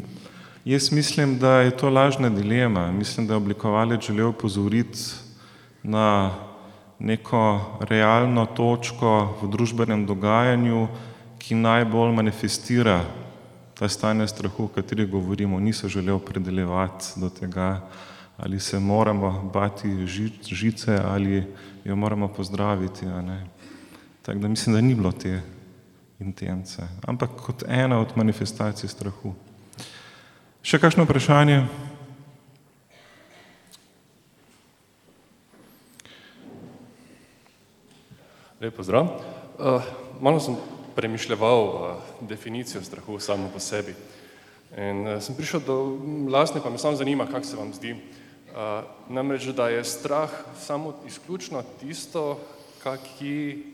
Jaz mislim, da je to lažna dilema. Mislim, da je oblikovalec želel pozoriti na neko realno točko v družbenem dogajanju, ki najbolj manifestira ta stanje strahu, o kateri govorimo, niso želeli opredeljevati do tega, ali se moramo bati žice ali jo moramo pozdraviti. Tako da mislim, da ni bilo te intence, ampak kot ena od manifestacij strahu. Še kakšno vprašanje? Lep pozdrav. Uh, malo sem premišljeval uh, definicijo strahu samo po sebi. In uh, sem prišel do lastne, pa me samo zanima, kako se vam zdi. Uh, namreč, da je strah samo izključno tisto, ki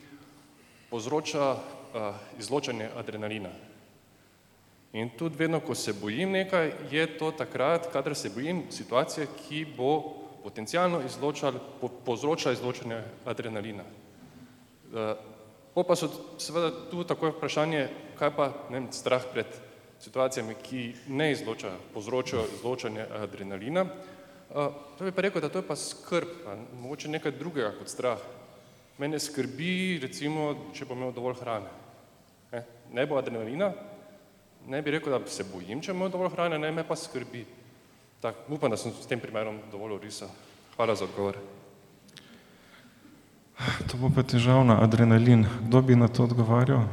povzroča uh, izločanje adrenalina. In tudi vedno, ko se bojim nekaj, je to takrat, kadar se bojim situacije, ki bo potencijalno izločal, po, povzroča izločanje adrenalina. Uh, Po pa so seveda tu tako vprašanje, kaj pa ne vem, strah pred situacijami, ki ne izločajo, povzročajo izločanje adrenalina. Uh, to bi pa rekel, da to je pa skrb, a mogoče nekaj drugega kot strah. Mene skrbi, recimo, če bom imel dovolj hrane. Ne, ne bo adrenalina, ne bi rekel, da se bojim, če imel dovolj hrane, ne me pa skrbi. Tak, upam, da sem s tem primerom dovolj orisal. Hvala za odgovor. To bo pa težavno, adrenalin. Kdo bi na to odgovarjal?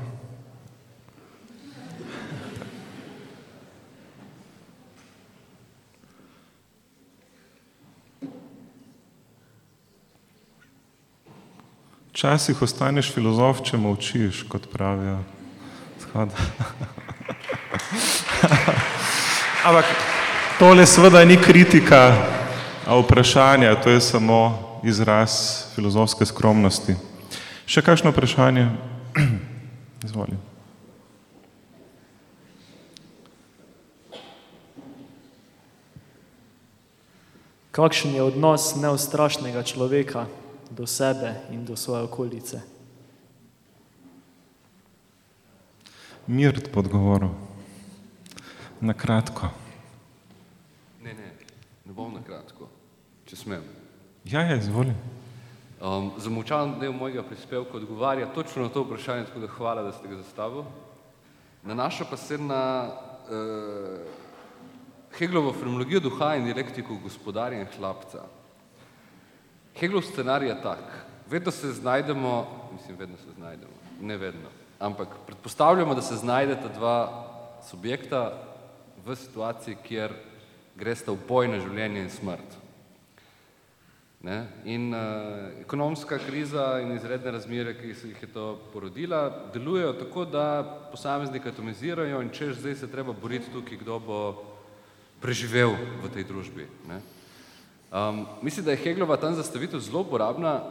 Včasih ostaneš filozof, če molčiš, kot pravijo. Ampak tole seveda ni kritika, a vprašanje, to je samo izraz filozofske skromnosti. Še kakšno vprašanje? Izvoli. Kakšen je odnos neustrašnega človeka do sebe in do svoje okolice? Mirt pod govorom. Na kratko. Ne, ne, ne bom na kratko, če smem. Ja, ja, izvoli. Um, Zamolčan del mojega prispevka odgovarja točno na to vprašanje, tako da hvala, da ste ga zastavili. Nanaša pa se na uh, Heglovo fenomenologijo duha in dialektiko gospodarja in hlapca. Heglov scenarij je tak, vedno se znajdemo, mislim, vedno se znajdemo, ne vedno, ampak predpostavljamo, da se znajdeta dva subjekta v situaciji, kjer gresta v boj na življenje in smrt. Ne? In uh, ekonomska kriza in izredne razmere, ki se jih je to porodila, delujejo tako, da posameznike atomizirajo in češ zdaj se treba boriti tukaj, kdo bo preživel v tej družbi. Ne? Um, mislim, da je Heglova tam zastavitev zelo uporabna,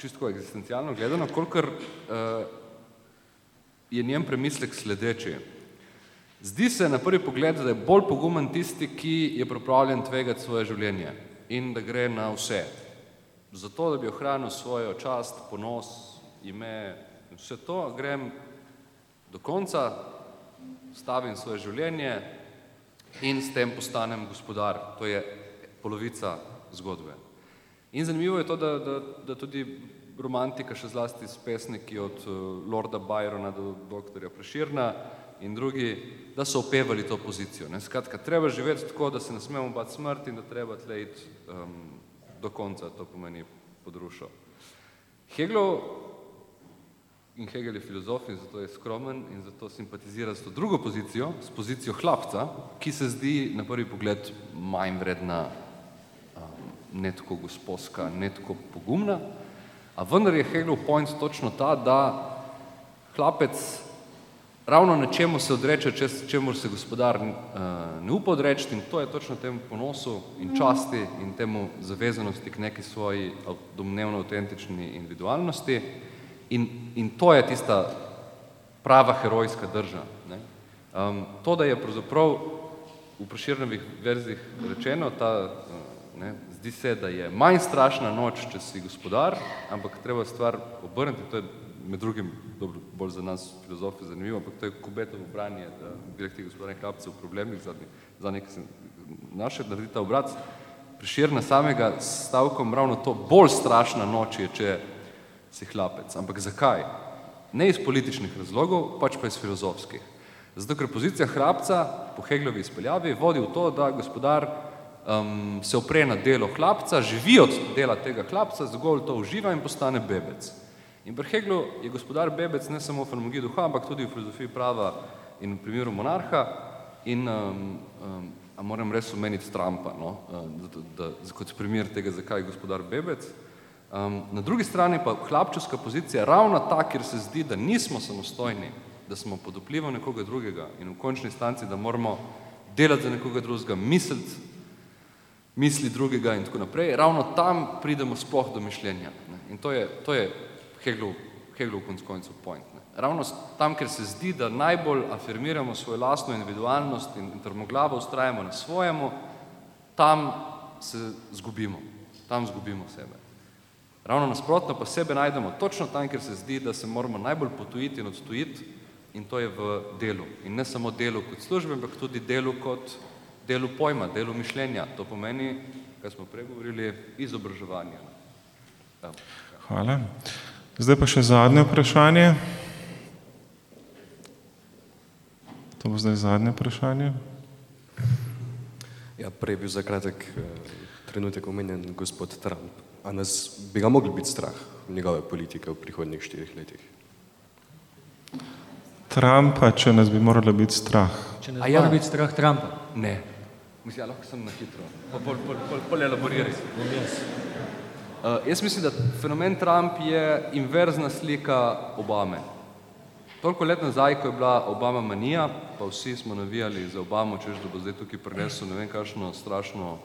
čisto eksistencialno gledano, kolikor uh, je njen premislek sledeči. Zdi se na prvi pogled, da je bolj pogumen tisti, ki je pripravljen tvegati svoje življenje in da gre na vse. Zato, da bi ohranil svojo čast, ponos, ime in vse to, grem do konca, stavim svoje življenje in s tem postanem gospodar. To je polovica zgodbe. In zanimivo je to, da, da, da tudi romantika, še zlasti s pesniki od uh, Lorda Byrona do doktorja Preširna in drugi, da so opevali to pozicijo. Ne? Skratka, treba živeti tako, da se ne smemo bati smrti in da treba tle iti um, do konca, to pomeni podrušo. Hegel in Hegel je filozof in zato je skromen in zato simpatizira s to drugo pozicijo, s pozicijo hlapca, ki se zdi na prvi pogled manj vredna, um, ne tako gospodska, ne tako pogumna, a vendar je Hegelov point točno ta, da hlapec ravno na čemu se odreče, čemu se gospodar uh, ne upa odreči in to je točno temu ponosu in časti in temu zavezanosti k neki svoji domnevno avtentični individualnosti in, in to je tista prava herojska drža. Ne? Um, to, da je pravzaprav v preširnovih verzih rečeno, ta, ne, zdi se, da je manj strašna noč, če si gospodar, ampak treba stvar obrniti, to je med drugim dobro, bolj za nas filozofi zanimivo, ampak to je Kubetovo branje, da direkti gospodarnih hlapcev v problemih zadnji, za nekaj se naše naredi ta obrat, priširna samega stavkom ravno to, bolj strašna noč je, če si hlapec. Ampak zakaj? Ne iz političnih razlogov, pač pa iz filozofskih. Zato, ker pozicija hrapca po Heglovi izpeljavi vodi v to, da gospodar um, se opre na delo hlapca, živi od dela tega hlapca, zgolj to uživa in postane bebec. In pri Heglu je gospodar Bebec ne samo v fenomenologiji duha, ampak tudi v filozofiji prava in v primeru monarha in um, um, a moram res omeniti Trumpa, no, da, da, da, kot primer tega, zakaj je gospodar Bebec. Um, na drugi strani pa hlapčevska pozicija ravno ta, kjer se zdi, da nismo samostojni, da smo pod vplivom nekoga drugega in v končni instanci, da moramo delati za nekoga drugega, misliti misli drugega in tako naprej, ravno tam pridemo sploh do mišljenja. In to je, to je Heglov, Heglov konc koncev point. Ne. Ravno tam, ker se zdi, da najbolj afirmiramo svojo lastno individualnost in, in trmoglavo ustrajamo na svojemu, tam se zgubimo, tam zgubimo sebe. Ravno nasprotno pa sebe najdemo točno tam, ker se zdi, da se moramo najbolj potujiti in odtujiti in to je v delu. In ne samo delu kot službe, ampak tudi delu kot delu pojma, delu mišljenja. To pomeni, kaj smo pregovorili, izobraževanje. Hvala. Zdaj pa še zadnje vprašanje. To bo zdaj zadnje vprašanje. Ja, prej je bil za kratek eh, trenutek omenjen gospod Trump. A nas bi ga mogli biti strah njegove politike v prihodnjih štirih letih? Trumpa, če nas bi moralo biti strah. Če nas mora biti strah Trumpa. Ne. Mislim, ja, lahko sem na hitro. Pa pol, pol, pol, pol elaboriraj. Jaz. Uh, jaz mislim, da fenomen Trump je inverzna slika Obame. Toliko let nazaj, ko je bila Obama manija, pa vsi smo navijali za Obamo, češ da bo zdaj tukaj prinesel ne vem kakšno strašno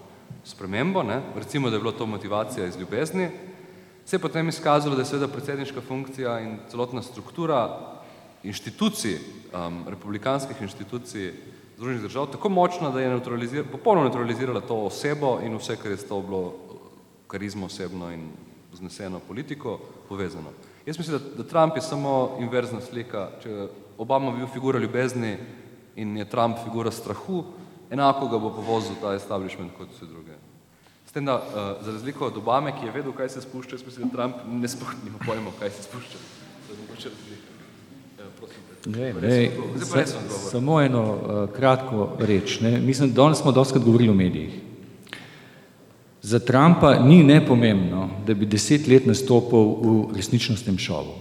spremembo, ne? recimo, da je bilo to motivacija iz ljubezni, se je potem izkazalo, da je seveda predsedniška funkcija in celotna struktura inštitucij, um, republikanskih inštitucij Združenih držav tako močna, da je neutralizir, popolnoma neutralizirala to osebo in vse, kar je s to bilo karizmo osebno in vzneseno politiko povezano. Jaz mislim, da, da Trump je samo inverzna slika. Če Obama bil figura ljubezni in je Trump figura strahu, enako ga bo povozil ta establishment kot vse druge. S tem, da uh, za razliko od Obame, ki je vedel, kaj se spušča, jaz mislim, da Trump ne sploh nima pojma, kaj se spušča. Prosim. Ne, ne, sa- samo eno uh, kratko reč. Ne. Mislim, danes smo doskrat govorili o medijih. Za Trumpa ni nepomembno, da bi deset let nastopil v resničnostnem šovu.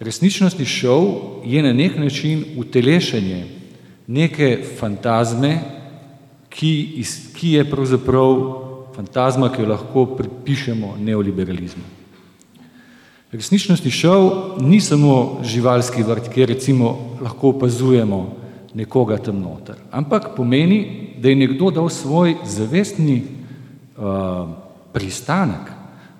Resničnostni šov je na nek način utelešenje neke fantazme, ki, iz, ki je pravzaprav fantazma, ki jo lahko pripišemo neoliberalizmu. Resničnostni šov ni samo živalski vrt, kjer recimo lahko opazujemo nekoga tam noter, ampak pomeni, da je nekdo dal svoj zavestni pristanek,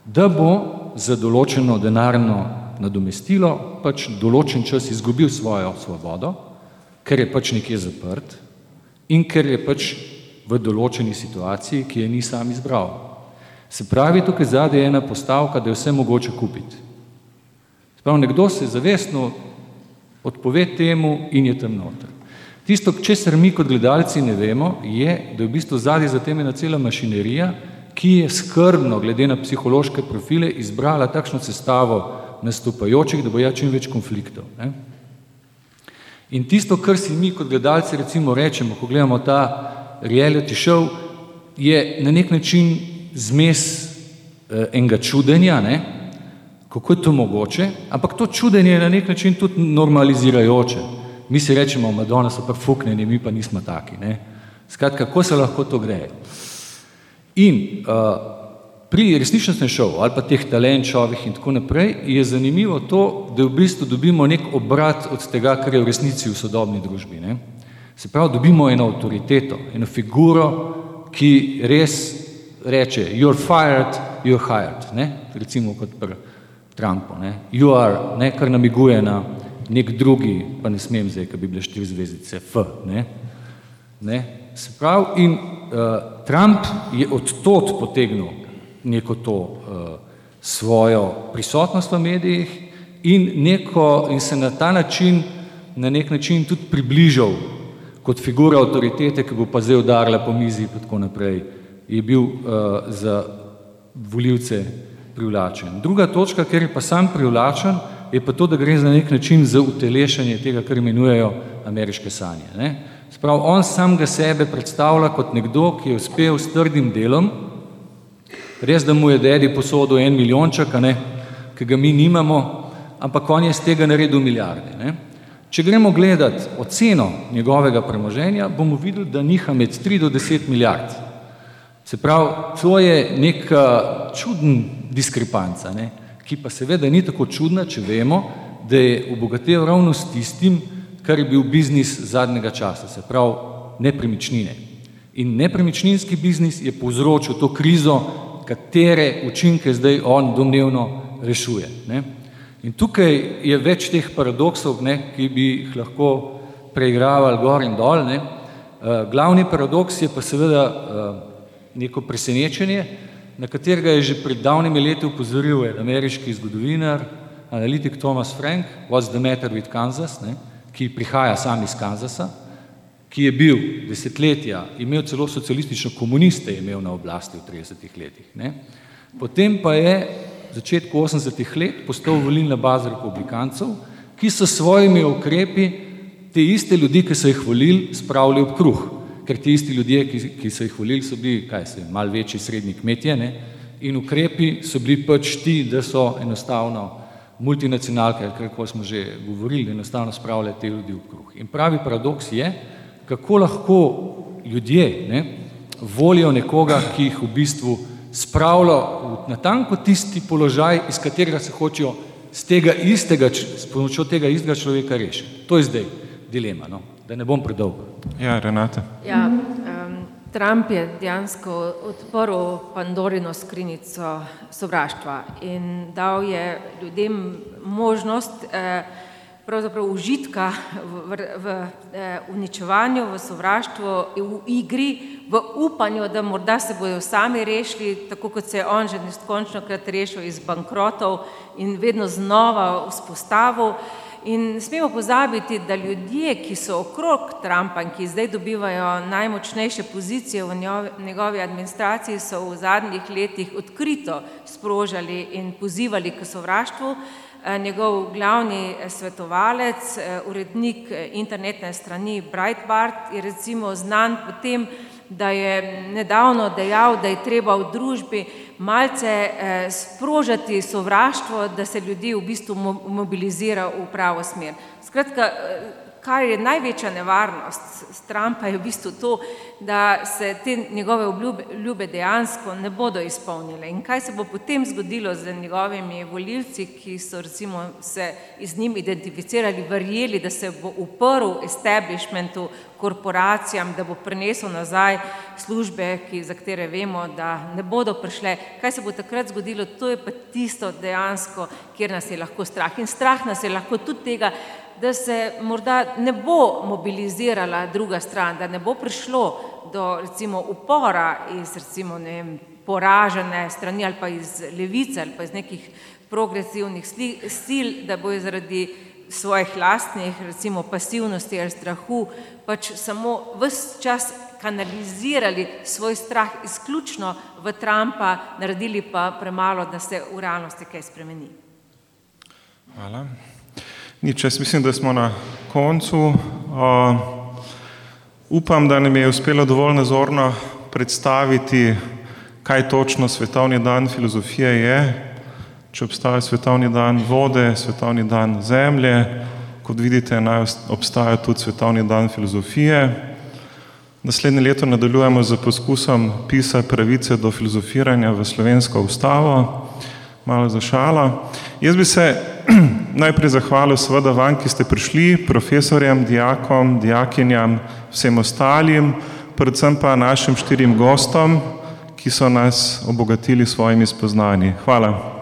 da bo za določeno denarno nadomestilo pač določen čas izgubil svojo svobodo, ker je pač nekje zaprt in ker je pač v določeni situaciji, ki je ni sam izbral. Se pravi, tukaj zadaj je ena postavka, da je vse mogoče kupiti. Sprav, nekdo se zavestno odpove temu in je tam noter. Tisto, česar mi kot gledalci ne vemo, je, da je v bistvu zadaj za tem ena cela mašinerija, ki je skrbno, glede na psihološke profile, izbrala takšno sestavo nastopajočih, da bo ja čim več konfliktov. Ne? In tisto, kar si mi kot gledalci recimo rečemo, ko gledamo ta reality show, je na nek način zmes eh, enega čudenja, ne? kako je to mogoče, ampak to čudenje je na nek način tudi normalizirajoče. Mi si rečemo, Madonna so pa fuknjeni, mi pa nismo taki. Ne? Skratka, kako se lahko to gre? In uh, pri resničnostnem šovu ali pa teh talent šovih in tako naprej je zanimivo to, da v bistvu dobimo nek obrat od tega, kar je v resnici v sodobni družbi. Ne? Se pravi, dobimo eno avtoriteto, eno figuro, ki res reče, you're fired, you're hired, ne? recimo kot pri Trumpu. Ne? You are, ne? kar namiguje na nek drugi, pa ne smem zdaj, ker bi bile štiri zvezdice, F. Ne? Ne? Se pravi, in uh, Trump je od tod potegnil neko to uh, svojo prisotnost v medijih in, neko, in se na ta način, na nek način tudi približal kot figura avtoritete, ki bo pa zdaj udarila po mizi in tako naprej, je bil uh, za voljivce privlačen. Druga točka, ker je pa sam privlačen, je pa to, da gre za nek način za utelešanje tega, kar imenujejo ameriške sanje. Ne? Sprav, on samega sebe predstavlja kot nekdo, ki je uspel s trdim delom, res da mu je dedi posodil en milijonček, ne, ki ga mi nimamo, ampak on je z tega naredil milijarde. Ne? Če gremo gledati oceno njegovega premoženja, bomo videli, da niha med 3 do 10 milijard. Se pravi, to je neka čuden diskrepanca, ne? Ki pa seveda ni tako čudna, če vemo, da je obogatel ravno s tistim, kar je bil biznis zadnjega časa, se pravi nepremičnine. In nepremičninski biznis je povzročil to krizo, katere učinke zdaj on domnevno rešuje. Ne? In tukaj je več teh paradoksov, ne, ki bi jih lahko preigravali gor in dol. Ne. Uh, glavni paradoks je pa seveda uh, neko presenečenje, na katerega je že pred davnimi leti upozoril en ameriški zgodovinar, analitik Thomas Frank, What's the matter with Kansas, ne, ki prihaja sam iz Kansasa, ki je bil desetletja, imel celo socialistično komuniste, je imel na oblasti v 30 letih. Ne. Potem pa je začetku 80-ih let postal volilna baza republikancev, ki so s svojimi ukrepi te iste ljudi, ki so jih volili, spravili ob kruh. Ker ti isti ljudje, ki, ki so jih volili, so bili, kaj se, mal večji srednji kmetje, ne? in ukrepi so bili pač ti, da so enostavno multinacionalke, kako smo že govorili, enostavno spravljali te ljudi v kruh. In pravi paradoks je, kako lahko ljudje ne, volijo nekoga, ki jih v bistvu spravlja v natanko tisti položaj, iz katerega se hočejo s tega istega, s pomočjo tega istega človeka rešiti. To je zdaj dilema, no? Da ne bom predolg. Ja, Renate. Ja, um, Trump je dejansko odprl Pandorino skrinico sovraštva in dal je ljudem možnost eh, pravzaprav užitka v, v, v eh, uničevanju, v sovraštvu, v igri, v upanju, da morda se bodo sami rešili, tako kot se je on že neskončno krat rešil iz bankrotov in vedno znova vzpostavil. In smemo pozabiti, da ljudje, ki so okrog Trumpa in ki zdaj dobivajo najmočnejše pozicije v njegovi administraciji, so v zadnjih letih odkrito sprožali in pozivali k sovraštvu. Eh, njegov glavni eh, svetovalec, eh, urednik internetne strani Breitbart je recimo znan po tem, da je nedavno dejal, da je treba v družbi malce sprožati sovraštvo, da se ljudi v bistvu mobilizira v pravo smer. Skratka, kar je največja nevarnost Trumpa je v bistvu to, da se te njegove obljube dejansko ne bodo izpolnile. In kaj se bo potem zgodilo z njegovimi volilci, ki so recimo se z njim identificirali, verjeli, da se bo uprl establishmentu, korporacijam, da bo prenesel nazaj službe, ki, za katere vemo, da ne bodo prišle. Kaj se bo takrat zgodilo, to je pa tisto dejansko, kjer nas je lahko strah. In strah nas je lahko tudi tega, da se morda ne bo mobilizirala druga stran, da ne bo prišlo do recimo upora iz recimo ne vem, poražene strani ali pa iz levice ali pa iz nekih progresivnih sil, da bojo zaradi svojih lastnih recimo pasivnosti ali strahu pač samo vse čas kanalizirali svoj strah izključno v Trumpa, naredili pa premalo, da se v realnosti kaj spremeni. Hvala. Nič, jaz mislim, da smo na koncu. Upam, da nam je uspelo dovolj nazorno predstaviti, kaj točno svetovni dan filozofije je. Če obstaja svetovni dan vode, svetovni dan zemlje, kot vidite, naj obstaja tudi svetovni dan filozofije. Naslednje leto nadaljujemo z poskusom pisa pravice do filozofiranja v slovensko ustavo. Malo za šalo. Jaz bi se najprej zahvalil seveda vam, ki ste prišli, profesorjem, dijakom, dijakinjam, vsem ostalim, predvsem pa našim štirim gostom, ki so nas obogatili svojimi spoznanji. Hvala.